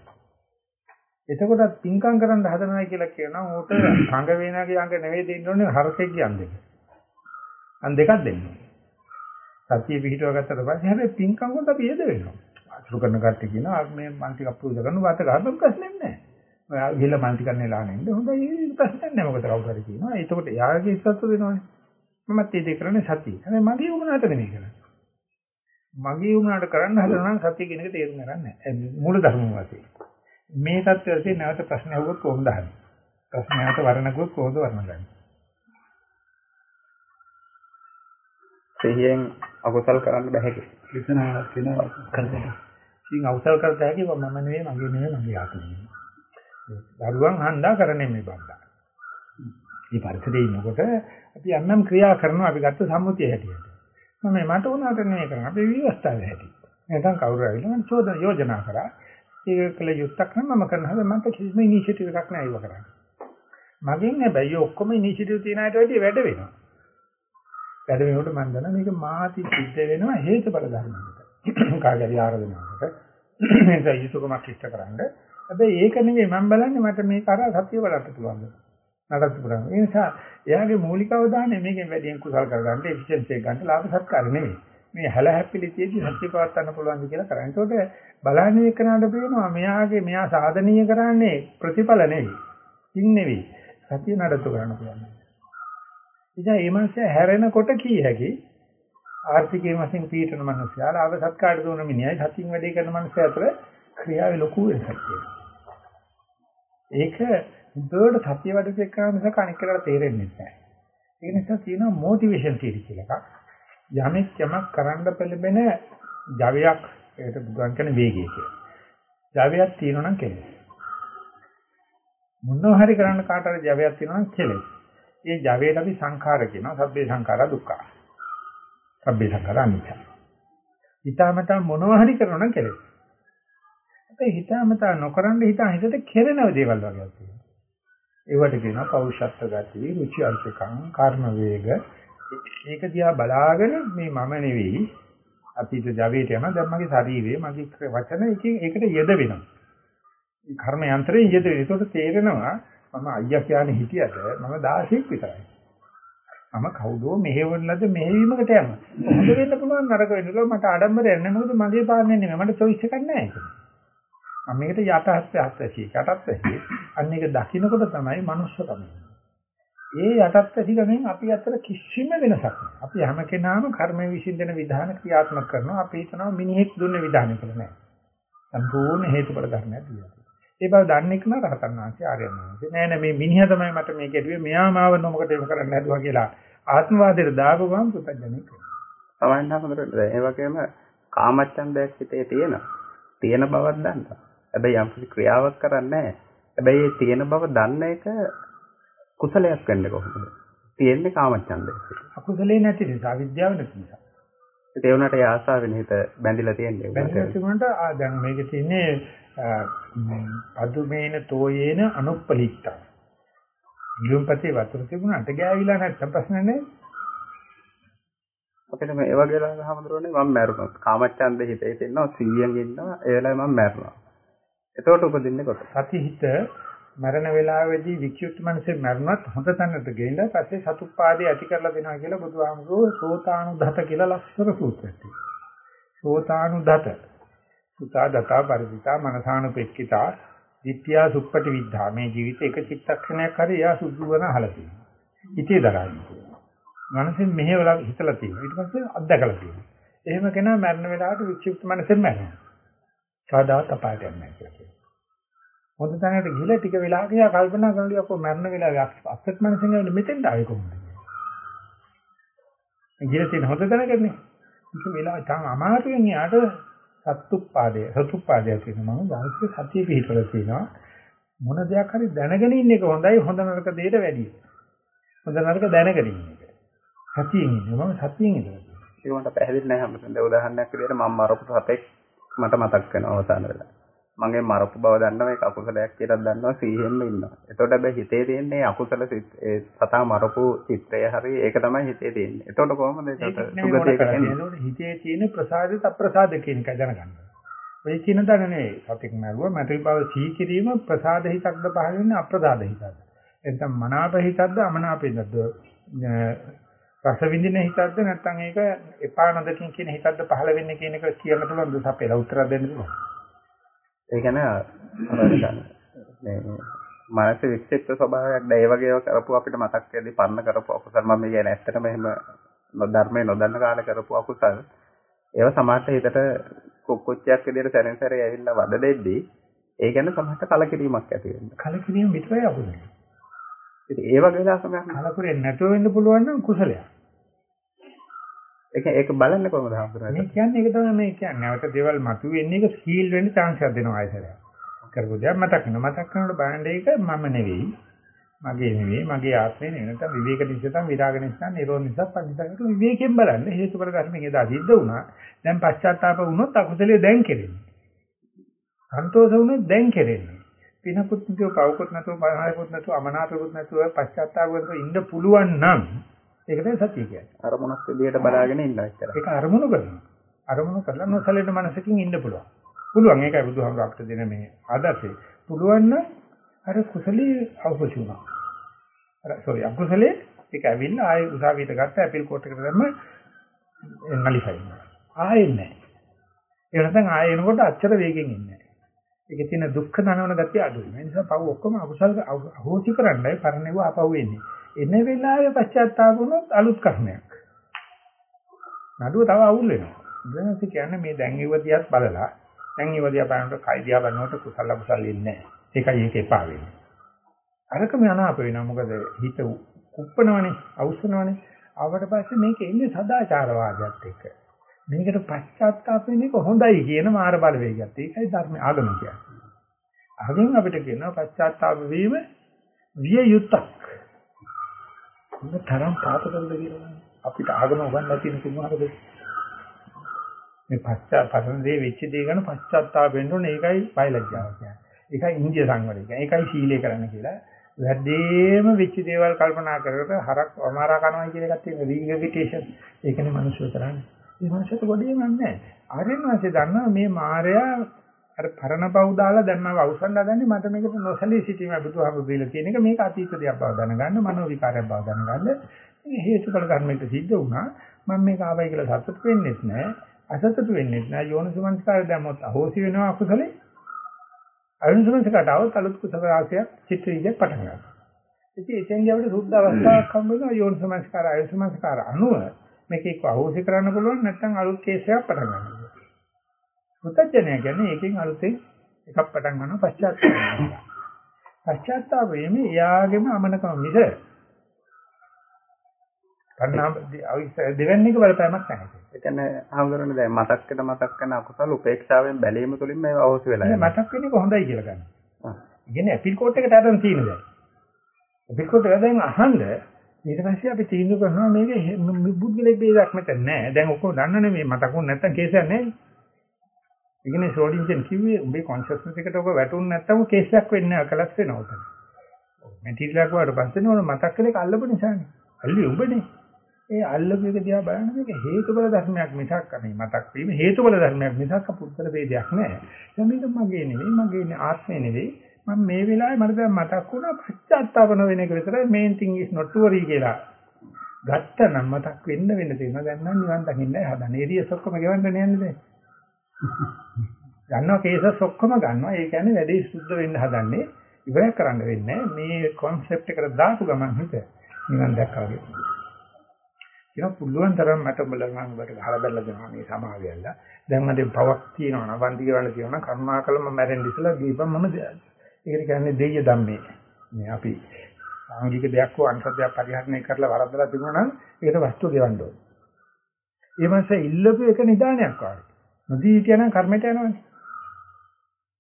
එතකොට පින්කම් කරන්න හදනවයි කියලා කියනවා. ඌට සංග වේනාගේ අංග නෙවෙයි දෙන්න ඕනේ හරකෙක් කියන්නේ අන් දෙකක් දෙන්න සතිය පිටව ගත්තට පස්සේ හැබැයි පින්කම් වලට අපි යෙද වෙනවා අතුරු කරන කට්ටිය කියනවා මේ මන් ටිකක් පූජා කරනවා වාත ගන්න ප්‍රශ්නයක් නැහැ. ඔයා ගිහලා මන් ටිකක් නෙලා නෙන්න හොඳයි ඒක ප්‍රශ්නයක් නැහැ මොකද කවුරු හරි කියනවා. ඒකට යාගේ ඉස්සත්තු දෙනවනේ. මමත් ඒ දේ කරන්නේ සතිය. හැබැයි මගේ වුණාට නෙමෙයි කරන්නේ. මගේ වුණාට කරන්න හදනවා නම් සතිය කියන එක තේරුම් ගන්න නැහැ. මූල ධර්ම වශයෙන්. මේ தත්ත්වයේ නැවත ප්‍රශ්න අහුවොත් කොහොමද අහන්නේ? ප්‍රශ්න නැවත වර්ණකුවොත් කොහොමද වර්ණගන්නේ? සිහියෙන් අකුසල් කරන්න බෑ කියලා. විසනාවක් වෙනවා කරන්නේ. ඉතින් අවසල් කරත හැකි මම නෙවෙයි මගේ නෙවෙයි මගේ ආත්මය. දරුවන් හන්දා කරන්නේ මේ බණ්ඩා. මේ පරිසරයේ ඉන්නකොට අපි යම්නම් ක්‍රියා කරනවා අපි ගත්ත සම්මුතිය හැටියට. මම මට උනාට නෙවෙයි කරන්නේ අපි විවස්ථාවේ හැටියට. නැත්නම් කවුරු ආවිලා මම චෝදන යෝජනා කරා. ඒක කළ යුත්තක් නම් මම කරන හැබැයි මට කිසිම ඉනිෂියටිව් එකක් නෑ ඒව කරන්න. මගෙන් හැබැයි ඔක්කොම ඉනිෂියටිව් තියන අයට වැඩි වැඩ වෙනවා. වැඩ වෙනකොට මම දන්නා මේක මාති සිද්ධ වෙනවා හේතුඵල ධර්මයකට. කාගරි ආරාධනාවකට නිසා යුතුයකමක් ඉෂ්ට කරන්න. හැබැයි ඒක නෙවෙයි මම බලන්නේ මට මේක අර සත්‍ය බලන්න පුළුවන්. නඩත්තු කරන්න. ඒ නිසා එයාගේ මූලික අවධානය මේකෙන් වැඩියෙන් කුසල් කරගන්න එෆිෂියන්සි එක ගන්න ලාභ සත්කාර නෙවෙයි. මේ හැල හැපිලිතියේදී සත්‍ය පවත් ගන්න පුළුවන්ද කියලා කරන්නේ. ඒකට බලන්නේ එක්කනට පේනවා මෙයාගේ මෙයා සාධනීය කරන්නේ ප්‍රතිඵල නෙවෙයි. ඉන් නෙවෙයි. සත්‍ය නඩත්තු කරන්න පුළුවන්. ඉතින් මේ මාසේ හැරෙනකොට කී හැකි ආර්ථිකයේ වශයෙන් පීඩන මිනිස්සයා ලාභ සත්කාර දුන මිනිහයි සතියින් වැඩේ කරන මිනිස්සයා අතර ක්‍රියාවේ ලොකු වෙනසක් තියෙනවා. ඒක හොඳට සතිය වැඩ දෙකම මිසක අනික් කෙනාට තේරෙන්නේ නැහැ. ඒ නිසා තියෙනවා මොටිවේෂන් තියරි කියලා එකක්. යමෙක් යමක් කරන්න පෙළඹෙන ජවයක් ඒකට බුදුන් කියන වේගය කියලා. ජවයක් තියෙනවා නම් කෙලෙස්. මොනවා හරි කරන්න කාට හරි ජවයක් තියෙනවා නම් කෙලෙස්. ඒ ජවයට අපි සංඛාර කියනවා. සබ්බේ සංඛාරා දුක්ඛා. සබ්බේ සංඛාරා අනිත්‍ය. හිතාමතා මොනවා හරි කරනවා නම් කෙලෙස්. අපේ හිතාමතා නොකරන හිතා හිතට කෙරෙන දේවල් වගේ තියෙනවා. ඒවට කියනවා පෞෂත්ව ගති, රුචි අරුචිකම්, කර්ම වේග. ඒක දිහා බලාගෙන මේ මම නෙවෙයි අපිට ජවයට යන දැන් මගේ ශරීරය, මගේ වචන එකකින් ඒකට යෙද වෙනවා. මේ කර්ම යන්ත්‍රයෙන් යෙද වෙනවා. ඒකට තේරෙනවා මම අයියා කියන්නේ හිටියට මම 16ක් විතරයි. මම කවුදෝ මෙහෙවන ලද මෙහෙවීමකට යනවා. හොඳ වෙන්න පුළුවන් නරක වෙන්න පුළුවන් මට ආඩම්බරයක් නැහැ. මොකද මගේ පාලනය නෙමෙයි. මට choice එකක් නැහැ ඒක. මම මේකට යටහත් ඇත්තසි යටත් ඇසි. අන්න ඒක දකින්නකොට තමයි මනුස්සකම. ඒ යටත් ඇසිකමෙන් අපි අතර කිසිම වෙනසක් නැහැ. අපි හැම කෙනාම කර්මයේ විසින් දෙන විධාන ක්‍රියාත්මක කරනවා. අපි හිතනවා මිනිහෙක් දුන්න විධානය කියලා නෑ. සම්පූර්ණ හේතුඵල ධර්මයක් තියෙනවා. ඒ බව දන්නේ කන රහතන් වහන්සේ ආර්යයන් වහන්සේ. නෑ නෑ මේ මිනිහා තමයි මට මේක ඇදුවේ. මෙයා මාව නොමකට ඒක කරන්න හැදුවා කියලා ආත්මවාදයට දාපු ගමන් පුතඥෙක්. සමහරවිට හොඳට ඒ වගේම කාමච්ඡන්දයක් හිතේ තියෙනවා. තියෙන බවක් දන්නවා. හැබැයි යම් කිසි ක්‍රියාවක් කරන්නේ නැහැ. හැබැයි ඒ තියෙන බව දන්න එක කුසලයක් වෙන්නේ කොහොමද? තියෙන්නේ කාමච්ඡන්දය. අකුසලේ නැති නිසා විද්‍යාව නැති නිසා. ඒ වුණාට ඒ ආසාවෙන් හිත බැඳිලා තියෙන්නේ. බැඳිලා තිබුණාට දැන් මේකේ තියෙන්නේ අදුමේන තෝයේන අනුප්පලිට්ඨ. ඉලුම්පතේ වතුර තිබුණාට ගෑවිලා නැත්තම් ප්‍රශ්න නැහැ. අපිට මේ වගේ ලාභ හමුදුරන්නේ මම මැරුණා. කාමච්ඡන්දේ හිතේ තියෙනවා 100න් ඉන්නවා. ඒ වෙලාවේ මම මැරුණා. එතකොට උපදින්නේ කොට. සති හිත මරණ වේලාවේදී වික්ෂුප්ත මනසේ මරණත් හොඳ තැනට ගෙයිලා පස්සේ සතුප්පාදේ ඇති කරලා දෙනවා කියලා බුදුහාමුදුරුවෝ සෝතානුදත කියලා ලස්සන සූත්‍රයක් තියෙනවා. සෝතානුදත. සුතා දතා පරිවිතා මනසානුපෙක්කිතා විත්‍යා සුප්පටි විද්ධා මේ ජීවිතේ එක චිත්තක්ෂණයක් හරි එයා සුදු වෙන අහලා තියෙනවා. හිතේ දරන්නේ. මනසෙන් මෙහෙවලා හිතලා තියෙනවා. ඊට පස්සේ අත්දකලා තියෙනවා. එහෙම කෙනා මරණ වෙලාවට වික්ෂිප්ත මනසෙන් මැරෙනවා. කවදාවත් අපායට යන්නේ නැහැ කියලා. හොඳ තැනකට ගිහලා ටික වෙලාවක යා කල්පනා කරනවා අපෝ මරණ වෙලාවේ අස්සත් මනසෙන් ඇවිල්ලා මෙතෙන්ට ආවේ කොහොමද ගිහලා තියෙන හොඳ තැනකනේ. ටික වෙලාව තාම අමාරුවෙන් යාට සත්තුප්පාදය සතුප්පාදය කියනවා මම වාසික සතිය පිළිපල තියෙනවා මොන දෙයක් හරි දැනගෙන ඉන්න එක හොඳයි හොඳ නරක දෙයට වැඩිය. හොඳ නරක දැනගෙන ඉන්න එක. සතියෙන් ඉන්නේ මම සතියෙන් ඉඳලා ඒක මට පැහැදිලි නැහැ හැමතැනම. දැන් උදාහරණයක් විදිහට මම මරපු සතෙක් මට මතක් වෙනවා අවසාන වෙලාව මගේ මරපු බව දන්නවා ඒක අකුසලයක් කියලා දන්නවා සීහෙන්න ඉන්නවා. එතකොට හැබැයි හිතේ තියෙන්නේ අකුසල ඒ සතා මරපු චිත්‍රය හරි ඒක තමයි හිතේ තියෙන්නේ. එතකොට කොහොමද ඒකට සුගතියකට එන්නේ? හිතේ තියෙන ප්‍රසාදිත අප්‍රසාද කියන එක දැනගන්න. ඔය කියන දන නෙවෙයි. සතෙක් මරුවා මැටි බව සිහි කිරීම ප්‍රසාද හිතක්ද පහළ වෙන්නේ අප්‍රසාද හිතක්ද? එතන මනාප හිතක්ද අමනාප හිතක්ද? රස විඳින හිතක්ද නැත්නම් ඒක එපා නොදකින් කියන හිතක්ද පහළ වෙන්නේ කියන එක කියන්න පුළුවන්ද? අපේ උත්තර දෙන්න පුළුවන්. ඒ කියන්නේ මේ මානසික වික්ෂිප්ත ස්වභාවයක් දැන් ඒ වගේ ඒවා කරපු අපිට මතක් වෙද්දී පන්න කරපු අකුසල් මම කියන්නේ ඇත්තටම එහෙම ධර්මයේ නොදන්න කාලේ කරපු අකුසල් ඒවා සමාජයට හිතට කුක්කුච්චයක් විදිහට සැරෙන් සැරේ ඇවිල්ලා වද දෙද්දී ඒ කියන්නේ සමහරට කලකිරීමක් ඇති වෙනවා. කලකිරීම විතරයි අකුසල. ඉතින් ඒ වගේ දාසමයක් කලකුරෙන් නැතුව වෙන්න පුළුවන් නම් කුසලයක්. ඒක ඒක බලන්නේ කොහොමද හම්බුනේ? මේ කියන්නේ ඒක තමයි මේ කියන්නේ. නැවත දේවල් මතුවෙන්නේ ඒක සීල් වෙන්න chance එකක් දෙනවා ආයතරය. කරපු දේ මතක් වෙනවා. මතක් කරනකොට බලන්න ඒක මම නෙවෙයි. මගේ නෙවෙයි, මගේ ආත්මේ නෙවෙයි. නැත්නම් විවේක නිසතම් විරාග නිසා, නිරෝධ නිසා පරිසංගත විවේකයෙන් බලන්න. හේතුඵල ධර්මයෙන් එදා සිද්ධ වුණා. දැන් පශ්චාත්තාප වුණොත් අකුසලයේ දැන් කෙරෙන්නේ. සන්තෝෂ වුණොත් දැන් කෙරෙන්නේ. පිනකුත් නැතුව, පවකුත් නැතුව, බාහිරකුත් නැතුව, අමනාපකුත් නැතුව පශ්චාත්තාප වෙන්න ඉන්න පුළුවන් නම් ඒක තමයි සතිය කියන්නේ. අරමුණක් විදියට බලාගෙන ඉන්න එච්චර. ඒක අරමුණු කරනවා. අරමුණු කරලා නොසලෙන මනසකින් ඉන්න පුළුවන්. පුළුවන් ඒකයි බුදුහාමුදුර අපිට දෙන මේ ආදර්ශය. පුළුවන් නම් අර කුසලී අවශ්‍ය වුණා. අර sorry අකුසලේ ඒක ඇවිල්ලා ආයේ උසාවියට ගත්ත ඇපල් කෝට් එකට දැම්ම නලිෆයි. ආයෙත් නැහැ. ඒ නැත්නම් ආයෙ එනකොට අච්චර වේගෙන් ඉන්නේ නැහැ. ඒකේ තියෙන දුක්ඛ දනවන ගතිය අඩුයි. ඒ නිසා පව් ඔක්කොම අකුසල් අහෝසි කරන්නයි පරණේව අපව වෙන්නේ. එන වෙලාවේ පශ්චාත්තාප වුණොත් අලුත් කර්මයක්. නඩුව තව අවුල් වෙනවා. බුදුන්ස කියන්නේ මේ දැන් ඉවදියත් බලලා දැන් ඉවදියා බලනකොට කයිදියා බලනකොට කුසල කුසල ඉන්නේ නැහැ. ඒකයි ඒක එපා වෙන්නේ. අරකම අනාප වෙනවා. මොකද හිත කුප්පනවනේ, අවුස්සනවනේ. ආවට පස්සේ මේක එන්නේ සදාචාරවාදයත් එක්ක. මේකට පශ්චාත්තාප වෙන එක හොඳයි කියන මාර බලවේගයත්. ඒකයි ධර්ම ආගම කියන්නේ. ආගම අපිට කියනවා පශ්චාත්තාප වීම විය යුත්තක්. මොන තරම් පාප කරද කියලා අපිට ආගම උගන්ලා තියෙන කුමාරද මේ පශ්චාත් පරණ දේ වෙච්ච දේ ගැන පශ්චාත්තාප වෙන්න ඕනේ ඒකයි බයලජ්ජාව කියන්නේ. ඒකයි ඉන්දිය සංවරය කියන්නේ. ඒකයි සීලය කරන්න කියලා. වැඩිම වෙච්ච දේවල් කල්පනා කරකට හරක් අමාරා කරනවා කියන එකත් තියෙන රීගවිටේෂන්. ඒකනේ මිනිස්සු කරන්නේ. මේ මිනිස්සුන්ට ගොඩේම නැහැ. ආර්යයන් වහන්සේ දන්නවා මේ මායя අර පරණ බව දාලා දැන් මම අවසන් හදන්නේ මට මේකට නොසලී සිටීම බුදුහාමුදුරු දීලා තියෙන එක. මේක අතීත දෙයක් බව දැනගන්න මනෝ විකාරයක් බව දැනගන්න. මේ හේතුඵල ධර්මයක සිද්ධ වුණා. මම මේක ආවයි කියලා සතුට වෙන්නෙත් නැහැ අසතුට වෙන්නෙත් නැහැ යෝනිසමංස්කාරය දැම්මොත් අහෝසි වෙනවා අකුසලේ අයෝනිසමංස්කාරට આવත් අලුත් කුසල රාශියක් චිත්ත විද්‍යාවක් පටන් ගන්නවා. ඉතින් එතෙන් ගියවට සුද්ධ අවස්ථාවක් හම්බ වෙනවා යෝනිසමංස්කාර අයෝනිසමංස්කාර අනුව මේක එක්ක අහෝසි කරන්න පුළුවන් නැත්නම් අලුත් කේස් එකක් පටන් ගන්නවා. පුතඥය කියන්නේ ඒකෙන් අලුතෙන් එකක් පටන් ගන්නවා පශ්චාත්තාප වෙනවා. පශ්චාත්තාප වෙන්නේ එයාගේම අමනකම මිස කන්නාම දෙවන්නේක බලපෑමක් නැහැ. ඒ කියන්නේ අහංගරන්නේ දැන් මතක් වෙන මතක් කරන අකුසල උපේක්ෂාවෙන් බැලීම තුළින් මේ අවශ්‍ය වෙලා යනවා. මතක් වෙන්නේ කොහොඳයි කියලා ගන්න. ඉතින් ඇපිල් කෝට් එකට අරන් තියෙන දැන්. ඇපිල් කෝට් එක දැන් අහන්න ඊට පස්සේ අපි තීන්දුව කරනවා මේක බුද්ධලෙක් බේදක් මෙතන නෑ. දැන් ඔක්කොම දන්නනේ මේ මතකුන් නැත්තම් කේසයක් නෑනේ. ඒකනේ ෂෝඩින්ජන් කිව්වේ උඹේ කොන්ෂස්නස් එකට ඔක වැටුනේ නැත්තම් කේස් එකක් වෙන්නේ නැහැ කලස් වෙනවා උතන. මැටීරියල් එකක් වඩ පස්සේ නෝන මතක් කළේ අල්ලපු නිසානේ. අල්ලි උඹනේ. ඒ අල්ලපු එක දිහා බලන මේක හේතුඵල ධර්මයක් මිසක් මේ මතක් වීම හේතුඵල ධර්මයක් මිසක් පුත්තල ભેදයක් නෑ. දැන් මේක මගේ නෙවෙයි මගේ ආත්මේ නෙවෙයි. මම මේ වෙලාවේ මට දැන් මතක් වුණා පශ්චාත්තාප නොවෙන එක විතරයි main thing is not to worry කියලා. ගත්ත නම් මතක් වෙන්න වෙන්න තියෙනවා. දැන් නම් නිවන් දකින්නයි හදන්නේ. ඒරියස් ඔක්කොම ගෙවන්න නෑනේ දැන්. ගන්නවා කේසස් ඔක්කොම ගන්නවා. ඒ කියන්නේ වැඩේ සුද්ධ වෙන්න හදන්නේ. ඉවරයක් කරන්න වෙන්නේ මේ concept එකට දාපු ගමන් හිත නිවන් දැක්කා වගේ. ඒක පුළුවන් තරම් මට බලන්න ඔබට ගහලා බැලලා දෙනවා මේ සමාවියල්ල. දැන් මට පවක් තියෙනවා නම් වන්දි කරන්න තියෙනවා නම් කරුණාකර මම මැරෙන්න ඉස්සලා දීපම් මම ඒකට කියන්නේ දෙය ධම්මේ. මේ අපි සාංගික දෙයක් හෝ අන්තර්ජාල පරිහරණය කරලා වරද්දලා තිබුණා නම් ඒකට වස්තුව ගෙවන්න ඕනේ. ඒ මාසේ ඉල්ලපු එක නිදානයක් වගේ. නොදී කියන කර්මයට යනවනේ.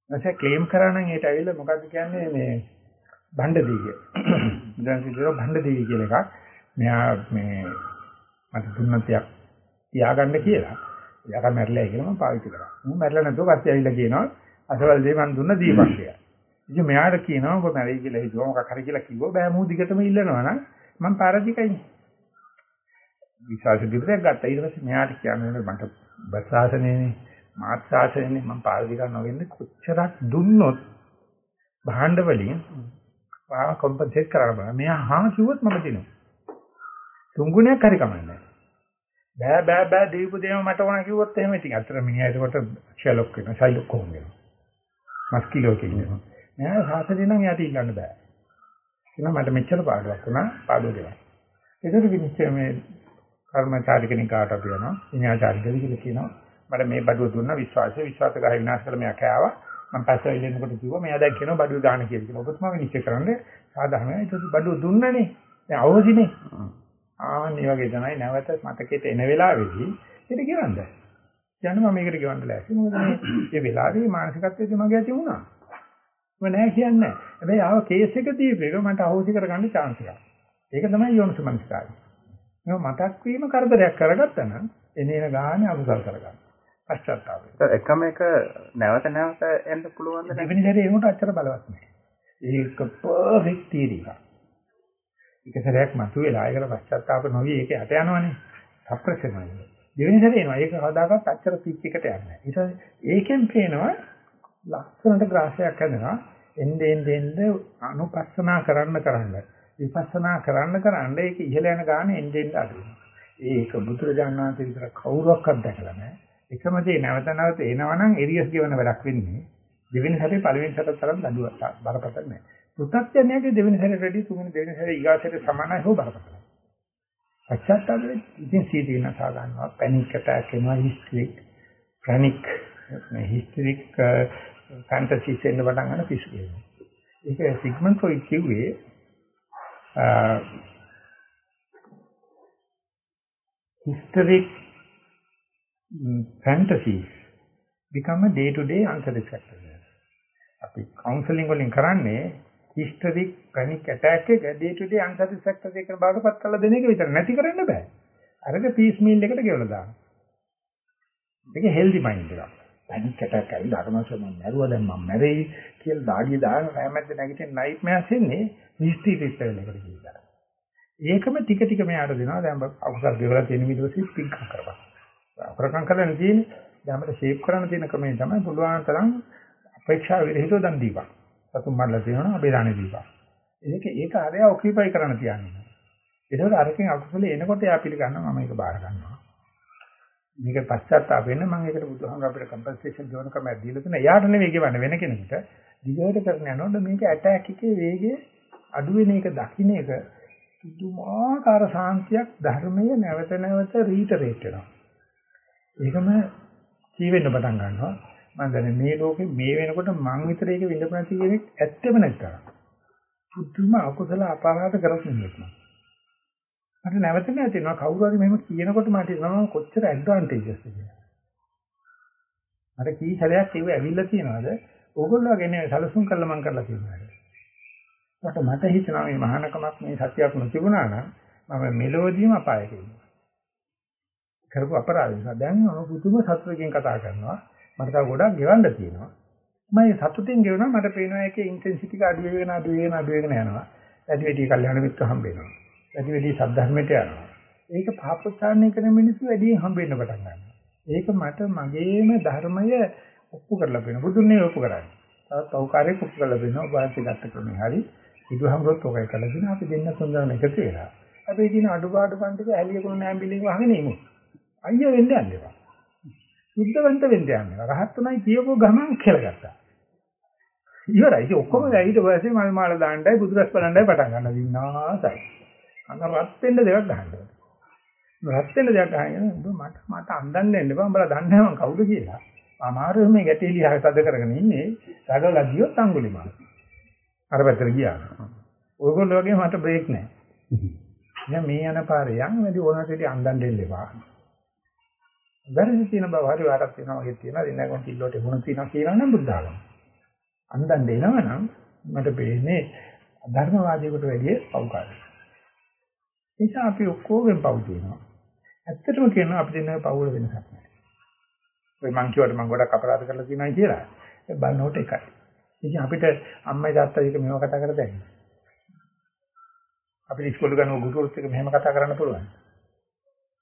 නැසෙ ක්ලේම් කරා නම් ඒට ඇවිල්ලා මොකද්ද කියන්නේ මේ භණ්ඩ දීගය. දැන් කිව්වා භණ්ඩ දීගය කියලා එකක්. මෙයා මේ මට දුන්නත් තියාගන්න කියලා. එයාට මැරිලා කියලා මම පාවිච්චි කරා. මම මැරිලා නැතුව පස්සේ ඇවිල්ලා කියනවා අසවල් දේ මම දුන්න දීපක් කියලා. ඉතින් මෙයාට කියනවා ඔබ මැරෙයි කියලා හිතුවා මොකක් හරි කියලා කිව්වා බෑ මූ දිගටම ඉල්ලනවා නම් මම පාරදිකයිනේ. විශ්වාස දිබ්‍රයක් ගත්තා. ඊට පස්සේ මෙයාට කියන්නේ මට බස් ආසනේනේ මාත් ආසනේනේ මම පාරදික නොවෙන්නේ කොච්චරක් දුන්නොත් භාණ්ඩ වලින් වා කොම්පන්සේට් කරන්න බෑ. මෙයා හා කිව්වොත් මම දිනුවා. තුන්ගුණයක් හරි කමන්නේ. බෑ බෑ බෑ දීපු දේම මට ඕන කිව්වොත් එහෙම ඉතින් අතර මිනිහා ඒකට ෂැලොක් වෙනවා. ෂයිලොක් කොහොම වෙනවා. මස්කිලෝ කියනවා. නෑ සාසනේ නම් යට ඉල්ලන්න බෑ. එහෙනම් මට මෙච්චර පාඩුවක් වුණා පාඩුව දෙනවා. ඒකට විනිශ්චය මේ කර්මචාරී කෙනෙක් කාට අපි යනවා. විඤ්ඤාචාරී කියලා කියනවා. මට මේ බඩුව දුන්න විශ්වාසය විශ්වාස ගහ විනාශ කළ මෙයා කෑවා. මම පස්සේ ඉල්ලෙනකොට කිව්වා මෙයා දැන් කියනවා බඩුව දාන්න කියලා. කියලා. ඔබතුමා විනිශ්චය කරන්නේ සාධාරණයි. ඒක බඩුව දුන්නනේ. දැන් අවදිනේ. ආන්නේ වගේ තමයි නැවත මතකෙට එන වෙලාවේදී ඒක කියවන්න. යන්න මම මේකට කියවන්න ලෑස්ති. මොකද මේ මේ වෙලාවේ මානසිකත්වයේ මගේ ඇති වුණා. මම නෑ කියන්නේ. හැබැයි ආව කේස් එක දීපේක මට අහෝසි කරගන්න chance එකක්. ඒක තමයි යෝනිසමනස්කාරය. මේ මතක් වීම කරදරයක් කරගත්තා නම් එනේන ගානේ අනුසල් කරගන්න. පශ්චාත්තාපය. එකම එක නැවත නැවත එන්න පුළුවන් ද? දෙවෙනි සැරේ ඒකට අච්චර බලවත් නෑ. ඒක පර්ෆෙක්ට් තීරි එකක්. එක සැරයක් මතුවෙලා ඒකට පශ්චාත්තාප නොවි ඒක යට යනවනේ. සප්‍රෙෂන්යි. දෙවෙනි සැරේ එනවා. ඒක කවදාකවත් අච්චර පිච් එකට යන්නේ නැහැ. ඒකෙන් පේනවා ලස්සනට ග්‍රාෆයක් හදනවා. එන්නේ එන්නේ අනුපස්සනා කරන්න කරන්න. විපස්සනා කරන්න කරන්න ඒක ඉහළ යන ගානේ එන්නේ එන්නේ අඩු වෙනවා. ඒක බුදුරජාණන් වහන්සේ විතර කවුරුවක්වත් දැකලා නැහැ. එකම දේ නැවත නැවත එනවනම් එරියස් ගෙවන වැඩක් වෙන්නේ. දෙවෙනි සැරේ පළවෙනි සැරේ තරම් දඩුවක් බරපතල නැහැ. පෘථග්ජනයාගේ දෙවෙනි සැරේ වැඩි තුන්වෙනි දෙවෙනි සැරේ ඊගාසයට සමානයි හෝ බරපතලයි. පශ්චාත්තාපෙ ඉතින් සීදී නසා ගන්නවා පැනික් ඇටැක් එනවා හිස්ට්‍රික් ප්‍රැනික් මේ හිස්ට්‍රික් ෆැන්ටසිස් uh, එන්න පටන් ගන්න පිස්සු කියනවා. ඒක සිග්මන්ඩ් ෆ්‍රොයිඩ් කිව්වේ Uh, historic mm, fantasies become a day to day unsatisfactoriness. අපි කවුන්සලින් වලින් කරන්නේ හිස්ටරික් පැනික් ඇටැක් එක day to day unsatisfactory කරන බාටපත් කරලා දෙන එක විතර නැති කරන්න බෑ. අරක පීස් මීල් එකට ගෙවලා දාන්න. ඒක හෙල්දි මයින්ඩ් එකක්. පැනික් ඇටැක් ඇවිල්ලා අරමස මම මැරුවා දැන් මම මැරෙයි කියලා දාඩිය දාන රැමැද්ද නැගිටින නයිට් මෑස් එන්නේ හිස්ටරික් ලෙවල් එකට ගිහිල්ලා. ඒකම ටික ටික මෙයාට දෙනවා දැන් අකුසල් ගෙවලා තියෙන විදිහට පිංකම් කරපන්. අපරකම් කරන්න තියෙන්නේ දැන් අපිට ෂේප් කරන්න තියෙන ක්‍රමය තමයි පුළුවන් තරම් අපේක්ෂා විරහිතව දන් දීපන්. සතුන් මරලා තියෙනවා අපි දානේ දීපන්. ඒක ඒක හරිය ඔකියුපයි කරන්න තියන්නේ. ඒකෝට අරකින් අකුසල එනකොට යා පිළිගන්නවා මම ඒක බාර ගන්නවා. මේක පශ්චාත්තාප වෙන්න මම ඒකට බුදුහාම අපිට කම්පන්සේෂන් දෙවන ක්‍රමයක් දීලා තියෙනවා. එයාට නෙවෙයි කියවන්නේ වෙන කෙනෙකුට. දිගට කරන යනකොට මේක ඇටැක් එකේ වේගය අඩු වෙන එක දකින්න එක පුදුමාකාර සාන්තියක් ධර්මයේ නැවත නැවත රීටරේට් වෙනවා. ඒකම ජීවෙන්න පටන් ගන්නවා. මම දන්නේ මේ ලෝකේ මේ වෙනකොට මං විතර ඒක විඳපු නැති කෙනෙක් ඇත්තෙම නැත්තරම්. පුදුම අකුසල අපරාධ කරන්නේ නෑ. මට නැවත නැතිනවා කවුරු හරි මෙහෙම කියනකොට මට හිතෙනවා කොච්චර ඇඩ්වාන්ටේජස් කියලා. මට කී සැරයක් ඒව ඇවිල්ලා තියනවාද? ඕගොල්ලෝ ගෙන සැලසුම් කළා මං කරලා තියෙනවා. මට මට හිතෙනවා මේ මහානකමක් මේ සත්‍යයක් නොතිබුණා නම් මම මෙලොවදීම අපායට එනවා. කරපු අපරාධ නිසා දැන් මම පුදුම සතුටකින් කතා කරනවා. මට තව ගොඩක් ගෙවන්න තියෙනවා. මම සතුටින් ගෙවනවා මට පේනවා ඒකේ ඉන්ටෙන්සිටි එක අඩු වෙන අඩු වෙන අඩු වෙන යනවා. වැඩි වැඩි කල්යනා මිත්‍ර හම්බ වෙනවා. වැඩි වැඩි සද්ධර්මයට යනවා. ඒක පාපොච්චාරණය කරන මිනිස්සු වැඩි හම්බ වෙන්න පටන් ගන්නවා. ඒක මට මගේම ධර්මය ඔප්පු කරලා පේනවා. බුදුන්නේ ඔප්පු කරන්නේ. තවත් අවකාරයක් ඔප්පු කරලා පේනවා. ඔබanse ගත්ත ක්‍රමේ හරි. බුදුහමරොත් ඔකයි කළා දෙන අපි දෙන්න සොඳන එකතු වෙලා. අපි දින අඩුපාඩු පන්තික ඇලියකුණු නෑම්බිලින් වහගෙන ඉමු. අයියා වෙන්න යන්න එපා. සුද්ධවන්ත වෙන්න යන්න. රහත් උනායි කියපුව ගමන් කියලා ගත්තා. ඉවරයි. ඉතින් ඔක්කොම ඊට පස්සේ මල් මාල දාන්නයි බුදුරස් බලන්නයි පටන් ගන්න විනාසයි. අන්න රත් වෙන්න දෙයක් ගහන්න. රත් වෙන්න දෙයක් ගහගෙන මට මට අන්දන්න එන්න බෑ. උඹලා දන්නේ නැහැ මං කවුද කියලා. අමාරුවෙන් මේ ගැටේ ලියහ තද කරගෙන ඉන්නේ. රගලා ගියොත් අඟුලි මාල්. අර පැත්තට ගියා. ඔයගොල්ලෝ වගේ මට බ්‍රේක් නැහැ. දැන් මේ යන පාරේ යන් වැඩි ඕනට වැඩි අන්දන්න දෙන්න එපා. වැරදි තියෙන බව හරි වාටක් තියෙනවා වගේ තියෙනවා. දිනකන් කිල්ලෝට වුණ තියෙනවා කියලා නම් බුද්ධාගම. අන්දන්න එනවනම් මට පේන්නේ ධර්මවාදීකට වැඩිය පව්කාරයි. නිසා අපි ඔක්කොගෙන් පව් තියෙනවා. ඇත්තටම කියනවා අපි දෙන්න පවුල වෙනසක් නැහැ. ඔය මං කියවට මං ගොඩක් අපරාධ කරලා තියෙනවා කියලා. ඒ බලනකොට එකයි. ඉතින් අපිට අම්මයි තාත්තයි එක මෙහෙම කතා කරලා දැන්. අපිට ඉස්කෝලේ ගන්න ගුරුවරුත් එක්ක මෙහෙම කතා කරන්න පුළුවන්.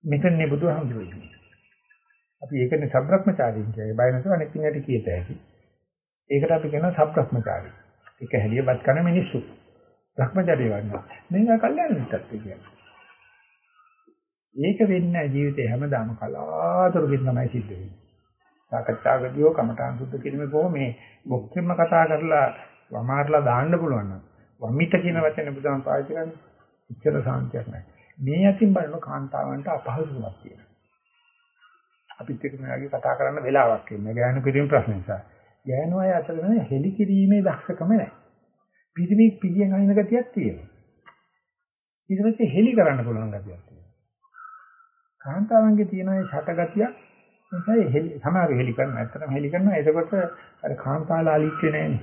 මෙතනනේ බුදුහාමුදුරුවෝ ඉන්නේ. අපි ඒකනේ සබ්‍රක්‍මචාරීන් කියන්නේ. බය නැතුව අනෙක් පිටට කීත හැකි. ඒකට අපි කියනවා සබ්‍රක්‍මචාරී. ඒක හැලියපත් කරන මිනිස්සු. භ්‍රමචාරී වන්නවා. මේක කල්යනා මිත්‍රත්වය කියන්නේ. ඒක වෙන්නේ ජීවිතේ හැමදාම කලාතුරකින් තමයි සිද්ධ වෙන්නේ. සාකච්ඡාවකදීෝ කමඨාන් සුද්ධ කිරීමේ කොහොම මේ මොකෙම කතා කරලා වමාරලා දාන්න පුළුවන් නම් වමිත කියන වචනේ බුදුන් පාවිච්චි කරන්නේ ඉච්ඡර සාන්තියක් නැහැ. මේ අතින් බලන කාන්තාවන්ට අපහසුතාවක් තියෙනවා. අපිත් එක්ක මෙයාගේ කතා කරන්න වෙලාවක් ඉන්නේ. ගෑනු පිළිම ප්‍රශ්න නිසා. ගෑනු අය අතර වෙන හෙලි කිරීමේ දක්ෂකම නැහැ. පිරිමි පිළියෙන් අයින ගතියක් තියෙනවා. ඊට පස්සේ හෙලි කරන්න පුළුවන් ගතියක් තියෙනවා. කාන්තාවන්ගේ තියෙන ඒ ෂට ගතියක් නිසා හෙලි සමහර හෙලි කරනවා. ඇත්තටම හෙලි කරනවා. එතකොට අර කාන්තාලාලීත්වේ නැහැනේ.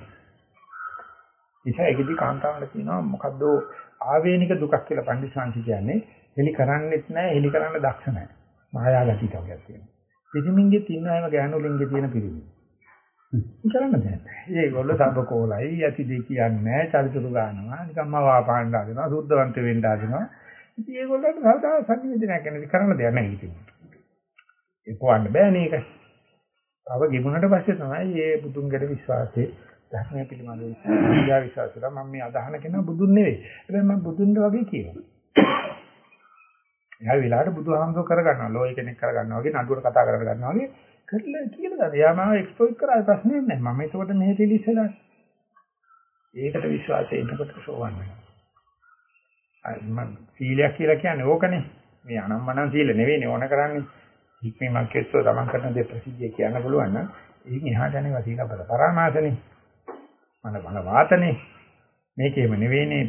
නිසා ඒකදී කාන්තාවන්ට තියෙනවා මොකද්ද ආවේනික දුකක් කියලා පඬිස්සංශ කියන්නේ හෙලි කරන්නෙත් නැහැ හෙලි කරන්න දක්ෂ නැහැ. මායා ගතියක් තියෙනවා. පිරිමින්ගේ තියෙනවම ගෑනු ලිංගේ තියෙන පිරිමි. කරන්න දෙන්නේ. ඒගොල්ලෝ සබකෝලයි යටි දෙ කියන්නේ චරිචුරු ගන්නවා. නිකම්ම වාපාණ්ඩ හදනවා. සුද්ධවන්ත වෙන්න හදනවා. ඉතින් ඒගොල්ලන්ට සාදා සංවේදනයක් කියන්නේ කරන්න දෙයක් නැහැ ඉතින්. ඒ පොවන්න බෑනේ ඒක. තව ගිමුණට පස්සේ තමයි මේ බුදුන්ගේ විශ්වාසයේ ධර්මය පිළිබඳව විශ්වාස විශ්වාසලා මම මේ අදහන කෙනා බුදුන් නෙවෙයි. හැබැයි මම බුදුන්ද වගේ කියනවා. එයා වෙලාවට බුදුහාමුදුර කරගන්නවා. ලෝය කෙනෙක් කරගන්නවා වගේ නඩුවට කතා කරලා ගන්නවා වගේ කරලා කියලා ගන්න. එයා මාව එක්ස්ප්ලොයිට් කරා ප්‍රශ්නේ නැහැ. මම ඒකට මෙහෙ තිලිස්සලා. ඒකට විශ්වාසය එනකොට සෝවන් වෙනවා. මම සීලයක් කියලා කියන්නේ ඕකනේ. මේ අනම්මනම් සීල නෙවෙයිනේ ඕන කරන්නේ. හික්මීමක් කෙස්සෝ තමන් කරන දේ ප්‍රසිද්ධිය කියන්න පුළුවන් නම් ඒකෙන් එහාට යන්නේ සීලබල පරාමාසනේ. මන මන වාතනේ. මේකේම නෙවෙයිනේ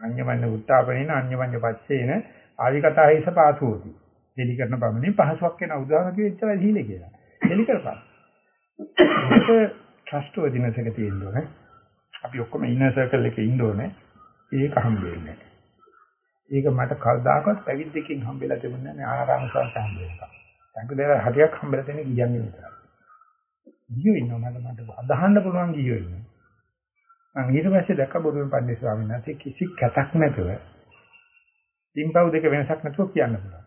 අඤ්ඤමඤ්ඤ උත්තාපනේන අඤ්ඤමඤ්ඤ පච්චේන ආදි කතා හිස පාසුවති. දෙලි කරන පමණින් පහසුවක් වෙන උදාහරණ කිව්වෙච්චයි සීල කියලා. දෙලි කරපන්. ඒක ට්‍රස්ට් වදිනසක තියෙන්න ඕනේ. අපි ඔක්කොම ඉන්න සර්කල් එකේ ඉන්න ඕනේ. ඒක හම්බ වෙන්නේ ඒක මට කවදාකවත් පැවිද්දකින් හම්බෙලා තිබුණේ නැහැ ආරාම සංස හම්බ වෙනකම්. දැන් දෙල හරියක් හම්බෙලා තියෙන ගියන්නේ විතරයි. ගියෝ ඉන්නවා මට මට අදහන්න පුළුවන් ගියෝ ඉන්නවා. මම ඊට පස්සේ දැක්ක බුදුන් පන්දි ස්වාමීන් වහන්සේ කිසි කැතක් නැතුව තින්පව් දෙක වෙනසක් නැතුව කියන්න පුළුවන්.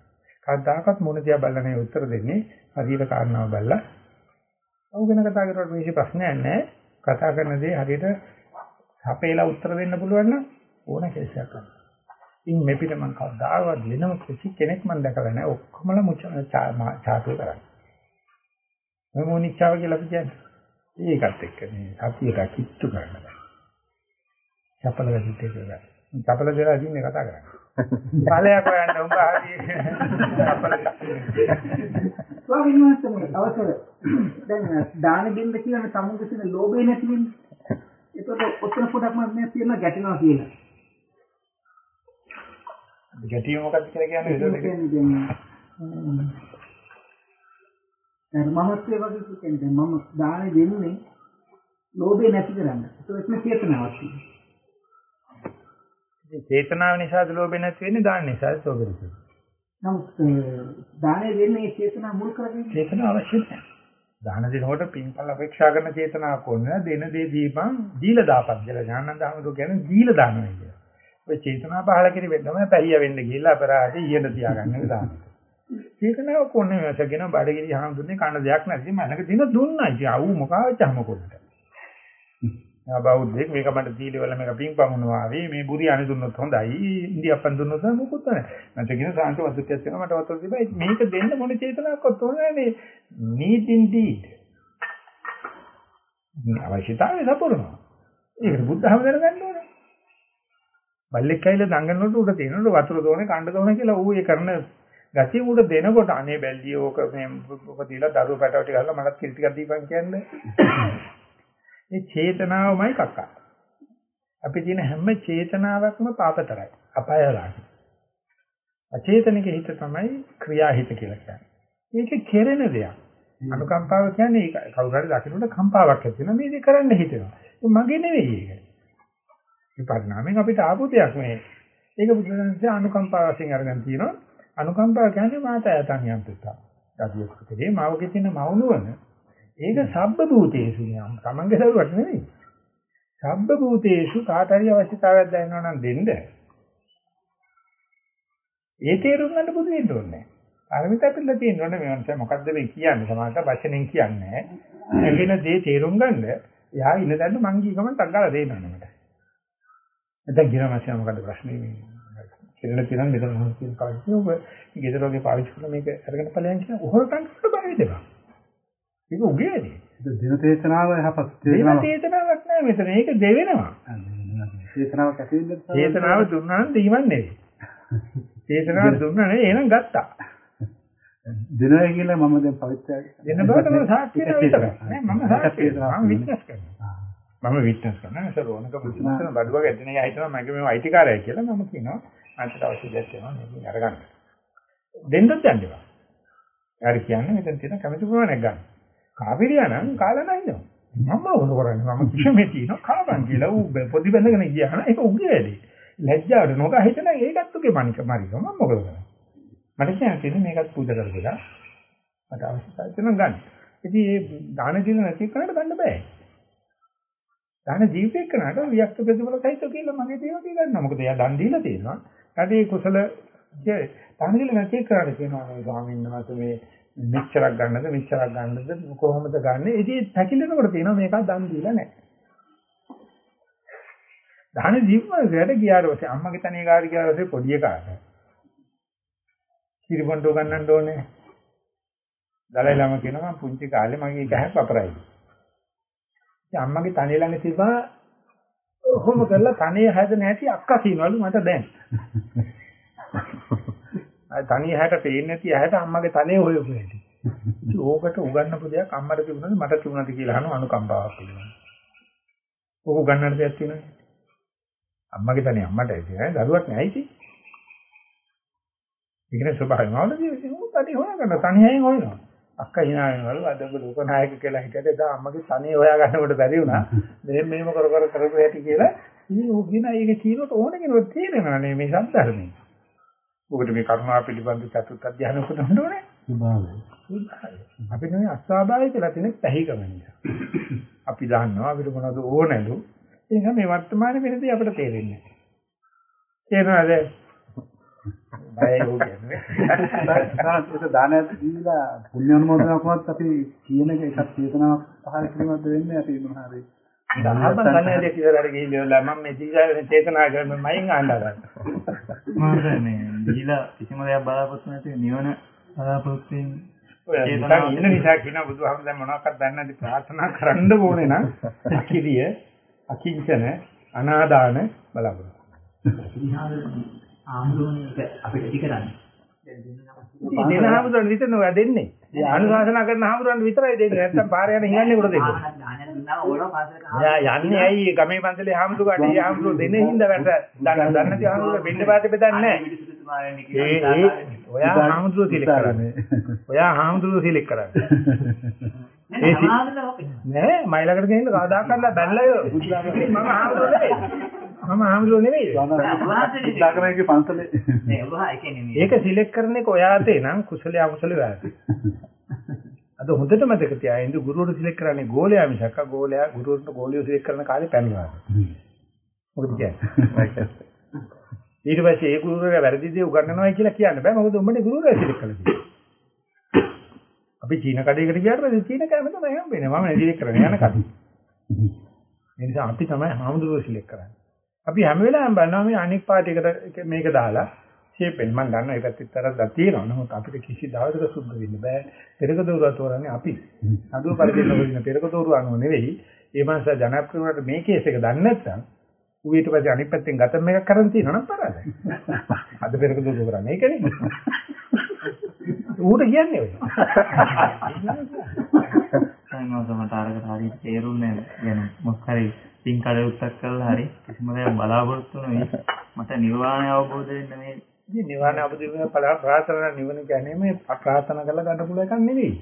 කවදාකවත් මොන දිහා බලලා නේ උත්තර දෙන්නේ හරියට කාරණාව බලලා. ඔව් වෙන කතා කරුවට මේක ප්‍රශ්නයක් නැහැ. කතා කරන දේ හරියට සපේලා උත්තර දෙන්න පුළුවන් නම් ඕන කෙලෙසක් ගන්න. ඉතින් මේ පිට මම කවදාවත් වෙනම කිසි කෙනෙක් මම දැකලා නැහැ. ඔක්කොමලා මුච චාතුව කරන්නේ. මේ මොනිච්චාව කියලා අපි කියන්නේ. ඒකත් එක්ක මේ සතියට කිට්ටු කරන්න බෑ. චපල ගතිත් ඒක ගන්න. චපල දලා ඉන්නේ කතා කරන්නේ. ඵලයක් හොයන්න උඹ හරි චපල ස්වාමීන් වහන්සේ මේ අවසර දැන් දාන දෙන්න කියන සමුද තියෙන ලෝභය නැති වෙන්නේ. ඒකට ඔතන පොඩක් මම මේ තියෙන ගැටෙනවා කියලා. ගැටිය මොකක්ද කියලා කියන්නේ මමත්වයේ වගේ කියන්නේ මම දාන දෙන්නේ ලෝභය නැති කරන්න. ඒක චේතනාවක් තියෙනවා. ඉතින් චේතනාව නිසාද ලෝභය නැති වෙන්නේ දාන නිසාද ලෝභය නැති වෙන්නේ. නමුත් දානේ දෙන්නේ ඒ චේතනා මුල් කරගෙන චේතනාව අවශ්‍ය නැහැ. දාන දෙනකොට පින්පල් අපේක්ෂා කරන චේතනාවක් ඕනේ දෙන දේ දීපන් දීලා දාපන් කියලා ඥානන්ද ආමතු කියන්නේ දීලා දානවා කියන්නේ. ඔය චේතනා පහල කිරෙන්න තමයි පැහිය වෙන්න ගිහිල්ලා අපරාධي ඊට තියාගන්න එක දාන. චේතනාව කොන්නේ වැසගෙන බඩගිරි හාමුදුරනේ කන දෙයක් නැති මලක දින දුන්නා. ඉතින් අවු මොකාවච්චම කොල්ලට. ආ බෞද්ධෙක් මේක මට දීලි වල මේක පින්පමුනවා ආවේ මේ බුරි අනි දුන්නොත් හොඳයි. ඉන්දියාප්පන් දුන්නොත් මොකුත් නැහැ. නැත්නම් කියන සාන්ත වතුට්ටියක් තියෙනවා මට වතුර තිබයි මේක දෙන්න මොන චේතනාවක්වත් ඕනේ මේ. Need indeed. අවශ්‍යතාවය සපුරනවා. ඒකට බුද්ධහම දැනගන්න ඕනේ. බල්ලෙක් කයිල දඟනනකොට උඩ තියෙනකොට වතුර දෝනේ කණ්ඩ දෝනේ කියලා ඌ ඒ කරන ගතිය උඩ දෙනකොට අනේ බැල්ලිය ඕක මේ ඔක දීලා දරුව පැටව ටික ගහලා මටත් කිරි ටිකක් දීපන් කියන්නේ මේ චේතනාවමයි කක්ක. අපි තියෙන හැම චේතනාවක්ම පාපතරයි. අපායලායි. අචේතනික හිත තමයි ක්‍රියාහිත කියලා කියන්නේ. ඒක කෙරෙන දෙයක්. අනුකම්පාව කියන්නේ ඒක කවුරු හරි දකින්නට කම්පාවක් ඇති වෙනවා. මේ දේ කරන්න හිතෙනවා. මගේ නෙවෙයි ඒක. මේ පරිණාමයෙන් අපිට ආපු දෙයක් මේ. ඒක බුදුරජාණන්සේ අනුකම්පාව වශයෙන් අරගෙන තියෙනවා. අනුකම්පාව කියන්නේ මාතයතන් යන්තුතා. ගතියකදී මාවගේ තියෙන මවුනුවන ඒක සබ්බ භූතේසු නියම්. තමන්ගේ දරුවට නෙවෙයි. සබ්බ භූතේසු කාට හරි අවශ්‍යතාවයක් දැනනවා නම් දෙන්න. ඒ තේරුම් ගන්න පුදු වෙන්න ඕනේ. අරමිත අපිට තියෙන්න ඕනේ මේ මනස මොකද්ද මේ කියන්නේ සමානට වචනෙන් කියන්නේ නැහැ. එකින දේ තේරුම් ගන්න එයා ඉන්න දැන්න මං කී ගමන් ටක් ගාලා දෙන්නවා මට. නැත්නම් කියන මාසිය මොකද්ද ප්‍රශ්නේ මේ කෙරෙන තියෙන මෙතන මම කියන කාර්යය ඔබ ගෙදරෝගේ පාවිච්චි කරන මේක අරගෙන ඵලයන් කියන ඔහොරටන් කරලා බය දෙපා. ඒක උගේ ඇති. දින තේසනාව යහපත් දේව චේතනාවක් නෑ මෙතන. ඒක දෙවෙනවා. තේසනාවක් ඇති වෙන්න චේතනාව දුන්නා නම් දීමක් නෙවෙයි. චේතනාව දුන්නා නේ එහෙනම් ගත්තා. දිනයි කියලා මම දැන් පවිත්‍රාය දෙන බවට මම සාක්ෂි වෙනවා විතරයි. නෑ මම සාක්ෂි වෙනවා. මම විත්නස් කරනවා. මම විත්නස් කරනවා. සරෝණක මුතුමතන බඩුවක් ඇදින අය හිතනවා මගේ මේ අයිතිකාරයයි කියලා මම කියනවා. අන්තිට අවශ්‍ය දෙයක් වෙනවා මේක අරගන්න. දෙන්නත් යන්න එපා. යාර කියන්නේ මෙතන තියෙන කැමති ප්‍රමාණයක් ගන්න. කාපිරියා නම් කාලා නැහිනවා. මම මොන කරන්නේ මම කිසිමේ තියෙනවා කාබන් කියලා ඌ පොඩි බඳගෙන ගියා නම් ඒක උගේ වැඩි. ලැජ්ජාවට නොගා හිටන ඒකත් උගේ මනික මරික මම මොකද කරන්නේ? මට කියන්නේ මේකත් පූජා කරලා මට අවශ්‍යතාවය තියෙනවා ගන්න. ඉතින් මේ දාන දීලා නැති කරකට ගන්න බෑ. දාන ජීවිතේ කරනට වික්ත ප්‍රතිඵල සහිත කියලා මගේ දේවල් ගන්නවා. මොකද එයා දන් දීලා තියෙනවා. ඊට ඒ කුසල දාන දීලා නැති කරාට කියනවා මේ ස්වාමීන් වහන්සේ මේ මෙච්චරක් ගන්නද මෙච්චරක් ගන්නද කොහොමද ගන්නෙ? ඉතින් පැකිලෙනකොට තියෙනවා මේක දන් දීලා නැහැ. දාන ජීවිතයට ගියාට පස්සේ අම්මගේ තනිය කාර්ය ගියාට පස්සේ පොඩි එකාට කිරිබොන්ඩෝ ගන්නන්න ඕනේ. දලයි ළම කියනවා මම පුංචි කාලේ මගේ ගහක් අපරයි. ඉතින් අම්මගේ තනිය ළඟ තිබා ඔහොම කරලා තනිය හැදෙන හැටි අක්කා කියනවලු මට දැන්. අය තනිය හැට පේන්නේ නැති ඇහැට අම්මගේ තනිය හොයපු හැටි. ඉතින් ඕකට උගන්නපු දෙයක් අම්මට තිබුණාද මට තිබුණාද කියලා අහන අනුකම්පාවක් තියෙනවා. ඕක උගන්නන්න දෙයක් තියෙනවනේ. අම්මගේ තනිය අම්මට ඇති නෑ දරුවක් නෑ ඉතින්. ඒකනේ ස්වභාවය මාළදී උන් තනිය හොයාගන්න තනියෙන් හොයනවා. අක්කා hina වෙනවලු අද ලෝක නායක කියලා හිටියට එදා අම්මගේ තනිය හොයාගන්නකොට බැරි වුණා. මෙහෙම මෙහෙම කර කර කරපු හැටි කියලා ඉතින් ඌ කියන ඒක කියනකොට ඕන කෙනෙකුට තේරෙනවා නේ මේ සත්‍යධර්මයේ. ඔකට මේ කරුණා පිළිබඳ චතුත් අධ්‍යයන කරන්න ඕනේ. අපිට මේ අස්වාභාවික කියලා තියෙන පැහිකම නිසා. අපි දන්නවා අපිට මොනවද ඕනලු. ඒ නිසා මේ වර්තමාන වෙනදී අපිට තේරෙන්නේ නැහැ. තේරෙනවද? බයයි ඕකන්නේ. ඒක දානයක් දීලා පුණ්‍ය අනුමෝදනාවක්වත් අපි කියන එක එකක් චේතනාවක් පහල කිරීමක්ද වෙන්නේ අපි මොන හරි දහම කන්නේ කියලා ගිහිල්ලා මම මේ දීලා චේතනා කරන මයින් ආණ්ඩා ගන්න. මම මේ දීලා කිසිම දෙයක් බලාපොරොත්තු නැති නිවන බලාපොරොත්තු වෙන්නේ නිකන් ඉන්න නිසා කියන බුදුහාම දැන් මොනවක්වත් දන්නේ නැති ප්‍රාර්ථනා කරන්න ඕනේ නම් අකිරිය අකිංචන අනාදාන බලාපොරොත්තු. ආම්දෝනේ අපිට ටි කරන්නේ. ඉතින් දෙන හාමුදුරන් විතර නෝ දෙන්නේ. අනුශාසනා කරන හාමුදුරන් විතරයි දෙන්නේ. නැත්තම් පාර යන හිඟන්නේ කොට දෙන්නේ. යන්නේ ඇයි ගමේ පන්සලේ හාමුදුරුවෝ ඒ හාමුදුරුවෝ දෙන්නේ හින්දා වැට දන්න දන්නේ නැති හාමුදුරුවෝ වෙන්න පාටේ බෙදන්නේ නැහැ. ඒ ඒ ඔයා හාමුදුරුවෝ සිලෙක් කරන්නේ. ඔයා හාමුදුරුවෝ සිලෙක් කරන්නේ. ඒ නෑ මයිලකට ගිහින් කවදාකවත් බැලලා මම හාමුදුරුවෝ නෙවෙයි. මම ආම්ලෝ නෙවෙයි. ඉස්ලාකරයේ පන්සලේ නේ ඔබ ඒ කියන්නේ මේ ඒක සිලෙක්ට් කරන එක ඔයාතේ නම් කුසලයේ අකුසලයේ වාතේ. අද හොඳට මතක තියාගන්න ගුරුවරු සිලෙක්ට් කරන්නේ ගෝලයා මිසක් ගෝලයා ගුරුවරුන්ට ගෝලියෝ සිලෙක්ට් කරන කාලේ පැනනවා. මොකද කියන්නේ? ඊට පස්සේ ඒ ගුරුවරයා වැරදි දේ උගන්වනවා කියලා කියන්න බෑ. මොකද උඹනේ ගුරුවරයා සිලෙක්ට් කළා තියෙන්නේ. අපි චීන කඩේකට ගියාට පස්සේ චීන කෑම තමයි හම්බෙන්නේ. මම සිලෙක්ට් කරන්නේ යන කඩේ. ඒ නිසා අපි තමයි හාමුදුරුවෝ සිලෙක්ට් කරන්නේ. අපි හැම වෙලාවෙම බලනවා මේ අනෙක් පාටියකට මේක දාලා ෂේපෙන් මම දන්නවා ඒ පැත්තට තරක් තියෙනවා. නමුත් අපිට කිසි දවසක සුද්ධ වෙන්න බෑ. පෙරක දෝරුව තෝරන්නේ අපි. නඩුව පරිදින වලින් පෙරක දෝරුව අනුව නෙවෙයි. ඒ මාස ජනප්‍රිය වුණාට මේ කේස් එක දන්නේ නැත්නම් ඌ ඊට පස්සේ අනිත් පැත්තෙන් ගතම එකක් කරන් තියෙනවා නම් පරාදයි. අද පෙරක දෝරුව කරන්නේ ඒකනේ. ඌට කියන්නේ ඔය. සයින්වස් මට අරකට හරියට තේරුන්නේ නැහැ. يعني මොකක් හරි පින් කඩයුත්තක් කළා හරි කිසිම දෙයක් බලාපොරොත්තු නොවි මට නිර්වාණය අවබෝධ වෙන්න මේ ඉතින් නිවන අවබෝධ වෙන ප්‍රාර්ථනා නිවන කියන්නේ මේ ප්‍රාර්ථනා කරලා ගන්න පුළුවන් එකක් නෙවෙයි.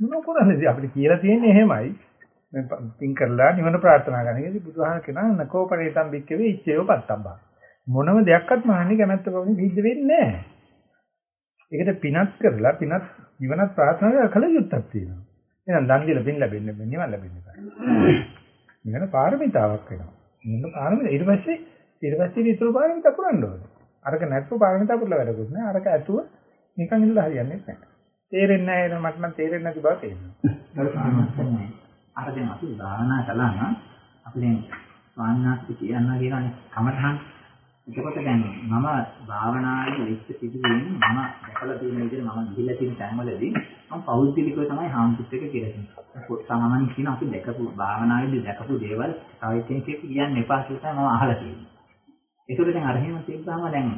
මොන කරන්නේ අපිට කියලා තියෙන්නේ එහෙමයි. මේ පින් කරලා නිවන ප්‍රාර්ථනා කරන එක. ඉතින් බුදුහාම කියනවා නකෝපරේතම් බික්කවේ ඉච්ඡේව පත්තම්බා. මොනම දෙයක්වත් මහන්නේ කැමැත්ත පවුනේ සිද්ධ වෙන්නේ නැහැ. ඒකට පිනත් කරලා පිනත් නිවනත් ප්‍රාර්ථනා කරලා කල යුත්තක් තියෙනවා. එහෙනම් දන් දීලා පින් ලැබෙන්නේ නිවන ලැබෙන්නේ නැහැ. නිවන පාරමිතාවක් වෙනවා. නිවන පාරමිතා ඊට පස්සේ ඊට පස්සේ විතර පාරමිතා පුරන්න ඕනේ. අරක නැත්නම් පාරමිතා පුරලා වැඩකුත් නැහැ. අරක ඇතුව නිකන් ඉඳලා හරියන්නේ නැහැ. තේරෙන්නේ නැහැ නේද මට නම් තේරෙන්නේ නැති බව තේරෙනවා. අර දැන් අපි භාවනා කළා නම් අපි දැන් ස්වාමීනාස්ති කියනවා කියනනේ කමඨහන්. එතකොට දැන් මම භාවනාවේ වෙච්ච සිදුවීම් මම දැකලා තියෙන විදිහට මම ගිහිල්ලා තියෙන තැන්වලදී මම පෞද්ගලිකව තමයි හාමුදුරුවෝ එක්ක කියලා තියෙනවා. සාමාන්‍යයෙන් කියන අපි දැකපු භාවනාවේදී දැකපු දේවල් තව කෙනෙක් කියන්න එපා කියලා මම අහලා තියෙනවා. ඒකෝට දැන් අර එහෙම තිබ්බාම දැන්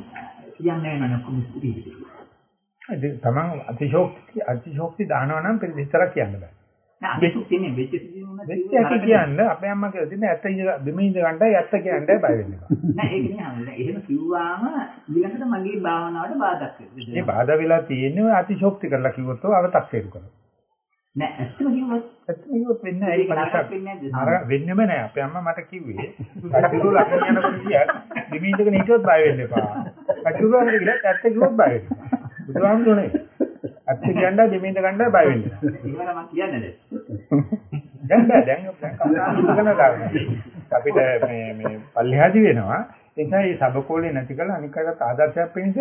කියන්නේ නැහැ නේද කොහොමද ඉතිරි තමන් අතිශෝක්ති අතිශෝක්ති දානවා නම් විස්තරක් කියන්න බෑ. නෑ අනිත් තියන්නේ වෙච්ච උනත් වෙච්ච හැටි කියන්න අපේ අම්මා කියලා තියෙන ඇත්ත ඉඳ බිම ඉඳ ගන්නයි ඇත්ත කියන්නයි බය වෙන්නේ. නෑ ඒක නේ එහෙම කිව්වාම ඊළඟට මගේ භාවනාවට බාධා වෙනවා. මේ බාධා වෙලා තියෙන්නේ අතිශෝක්ති කරලා කිව්වොත් අවතක් හේතු කරනවා. නෑ ඇත්තම කිව්වොත් ඇත්තම කිව්වොත් වෙන්නේ ඒක නරකක්. වෙන්නේ නැද්ද? අර වෙන්නෙම නැහැ. අපේ අම්මා මට කිව්වේ කටුරු ලකින් යනකොට කියක් බිම ඉඳගෙන හිටියොත් බය වෙන්න එපා. කටුරු වලට ගිහලා ඇත්ත කිව්වොත් බය වෙන්න එපා. බුදුහාමුදුරනේ අත් කියන්න දෙමින්ද ගන්න බය වෙන්න. ඒකට මම කියන්නේ දැන්. දැන් දැන් දැන් කතා කරන ගාව. අපිට මේ මේ පල්ලෙහාදි වෙනවා. එතන මේ සබකෝලේ නැති කරලා අනික් අයත් ආදර්ශයක් වෙනස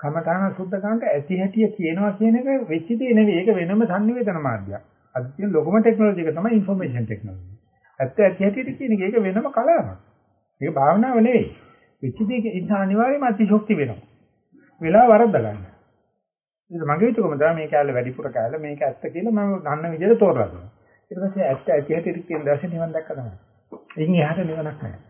කමඨාන සුද්ධ කරනට ඇති හැටිය කියනවා කියන එක වෙච්ච දේ නෙවෙයි. ඒක වෙනම sannivedana මාධ්‍යයක්. අද තියෙන ලොකුම ටෙක්නොලොජි එක තමයි ইনফরমේෂන් ටෙක්නොලොජි. ඇත්ත ඇති හැටියට කියන එක ඒක වෙනම කලාවක්. ඒක භාවනාව නෙවෙයි. වෙච්ච දේ ඉන්න අනිවාර්යයෙන්ම අතිශෝක්ති වෙනවා. වෙලා වරද්ද ගන්න. මගේ විතරම තමයි මේ කැලේ වැඩිපුර කැලේ මේක ඇත්ත කියලා මම දන්න විදිහට තෝරලා දුන්නා. ඊට පස්සේ ඇත්ත ඇති හැටියට කියන දවසේ නිවන් දැක්ක තමයි. එයින් එහාට නිවනක් නැහැ.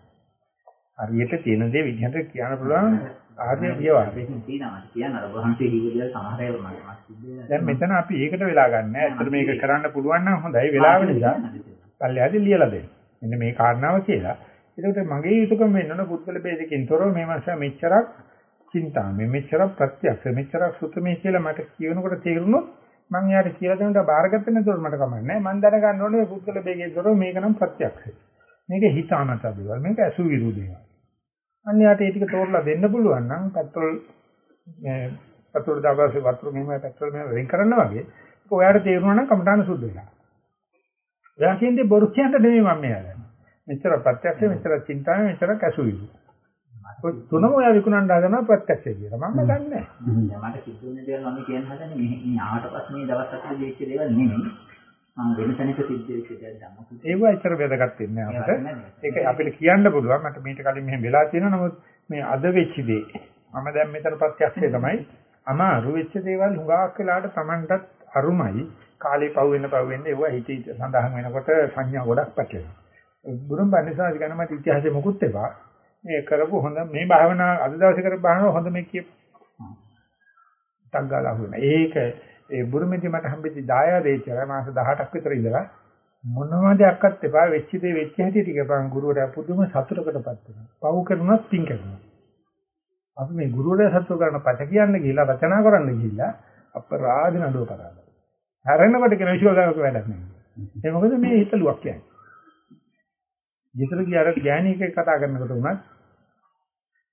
හරියට තියෙන දේ විදිහට කියන්න පුළුවන් ආර්ය. මේකෙන් තියෙනවා කියන්න අර වහන්සේ කිව්ව දේ සමහර ඒවා මට මත් සිද්ධ. දැන් මෙතන අපි ඒකට වෙලා ගන්න. ඇත්තට මේක කරන්න පුළුවන් නම් හොඳයි වෙලාව නිසා. පල්ලෙහාදී ලියලා දෙන්න. මෙන්න මේ කාරණාව කියලා. ඒකට මගේ යුතුයකම වෙන්න ඕන පුද්ගල ભેදකින් තොරව මේ මාස මෙච්චරක් චින්තා මේ මෙච්චරක් ප්‍රත්‍යක්ෂ මෙච්චරක් සුතමේ කියලා මට කියනකොට තේරුණොත් මම යාට කියලා දෙන්නට බාරගත්ත නැතුව මට කමන්නේ මම දැනගන්න ඕනේ මේ පුද්ගල ભેදකින් තොරව මේක නම් ප්‍රත්‍යක්ෂයි. මේක හිතාමත දේවල් මේක අසු විරුදේවල්. අන්න යාට ඒ ටික තෝරලා දෙන්න පුළුවන් නම් පෙට්‍රල් මේ පෙට්‍රල් දාපස්සේ වතුර මෙහෙම පෙට්‍රල් මෙහෙම වෙන් කරනවා වගේ ඒක ඔයාලට තේරුණා නම් කමඨාන සුද්ධ වෙලා. එයා කියන්නේ බොරු කියන්න නෙමෙයි මම මෙයාලා. මෙච්චර ප්‍රත්‍යක්ෂ මෙච්චර චින්තාව මෙච්චර කැසුවිලු. ඔය තුනම ඔයා විකුණන්න හදනවා ප්‍රත්‍යක්ෂය කියලා. මම දන්නේ නැහැ. මට සිද්ධ වෙන දේවල් මම කියන්න හදන්නේ මේ ආවට පස්සේ මේ දවස් හතර දෙච්ච දේවල් නෙමෙයි. මම වෙන තැනක සිද්ධ වෙච්ච දේවල් ධම්මකුත් ඒව ඇත්තට වැදගත් වෙන්නේ අපිට. ඒක අපිට කියන්න පුළුවන්. මට මීට කලින් මෙහෙම වෙලා තියෙනවා. නමුත් මේ අද වෙච්ච දේ මම දැන් මෙතන ප්‍රත්‍යක්ෂය තමයි අමාරු වෙච්ච දේවල් හුඟක් වෙලාට Tamanටත් අරුමයි. කාලේ පව් වෙන්න පව් වෙන්න ඒව හිතේ සඳහන් වෙනකොට සංඥා ගොඩක් පැටලෙනවා. බුදුන් බණිසාරි ගැන මට ඉතිහාසෙ මොකුත් එපා. මේ කරපු හොඳ මේ භාවනා අද දවසේ කරපු භාවනාව හොඳ මේ කිය. තංගාලා වුණා. ඒක ඒ බුරුමෙදි මට හම්බෙච්ච දායාදේ කියලා මාස 18ක් විතර ඉඳලා මොනම දෙයක්වත් එපා වෙච්ච දේ වෙච්ච හැටි ටික බං ගුරුවරයා පුදුම සතුටකටපත් වෙනවා. පව් කරනවත් පිං කරනවා. අපි මේ ගුරුවරයා සතුට කරන පට කියන්න ගිහිල්ලා රචනා කරන්න ගිහිල්ලා අපරාධ නඩුව කරා. හැරෙනකොට කියන විශ්ව ගායක වැඩක් නෙමෙයි. ඒ මොකද මේ හිතලුවක් කියන්නේ. ගෙදර ගියාට ගෑණියෙක් එක්ක කතා කරනකොට උනත්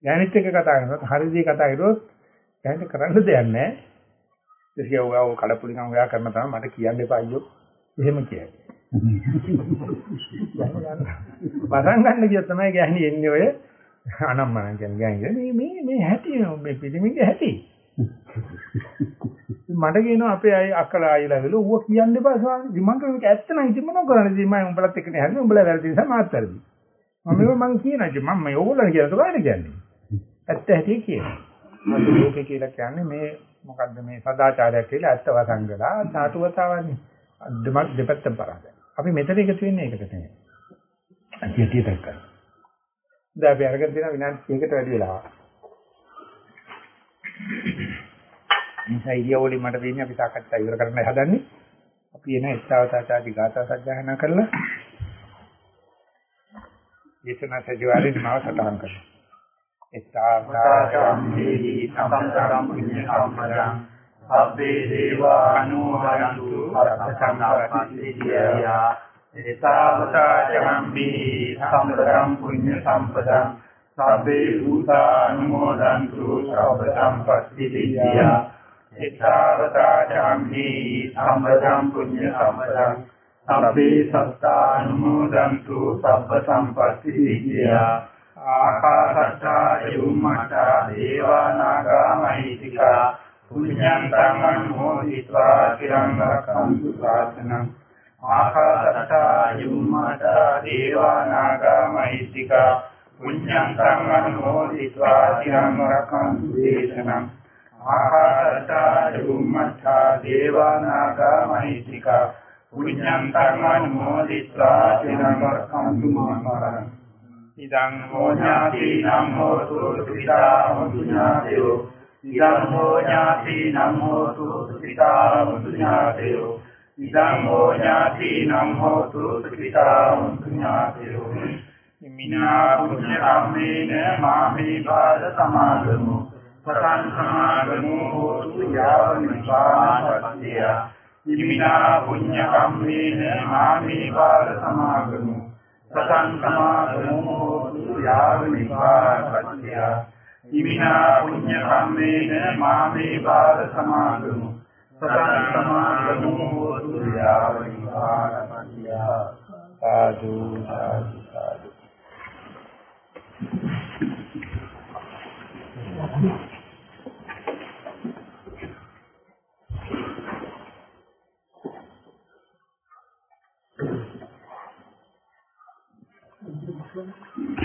ගෑණිත් එක්ක කතා කරනකොට හරිදී කතා කරුවොත් ගෑණිට කරන්න දෙයක් නැහැ. ඒක ඔයා ඔය කඩපුලිකම් ඔයා කරන තමයි මට කියන්න එපා අයියෝ. එහෙම කියයි. වසන් ගන්න කියොත් තමයි ගෑණි එන්නේ ඔය අනම්මන කියන්නේ ගෑණි. මේ මේ මේ හැටි මේ පිළිමිගේ හැටි. මට කියනවා අපේ අය අක්කලා ආයිලා වෙල ඌව කියන්න එපා ස්වාමීනි. මම කියනවා මේක ඇත්ත නම් ඉතින් මොනව කරන්නේ? ඉතින් මම උඹලත් එක්කනේ හැදෙන්නේ. උඹලා වැරදි නිසා මාත් වැරදි. මම මේක මං කියනවා ඉතින් මම මේ ඕගොල්ලන් කියනකොට කාටද කියන්නේ? ඇත්ත ඇති කියනවා. මම ලෝකේ කියලා කියන්නේ මේ මොකද්ද මේ සදාචාරයක් කියලා ඇත්ත වසංගලා සාටුවතාවන්නේ. දෙමක් දෙපැත්තම පරාදයි. අපි මෙතන එකතු වෙන්නේ ඒකට තමයි. අධ්‍යතිය දක්කන. දැන් අපි අරගෙන තියෙන විනාඩි 1කට වැඩි වෙලාවක්. නිසා ඉරියව්වලින් මට වෙන්නේ අපි සාකච්ඡා ඉවර කරන්න හදන්නේ. අපි එන එක්තාවතාචාදී ගාථා සජ්ජායනා කරලා දේශනා සජිවාරේ මාව සටහන් කරනවා. එක්තාවතාචාදී සම්පතම් පුඤ්ඤ සම්පදං සබ්බේ දේවානුමෝදන්තු සත්ත සංඝප්පතිදියා එක්තාවතාචම්පි සම්පතම් පුඤ්ඤ සම්පදං සබ්බේ භූතානුමෝදන්තු සබ්බ සම්පත්ති සිද්ධියා එතාවතාචම්හි සම්පදම් පුඤ්ඤ සම්පදං සබ්බේ සත්තානුමෝදන්තු සබ්බ සම්පත්ති ආකාසට්ටා යුම්මට්ටා දේවානාගා මහිත්‍තිකා පුඤ්ඤන්තං අනුමෝදිत्वा තිරං රක්ඛන්තු ශාසනං ආකාසට්ටා යුම්මට්ටා දේවානාගා මහිත්‍තිකා පුඤ්ඤන්තං අනුමෝදිत्वा තිරං රක්ඛන්තු දේශනං ආකාසට්ටා යුම්මට්ටා දේවානාගා මහිත්‍තිකා පුඤ්ඤන්තං අනුමෝදිत्वा තිරං රක්ඛන්තු මහා ඉදං හෝඥාතිනම් හෝතු සුඛිතා මුඤ්ඤාතයෝ ඉදං හෝඥාතිනම් හෝතු සුඛිතා මුඤ්ඤාතයෝ ඉදං හෝඥාතිනම් හෝතු සුඛිතා මුඤ්ඤාතයෝ මිනා පුඤ්ඤ කම්මේන මාමේ බාල සමාගමු. පතං සමාගමු හෝතු යාව නිපාතත්‍ය මිනා පුඤ්ඤ කම්මේන මාමේ බාල සමාගමු. පතං සමාගමු හෝතු යාව නිපාතත්‍ය. මිනා පුඤ්ඤ කම්මේන මාමේ බාල සමාගමු. පතං සමාගමු හෝතු යාව නිපාතත්‍ය. සාදු සාදු සාදු.